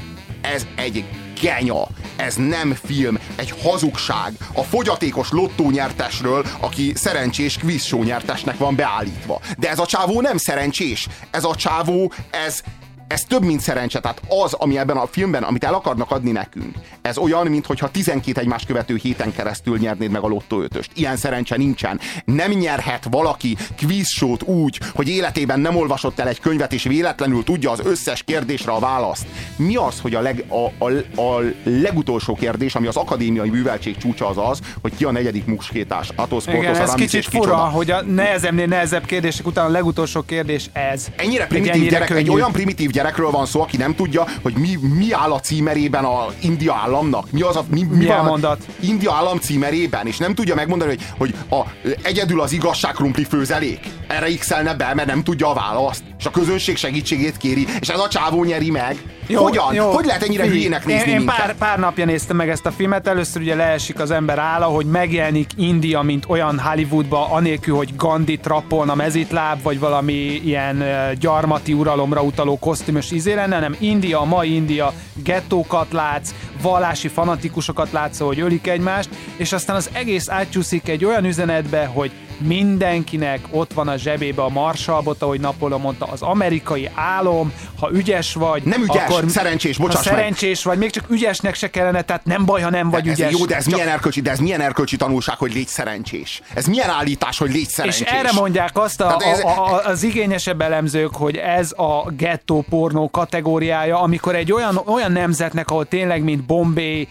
Speaker 2: ez egy genya. Ez nem film, egy hazugság. A fogyatékos lottónyertesről, aki szerencsés kvízsó nyertesnek van beállítva. De ez a csávó nem szerencsés. Ez a csávó, ez ez több, mint szerencse. Tehát az, ami ebben a filmben, amit el akarnak adni nekünk, ez olyan, mintha 12 egymás követő héten keresztül nyernéd meg a lottó ötöst. Ilyen szerencse nincsen. Nem nyerhet valaki kvízsót úgy, hogy életében nem olvasott el egy könyvet, és véletlenül tudja az összes kérdésre a választ. Mi az, hogy a, leg, a, a, a legutolsó kérdés, ami az akadémiai műveltség csúcsa az az, hogy ki a negyedik muskétás? Atos,
Speaker 3: Igen,
Speaker 2: Portos,
Speaker 3: ez kicsit fura,
Speaker 2: kicsoda.
Speaker 3: hogy a nehezemnél nehezebb kérdések után a legutolsó kérdés ez.
Speaker 2: Ennyire
Speaker 3: Egy
Speaker 2: primitív
Speaker 3: ennyire
Speaker 2: gyerek, egy olyan primitív gyerekről van szó, aki nem tudja, hogy mi, mi áll a címerében a India államnak. Mi az a, mi, mi
Speaker 3: Milyen
Speaker 2: van
Speaker 3: mondat?
Speaker 2: India állam címerében, és nem tudja megmondani, hogy, hogy a, egyedül az igazság krumpli főzelék. Erre x be, mert nem tudja a választ. És a közönség segítségét kéri, és ez a csávó nyeri meg. Hogyan? Hogy lehet ennyire hülyének nézni
Speaker 3: én, én
Speaker 2: minket?
Speaker 3: pár, pár napja néztem meg ezt a filmet, először ugye leesik az ember álla, hogy megjelenik India, mint olyan Hollywoodba, anélkül, hogy Gandhi trappolna mezitláb, vagy valami ilyen gyarmati uralomra utaló kosztümös izé lenne, hanem India, mai India, gettókat látsz, vallási fanatikusokat látsz, hogy ölik egymást, és aztán az egész átcsúszik egy olyan üzenetbe, hogy mindenkinek ott van a zsebébe a marsalbot, ahogy Napóleon mondta, az amerikai álom, ha ügyes vagy,
Speaker 2: Nem ügyes,
Speaker 3: akkor,
Speaker 2: szerencsés,
Speaker 3: ha
Speaker 2: bocsáss meg.
Speaker 3: szerencsés vagy, még csak ügyesnek se kellene, tehát nem baj, ha nem vagy
Speaker 2: ez
Speaker 3: ügyes.
Speaker 2: Jó, de ez,
Speaker 3: Csak-
Speaker 2: milyen erkölcsi, de ez milyen erkölcsi tanulság, hogy légy szerencsés? Ez milyen állítás, hogy légy
Speaker 3: és
Speaker 2: szerencsés?
Speaker 3: erre mondják azt a,
Speaker 2: ez-
Speaker 3: a, a, az igényesebb elemzők, hogy ez a gettó pornó kategóriája, amikor egy olyan, olyan nemzetnek, ahol tényleg, mint Bombay,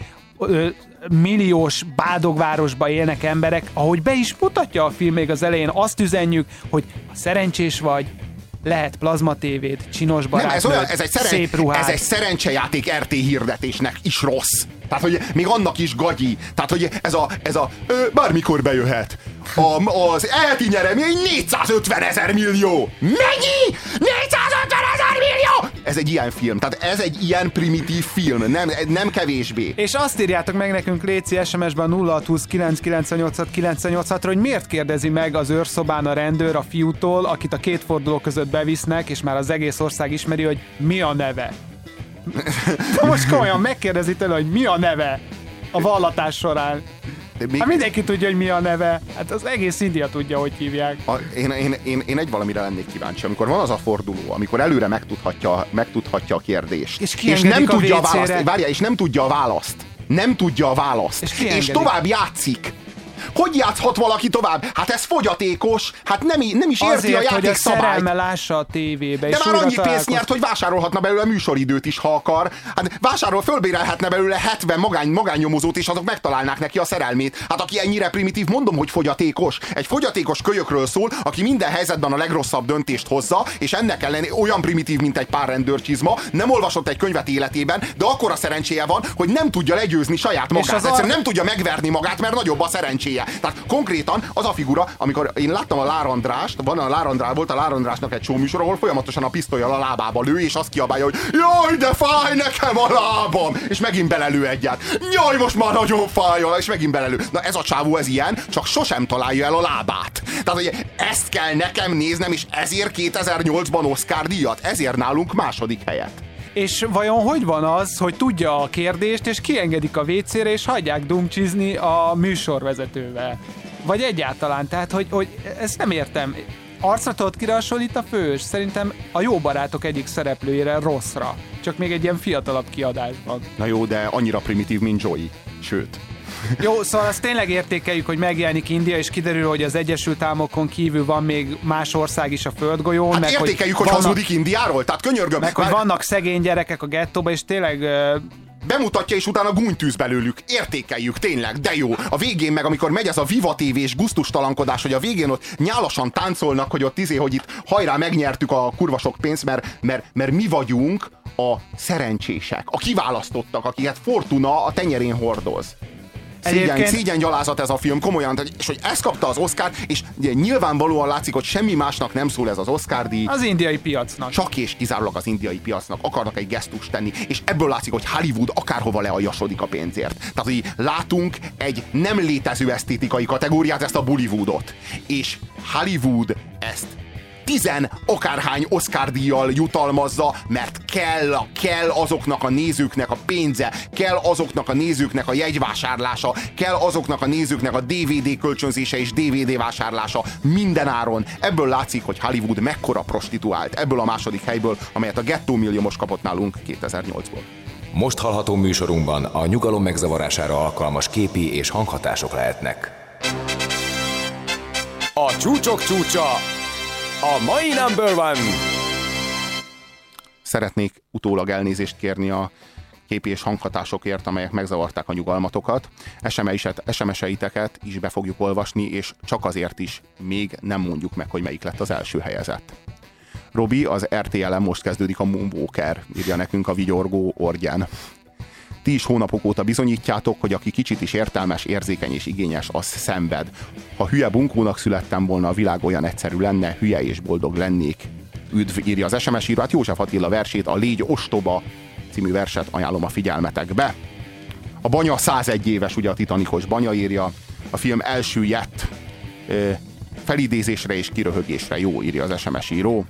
Speaker 3: milliós bádogvárosba élnek emberek, ahogy be is mutatja a film még az elején, azt üzenjük, hogy ha szerencsés vagy, lehet plazmatévéd, csinos
Speaker 2: Nem,
Speaker 3: barátnőd,
Speaker 2: ez, olyan, ez, egy szeren,
Speaker 3: szép ruhád.
Speaker 2: ez egy szerencsejáték RT hirdetésnek is rossz. Tehát, hogy még annak is gagyi. Tehát, hogy ez a, ez a ö, bármikor bejöhet. A, az elti nyeremény 450 ezer millió. Mennyi? 450 ezer millió! Ez egy ilyen film. Tehát ez egy ilyen primitív film. Nem, nem kevésbé.
Speaker 3: És azt írjátok meg nekünk Léci SMS-ben 0620 998 986 hogy miért kérdezi meg az őrszobán a rendőr a fiútól, akit a két forduló között bevisznek, és már az egész ország ismeri, hogy mi a neve. De most komolyan megkérdezi tőle, hogy mi a neve a vallatás során.
Speaker 2: Még-
Speaker 3: Hát mindenki tudja, hogy mi a neve. Hát az egész India tudja, hogy hívják.
Speaker 2: A, én, én, én, én egy valamire lennék kíváncsi, amikor van az a forduló, amikor előre megtudhatja, megtudhatja a kérdést,
Speaker 3: És
Speaker 2: és nem
Speaker 3: a
Speaker 2: tudja a választ, várja, és nem tudja a választ. Nem tudja a választ.
Speaker 3: És
Speaker 2: és tovább játszik. Hogy játszhat valaki tovább? Hát ez fogyatékos, hát nem, nem is érti
Speaker 3: Azért,
Speaker 2: a
Speaker 3: hogy a
Speaker 2: játék szabályt.
Speaker 3: szerelme lássa a tévébe.
Speaker 2: De
Speaker 3: és
Speaker 2: már annyi pénzt nyert, hogy vásárolhatna belőle műsoridőt is, ha akar. Hát vásárol, fölbérelhetne belőle 70 magány, magánnyomozót, és azok megtalálnák neki a szerelmét. Hát aki ennyire primitív, mondom, hogy fogyatékos. Egy fogyatékos kölyökről szól, aki minden helyzetben a legrosszabb döntést hozza, és ennek ellenére olyan primitív, mint egy pár rendőrcsizma, nem olvasott egy könyvet életében, de akkora szerencséje van, hogy nem tudja legyőzni saját magát.
Speaker 3: az
Speaker 2: Egyszerűen
Speaker 3: ar-
Speaker 2: nem tudja megverni magát, mert nagyobb a szerencséje. Tehát konkrétan az a figura, amikor én láttam a Lárandrást, van a Lárandrá, volt a Lárandrásnak egy showműsor, ahol folyamatosan a pisztolyjal a lábába lő, és azt kiabálja, hogy jaj, de fáj nekem a lábam! És megint belelő egyet. Jaj, most már nagyon fáj, és megint belelő. Na ez a csávó ez ilyen, csak sosem találja el a lábát. Tehát, hogy ezt kell nekem néznem, és ezért 2008-ban Oscar díjat, ezért nálunk második helyet.
Speaker 3: És vajon hogy van az, hogy tudja a kérdést, és kiengedik a WC-re, és hagyják dumcsizni a műsorvezetővel? Vagy egyáltalán, tehát, hogy, hogy ezt nem értem. Arcra tudod kire hasonlít a fős? Szerintem a jó barátok egyik szereplőjére rosszra. Csak még egy ilyen fiatalabb kiadásban.
Speaker 2: Na jó, de annyira primitív, mint Joey. Sőt.
Speaker 3: Jó, szóval azt tényleg értékeljük, hogy megjelenik India, és kiderül, hogy az Egyesült Államokon kívül van még más ország is a földgolyón.
Speaker 2: Hát
Speaker 3: meg
Speaker 2: értékeljük, hogy,
Speaker 3: vannak-
Speaker 2: hazudik Indiáról, tehát könyörgöm.
Speaker 3: Meg hogy
Speaker 2: Már-
Speaker 3: vannak szegény gyerekek a gettóba, és tényleg
Speaker 2: bemutatja, és utána gúnytűz belőlük. Értékeljük, tényleg, de jó. A végén meg, amikor megy ez a Viva TV-s gusztustalankodás, hogy a végén ott nyálasan táncolnak, hogy ott izé, hogy itt hajrá megnyertük a kurva sok pénzt, mert, mert, mert mi vagyunk a szerencsések, a kiválasztottak, akiket Fortuna a tenyerén hordoz. Szégyen, szégyen gyalázat ez a film, komolyan, és hogy ezt kapta az Oscar, és ugye nyilvánvalóan látszik, hogy semmi másnak nem szól ez az Oscar díj.
Speaker 3: az indiai piacnak.
Speaker 2: Csak és kizárólag az indiai piacnak akarnak egy gesztust tenni, és ebből látszik, hogy Hollywood akárhova lealjasodik a pénzért. Tehát, hogy látunk egy nem létező esztétikai kategóriát, ezt a Bollywoodot. És Hollywood ezt tizen akárhány Oscar díjjal jutalmazza, mert kell, kell azoknak a nézőknek a pénze, kell azoknak a nézőknek a jegyvásárlása, kell azoknak a nézőknek a DVD kölcsönzése és DVD vásárlása minden áron. Ebből látszik, hogy Hollywood mekkora prostituált. Ebből a második helyből, amelyet a Gettó milliómos kapott nálunk 2008-ból.
Speaker 9: Most hallható műsorunkban a nyugalom megzavarására alkalmas képi és hanghatások lehetnek. A csúcsok csúcsa, a mai number one!
Speaker 2: Szeretnék utólag elnézést kérni a képi és hanghatásokért, amelyek megzavarták a nyugalmatokat. SMS-eiteket is be fogjuk olvasni, és csak azért is még nem mondjuk meg, hogy melyik lett az első helyezett. Robi, az RTL-en most kezdődik a Moonwalker, írja nekünk a vigyorgó orgyen. Ti is hónapok óta bizonyítjátok, hogy aki kicsit is értelmes, érzékeny és igényes, az szenved. Ha hülye bunkónak születtem volna, a világ olyan egyszerű lenne, hülye és boldog lennék. Üdv, írja az SMS író, hát József Attila versét, a Légy ostoba című verset ajánlom a figyelmetekbe. A banya 101 éves, ugye a titanikos banya írja, a film első jett felidézésre és kiröhögésre jó, írja az SMS író.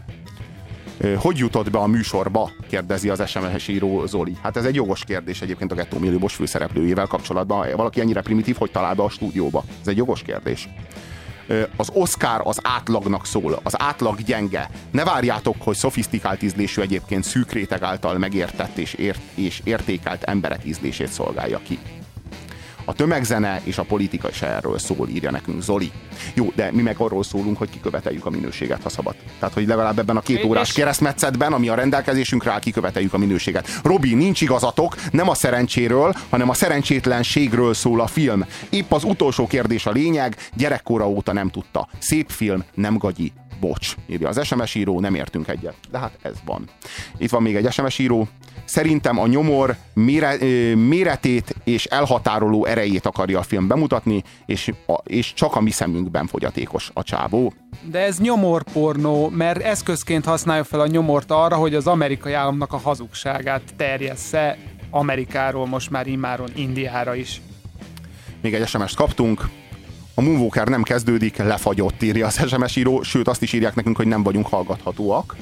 Speaker 2: Hogy jutott be a műsorba? kérdezi az SMS író Zoli. Hát ez egy jogos kérdés egyébként a Gettó Milliómos főszereplőjével kapcsolatban. Valaki ennyire primitív, hogy talál be a stúdióba? Ez egy jogos kérdés. Az Oscar az átlagnak szól, az átlag gyenge. Ne várjátok, hogy szofisztikált ízlésű egyébként szűk réteg által megértett és, ért, és értékelt emberek ízlését szolgálja ki. A tömegzene és a politika is erről szól, írja nekünk Zoli. Jó, de mi meg arról szólunk, hogy kiköveteljük a minőséget, ha szabad. Tehát, hogy legalább ebben a két órás keresztmetszetben, ami a rendelkezésünkre áll, kiköveteljük a minőséget. Robi, nincs igazatok, nem a szerencséről, hanem a szerencsétlenségről szól a film. Épp az utolsó kérdés a lényeg, gyerekkora óta nem tudta. Szép film, nem gagyi, bocs, írja az SMS író, nem értünk egyet. De hát ez van. Itt van még egy SMS író. Szerintem a nyomor mére, méretét és elhatároló erejét akarja a film bemutatni, és, a, és csak a mi szemünkben fogyatékos a csávó.
Speaker 3: De ez nyomorpornó, mert eszközként használja fel a nyomort arra, hogy az amerikai államnak a hazugságát terjessze Amerikáról, most már immáron Indiára is.
Speaker 2: Még egy SMS-t kaptunk, a Moonwalker nem kezdődik, lefagyott, írja az SMS író, sőt azt is írják nekünk, hogy nem vagyunk hallgathatóak.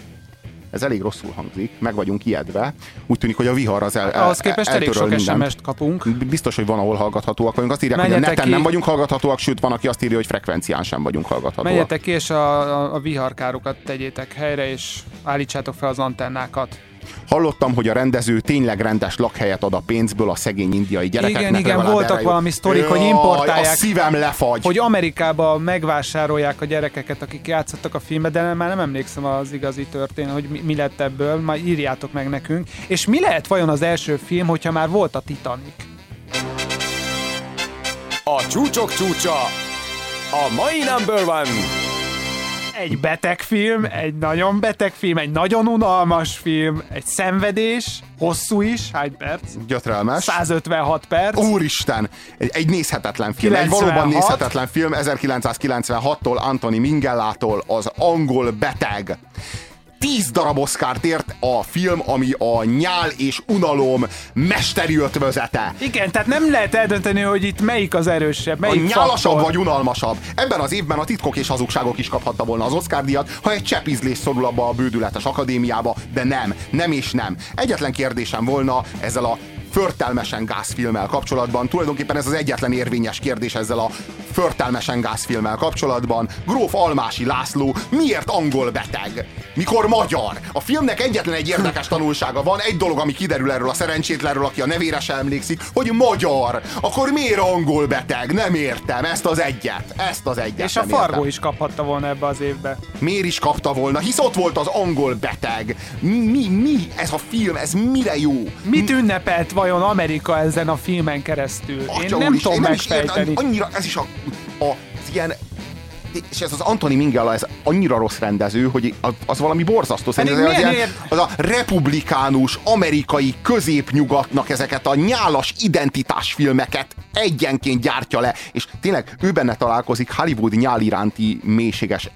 Speaker 2: Ez elég rosszul hangzik, meg vagyunk ijedve. Úgy tűnik, hogy a vihar az el, el
Speaker 3: Ahhoz képest elég sok SMS-t kapunk.
Speaker 2: Biztos, hogy van, ahol hallgathatóak vagyunk. Azt írják, Menjetek hogy a neten ki. nem vagyunk hallgathatóak, sőt van, aki azt írja, hogy frekvencián sem vagyunk hallgathatóak.
Speaker 3: Menjetek ki, és a, a, a viharkárokat tegyétek helyre, és állítsátok fel az antennákat.
Speaker 2: Hallottam, hogy a rendező tényleg rendes lakhelyet ad a pénzből a szegény indiai gyerekeknek.
Speaker 3: Igen, igen, voltak valami sztorik, hogy importálják.
Speaker 2: A szívem lefagy.
Speaker 3: Hogy Amerikába megvásárolják a gyerekeket, akik játszottak a filmbe, de már nem emlékszem az igazi történet, hogy mi, mi lett ebből, majd írjátok meg nekünk. És mi lehet vajon az első film, hogyha már volt a Titanic?
Speaker 9: A csúcsok csúcsa, a mai number one
Speaker 3: egy beteg film, egy nagyon beteg film, egy nagyon unalmas film, egy szenvedés, hosszú is, hány perc?
Speaker 2: Gyötrelmes.
Speaker 3: 156 perc.
Speaker 2: Úristen, egy, egy nézhetetlen film, 96. egy valóban nézhetetlen film 1996-tól Anthony Mingellától az angol beteg. 10 darab oszkárt ért a film, ami a nyál és unalom mesteri ötvözete.
Speaker 3: Igen, tehát nem lehet eldönteni, hogy itt melyik az erősebb, melyik
Speaker 2: A nyálasabb faktor. vagy unalmasabb. Ebben az évben a titkok és hazugságok is kaphatta volna az Oscar díjat, ha egy csepp ízlés szorul abba a bődületes akadémiába, de nem, nem és nem. Egyetlen kérdésem volna ezzel a förtelmesen gázfilmmel kapcsolatban. Tulajdonképpen ez az egyetlen érvényes kérdés ezzel a förtelmesen gázfilmmel kapcsolatban. Gróf Almási László miért angol beteg? Mikor magyar? A filmnek egyetlen egy érdekes tanulsága van, egy dolog, ami kiderül erről a szerencsétlenről, aki a nevére sem emlékszik, hogy magyar. Akkor miért angol beteg? Nem értem. Ezt az egyet. Ezt az egyet.
Speaker 3: És a Fargo is kaphatta volna ebbe az évbe.
Speaker 2: Miért is kapta volna? Hisz ott volt az angol beteg. Mi, mi? Ez a film, ez mire jó?
Speaker 3: Mit ünnepelt vajon Amerika ezen a filmen keresztül? Atya én nem is, tudom én megfejteni.
Speaker 2: Értem, annyira ez is a, a az ilyen és ez az Antoni Mingella, ez annyira rossz rendező, hogy az valami borzasztó. Szerintem az, ilyen, az a republikánus, amerikai középnyugatnak ezeket a nyálas identitásfilmeket egyenként gyártja le, és tényleg ő benne találkozik Hollywood nyál iránti mélységes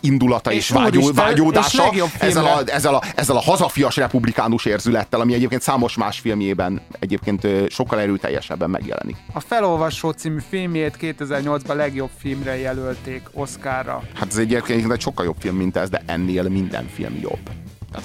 Speaker 2: indulata és,
Speaker 3: És
Speaker 2: vágyó,
Speaker 3: úristen,
Speaker 2: vágyódása
Speaker 3: és
Speaker 2: ezzel a, ezzel, a, ezzel a hazafias republikánus érzülettel, ami egyébként számos más filmjében egyébként sokkal erőteljesebben megjelenik.
Speaker 3: A Felolvasó című filmjét 2008-ban legjobb filmre jelölték Oscarra.
Speaker 2: Hát ez egyébként egy sokkal jobb film, mint ez, de ennél minden film jobb.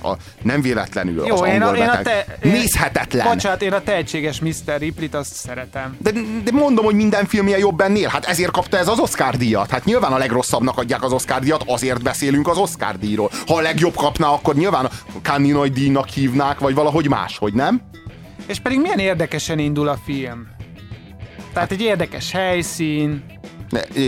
Speaker 2: A, nem véletlenül
Speaker 3: Jó,
Speaker 2: az
Speaker 3: én a, én a te... én-
Speaker 2: Nézhetetlen!
Speaker 3: Bocsánat, én a tehetséges Mr. Ripley-t azt szeretem.
Speaker 2: De, de mondom, hogy minden filmje jobb ennél. Hát ezért kapta ez az Oscar díjat. Hát nyilván a legrosszabbnak adják az Oscar díjat, azért beszélünk az Oscar díjról. Ha a legjobb kapná, akkor nyilván a Cannes nagy díjnak hívnák, vagy valahogy máshogy, nem?
Speaker 3: És pedig milyen érdekesen indul a film. Tehát egy érdekes helyszín,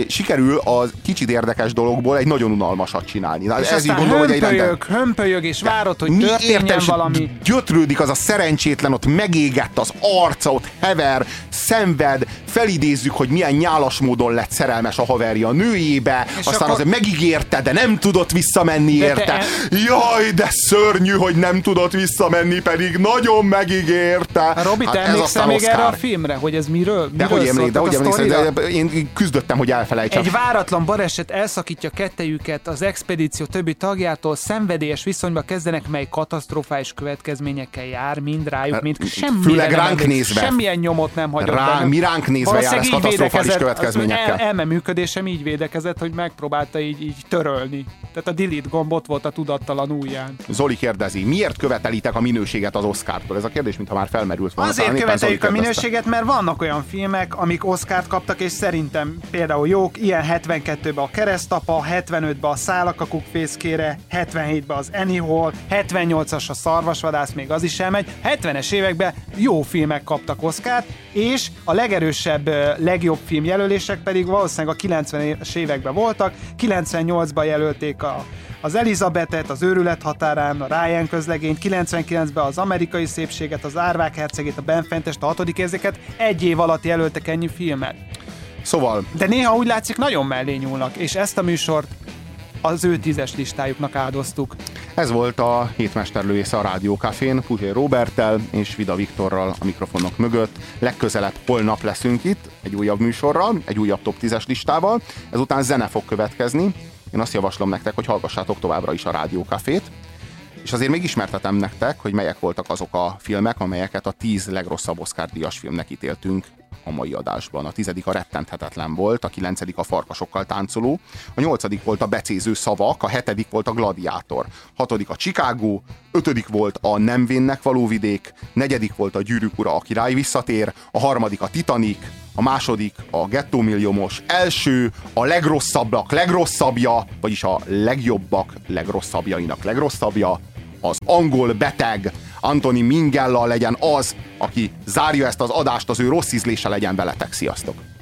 Speaker 2: sikerül az kicsit érdekes dologból egy nagyon unalmasat csinálni. Na,
Speaker 3: és
Speaker 2: ez így gondolom, hogy egy
Speaker 3: hömpölyög,
Speaker 2: renden-
Speaker 3: hömpölyög, és várod, hogy
Speaker 2: Mi
Speaker 3: történjen valami.
Speaker 2: Gyötrődik az a szerencsétlen, ott megégett az arca, ott hever, szenved, felidézzük, hogy milyen nyálas módon lett szerelmes a haverja a nőjébe,
Speaker 3: És
Speaker 2: aztán
Speaker 3: akkor-
Speaker 2: azért megígérte, de nem tudott visszamenni
Speaker 3: De te
Speaker 2: érte.
Speaker 3: e-
Speaker 2: Jaj, de szörnyű, hogy nem tudott visszamenni, pedig nagyon megígérte.
Speaker 3: Robi, te
Speaker 2: Hát
Speaker 3: emlékszel még erre a filmre, hogy ez miről,
Speaker 2: De
Speaker 3: miről
Speaker 2: hogy emlék, de hogy
Speaker 3: a
Speaker 2: emlékszem, de én küzdöttem, hogy elfelejtsem.
Speaker 3: Egy váratlan baleset elszakítja kettejüket, az expedíció többi tagjától szenvedélyes viszonyba kezdenek, mely katasztrofális következményekkel jár, mind rájuk, mind semmire
Speaker 2: Főleg
Speaker 3: nem
Speaker 2: ránk
Speaker 3: emlékszik,
Speaker 2: nézve.
Speaker 3: Semmilyen nyomot nem hagyott.
Speaker 2: Rá-
Speaker 3: bennük.
Speaker 2: mi ránk nézve jár ez katasztrofális következményekkel.
Speaker 3: El- elme működésem így védekezett, hogy megpróbálta így, így törölni. Tehát a delete gomb ott volt a tudattalan ujján.
Speaker 2: Zoli kérdezi, miért követelitek a minőséget az Oscartól? Ez a kérdés, mintha már felmerült volna.
Speaker 3: Azért követeljük a minőséget, mert vannak olyan filmek, amik Oscárt kaptak, és szerintem például jók, ilyen 72-ben a Keresztapa, 75-ben a Szálakakuk fészkére, 77-ben az Annie Hall, 78-as a Szarvasvadász, még az is elmegy. 70-es években jó filmek kaptak Oscárt, és a legerősebb, legjobb film jelölések pedig valószínűleg a 90-es években voltak. 98-ban jelölték a az Elizabetet, az őrület határán, a Ryan közlegényt, 99-ben az amerikai szépséget, az Árvák hercegét, a Benfentest, a hatodik érzéket, egy év alatt jelöltek ennyi filmet.
Speaker 2: Szóval
Speaker 3: De néha úgy látszik, nagyon mellé nyúlnak, és ezt a műsort az ő tízes listájuknak áldoztuk.
Speaker 2: ez volt a hétmesterlőész a Rádió Cafén, Puzsé és Vida Viktorral a mikrofonok mögött. Legközelebb holnap leszünk itt, egy újabb műsorral, egy újabb top 10-es listával. Ezután zene fog következni. Én azt javaslom nektek, hogy hallgassátok továbbra is a Rádió Cafét. És azért még ismertetem nektek, hogy melyek voltak azok a filmek, amelyeket a 10 legrosszabb Oscar díjas filmnek ítéltünk a mai adásban. A tizedik a rettenthetetlen volt, a kilencedik a farkasokkal táncoló, a nyolcadik volt a becéző szavak, a hetedik volt a gladiátor, hatodik a Chicago, ötödik volt a nem vénnek való vidék, negyedik volt a gyűrűk ura, a király visszatér, a harmadik a Titanic, a második a gettó milliómos, első a legrosszabbak legrosszabbja, vagyis a legjobbak legrosszabbjainak legrosszabbja, az angol beteg Antoni Mingella legyen az, aki zárja ezt az adást, az ő rossz ízlése legyen veletek. Sziasztok!